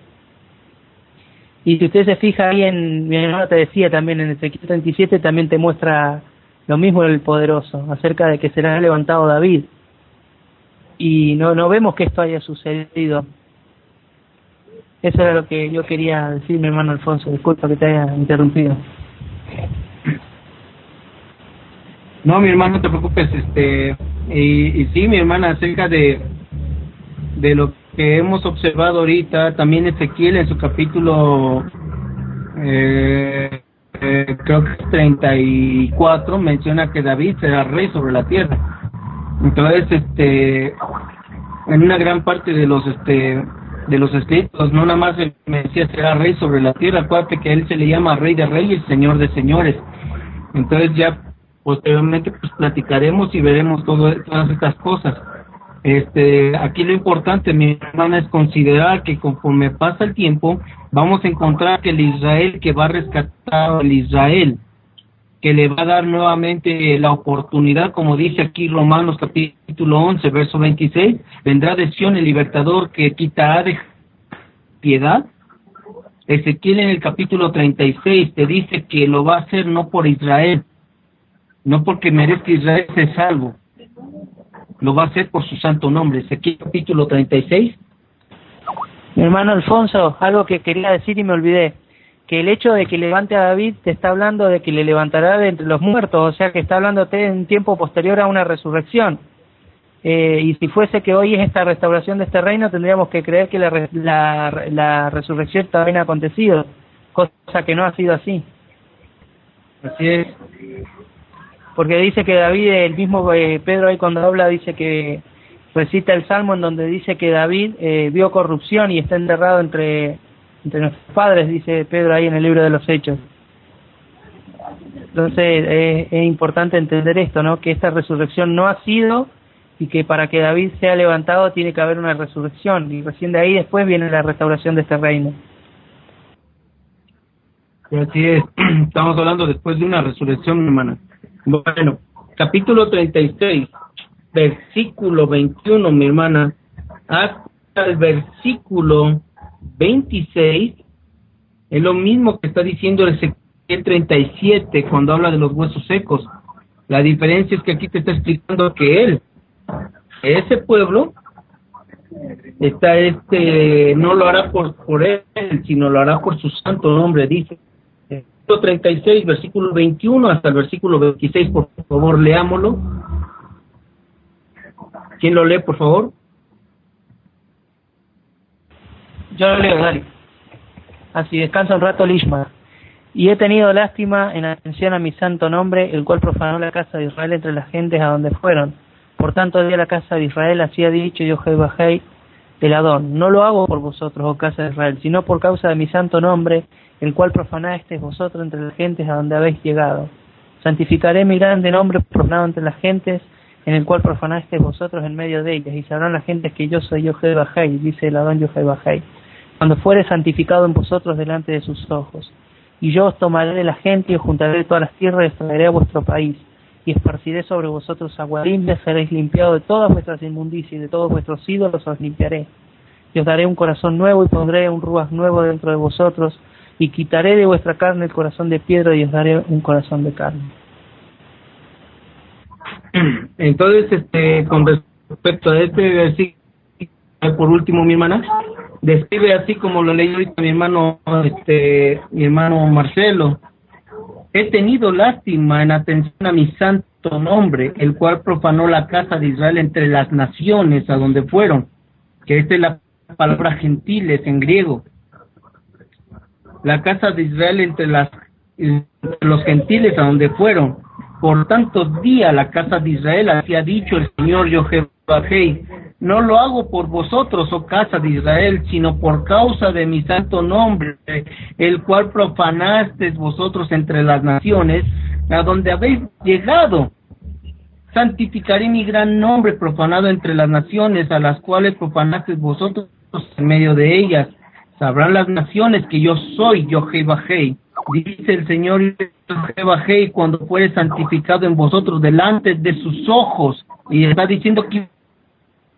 Y si usted se fija ahí en, mi hermano te decía también en Ezequiel 37, también te muestra lo mismo el poderoso, acerca de que será levantado David. Y no, no vemos que esto haya sucedido. Eso era lo que yo quería decir, mi hermano Alfonso. Disculpa que te haya interrumpido. No, mi hermano, no te preocupes. este y, sí, mi hermana, acerca de, de lo que hemos observado ahorita, también Ezequiel en su capítulo, eh, eh, creo que 34, menciona que David será rey sobre la tierra. Entonces, este, en una gran parte de los, este, de los escritos, no nada más me decía será rey sobre la tierra, acuérdate que él se le llama rey de reyes, señor de señores. Entonces ya posteriormente pues platicaremos y veremos todas estas cosas. Este, aquí lo importante, mi hermana, es considerar que conforme pasa el tiempo, vamos a encontrar que el Israel que va a rescatar el Israel, que le va a dar nuevamente la oportunidad, como dice aquí Romanos capítulo 11, verso 26, vendrá de Sion el libertador que quitará de piedad. Ezequiel en el capítulo 36 te dice que lo va a hacer no por Israel, no porque merezca Israel ser salvo, lo va a hacer por su santo nombre. Ezequiel capítulo 36. Mi hermano Alfonso, algo que quería decir y me olvidé, que el hecho de que levante a David te está hablando de que le levantará de entre los muertos, o sea que está hablando en tiempo posterior a una resurrección. Eh, y si fuese que hoy es esta restauración de este reino, tendríamos que creer que la, la, la resurrección también ha acontecido, cosa que no ha sido así. Así es porque dice que David, el mismo eh, Pedro ahí cuando habla, dice que recita el Salmo en donde dice que David eh, vio corrupción y está enterrado entre, entre nuestros padres, dice Pedro ahí en el libro de los Hechos. Entonces es importante entender esto, ¿no? Que esta resurrección no ha sido y que para que David sea levantado tiene que haber una resurrección y recién de ahí después viene la restauración de este reino. Así es, estamos hablando después de una resurrección, hermana. Bueno, capítulo 36, versículo 21, mi hermana, hasta el versículo 26, es lo mismo que está diciendo el Ezequiel 37 cuando habla de los huesos secos. La diferencia es que aquí te está explicando que él, ese pueblo, está este, no lo hará por, por él, sino lo hará por su santo nombre, dice 36, versículo 21 hasta el versículo 26, por favor, leámoslo. ¿Quién lo lee, por favor? Yo lo leo, dale. Así descansa un rato Lishma. Y he tenido lástima en atención a mi santo nombre, el cual profanó la casa de Israel entre las gentes a donde fueron. Por tanto, de la casa de Israel, así ha dicho yo Hei el Adón, no lo hago por vosotros, oh casa de Israel, sino por causa de mi santo nombre, el cual profanasteis vosotros entre las gentes a donde habéis llegado. Santificaré mi grande nombre profanado entre las gentes, en el cual profanasteis vosotros en medio de ellas, y sabrán las gentes que yo soy Bajay, dice el Adón Bajay, cuando fuere santificado en vosotros delante de sus ojos. Y yo os tomaré de la gente y os juntaré de todas las tierras y os traeré a vuestro país, y esparciré sobre vosotros agua limpia, seréis limpiados de todas vuestras inmundicias y de todos vuestros ídolos os limpiaré. Y os daré un corazón nuevo y pondré un ruas nuevo dentro de vosotros, y quitaré de vuestra carne el corazón de piedra y os daré un corazón de carne. Entonces, este, con respecto a este versículo, por último, mi hermana, describe así como lo leí ahorita mi hermano, este, mi hermano Marcelo. He tenido lástima en atención a mi santo nombre, el cual profanó la casa de Israel entre las naciones a donde fueron, que esta es la palabra gentiles en griego. La casa de Israel entre las los gentiles a donde fueron, por tanto día la casa de Israel así ha dicho el Señor Jehová no lo hago por vosotros, oh casa de Israel, sino por causa de mi santo nombre, el cual profanasteis vosotros entre las naciones, a donde habéis llegado. Santificaré mi gran nombre profanado entre las naciones, a las cuales profanasteis vosotros en medio de ellas. Sabrán las naciones que yo soy Jehová dice el Señor Jehová cuando fuere santificado en vosotros delante de sus ojos. Y está diciendo que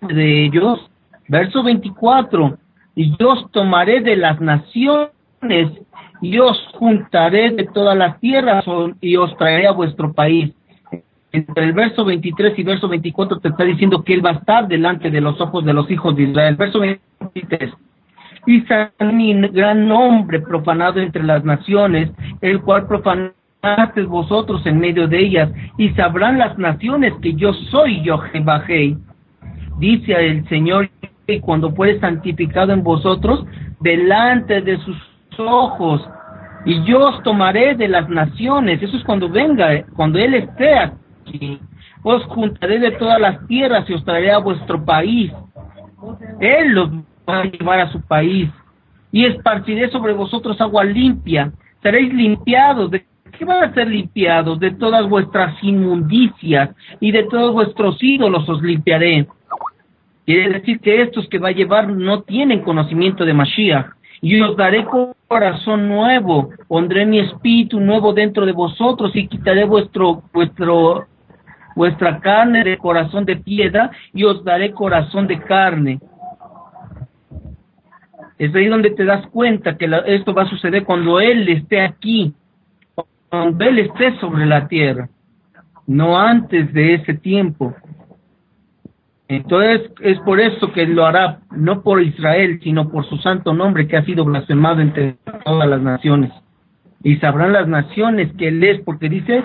de ellos, verso 24, y yo os tomaré de las naciones y os juntaré de todas las tierras y os traeré a vuestro país. Entre el verso 23 y verso 24 te está diciendo que él va a estar delante de los ojos de los hijos de Israel. Verso 23 y mi gran nombre profanado entre las naciones, el cual profanaste vosotros en medio de ellas, y sabrán las naciones que yo soy Jehová. Dice el Señor, que cuando fuere santificado en vosotros, delante de sus ojos, y yo os tomaré de las naciones, eso es cuando venga, cuando Él esté aquí, os juntaré de todas las tierras y os traeré a vuestro país. Él los va a llevar a su país y esparciré sobre vosotros agua limpia. Seréis limpiados. ¿De qué van a ser limpiados? De todas vuestras inmundicias y de todos vuestros ídolos os limpiaré. Quiere decir que estos que va a llevar no tienen conocimiento de Mashiach. Y os daré corazón nuevo, pondré mi espíritu nuevo dentro de vosotros y quitaré vuestro, vuestro, vuestra carne de corazón de piedra y os daré corazón de carne es ahí donde te das cuenta que esto va a suceder cuando Él esté aquí, cuando Él esté sobre la tierra, no antes de ese tiempo. Entonces es por eso que lo hará, no por Israel, sino por su santo nombre que ha sido blasfemado entre todas las naciones. Y sabrán las naciones que Él es, porque dice,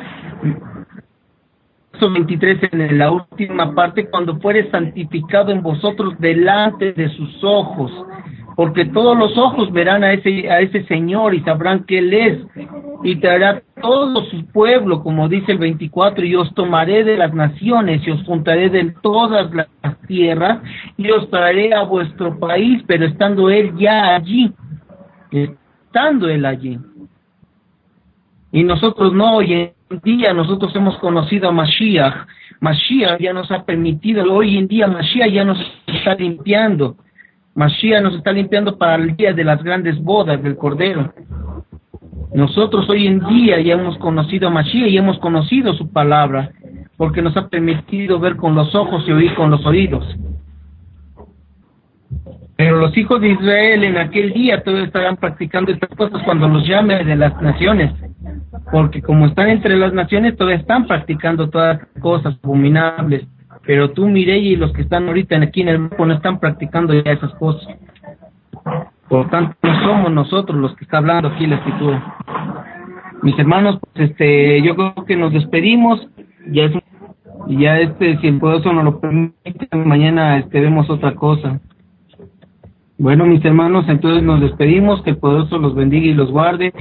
23 en la última parte, cuando fuere santificado en vosotros delante de sus ojos porque todos los ojos verán a ese, a ese Señor y sabrán que Él es, y traerá todo su pueblo, como dice el 24, y os tomaré de las naciones y os juntaré de todas las tierras y os traeré a vuestro país, pero estando Él ya allí, estando Él allí. Y nosotros no, hoy en día nosotros hemos conocido a Mashiach, Mashiach ya nos ha permitido, hoy en día Mashiach ya nos está limpiando, Mashiach nos está limpiando para el día de las grandes bodas del Cordero. Nosotros hoy en día ya hemos conocido a Mashiach y hemos conocido su palabra, porque nos ha permitido ver con los ojos y oír con los oídos. Pero los hijos de Israel en aquel día todavía estarán practicando estas cosas cuando los llame de las naciones, porque como están entre las naciones todavía están practicando todas las cosas abominables pero tú, Mireya, y los que están ahorita aquí en el grupo no están practicando ya esas cosas. Por tanto, no somos nosotros los que está hablando aquí la escritura. Mis hermanos, pues este, yo creo que nos despedimos. Ya es, ya este, si el poderoso nos lo permite, mañana este, vemos otra cosa. Bueno, mis hermanos, entonces nos despedimos, que el poderoso los bendiga y los guarde.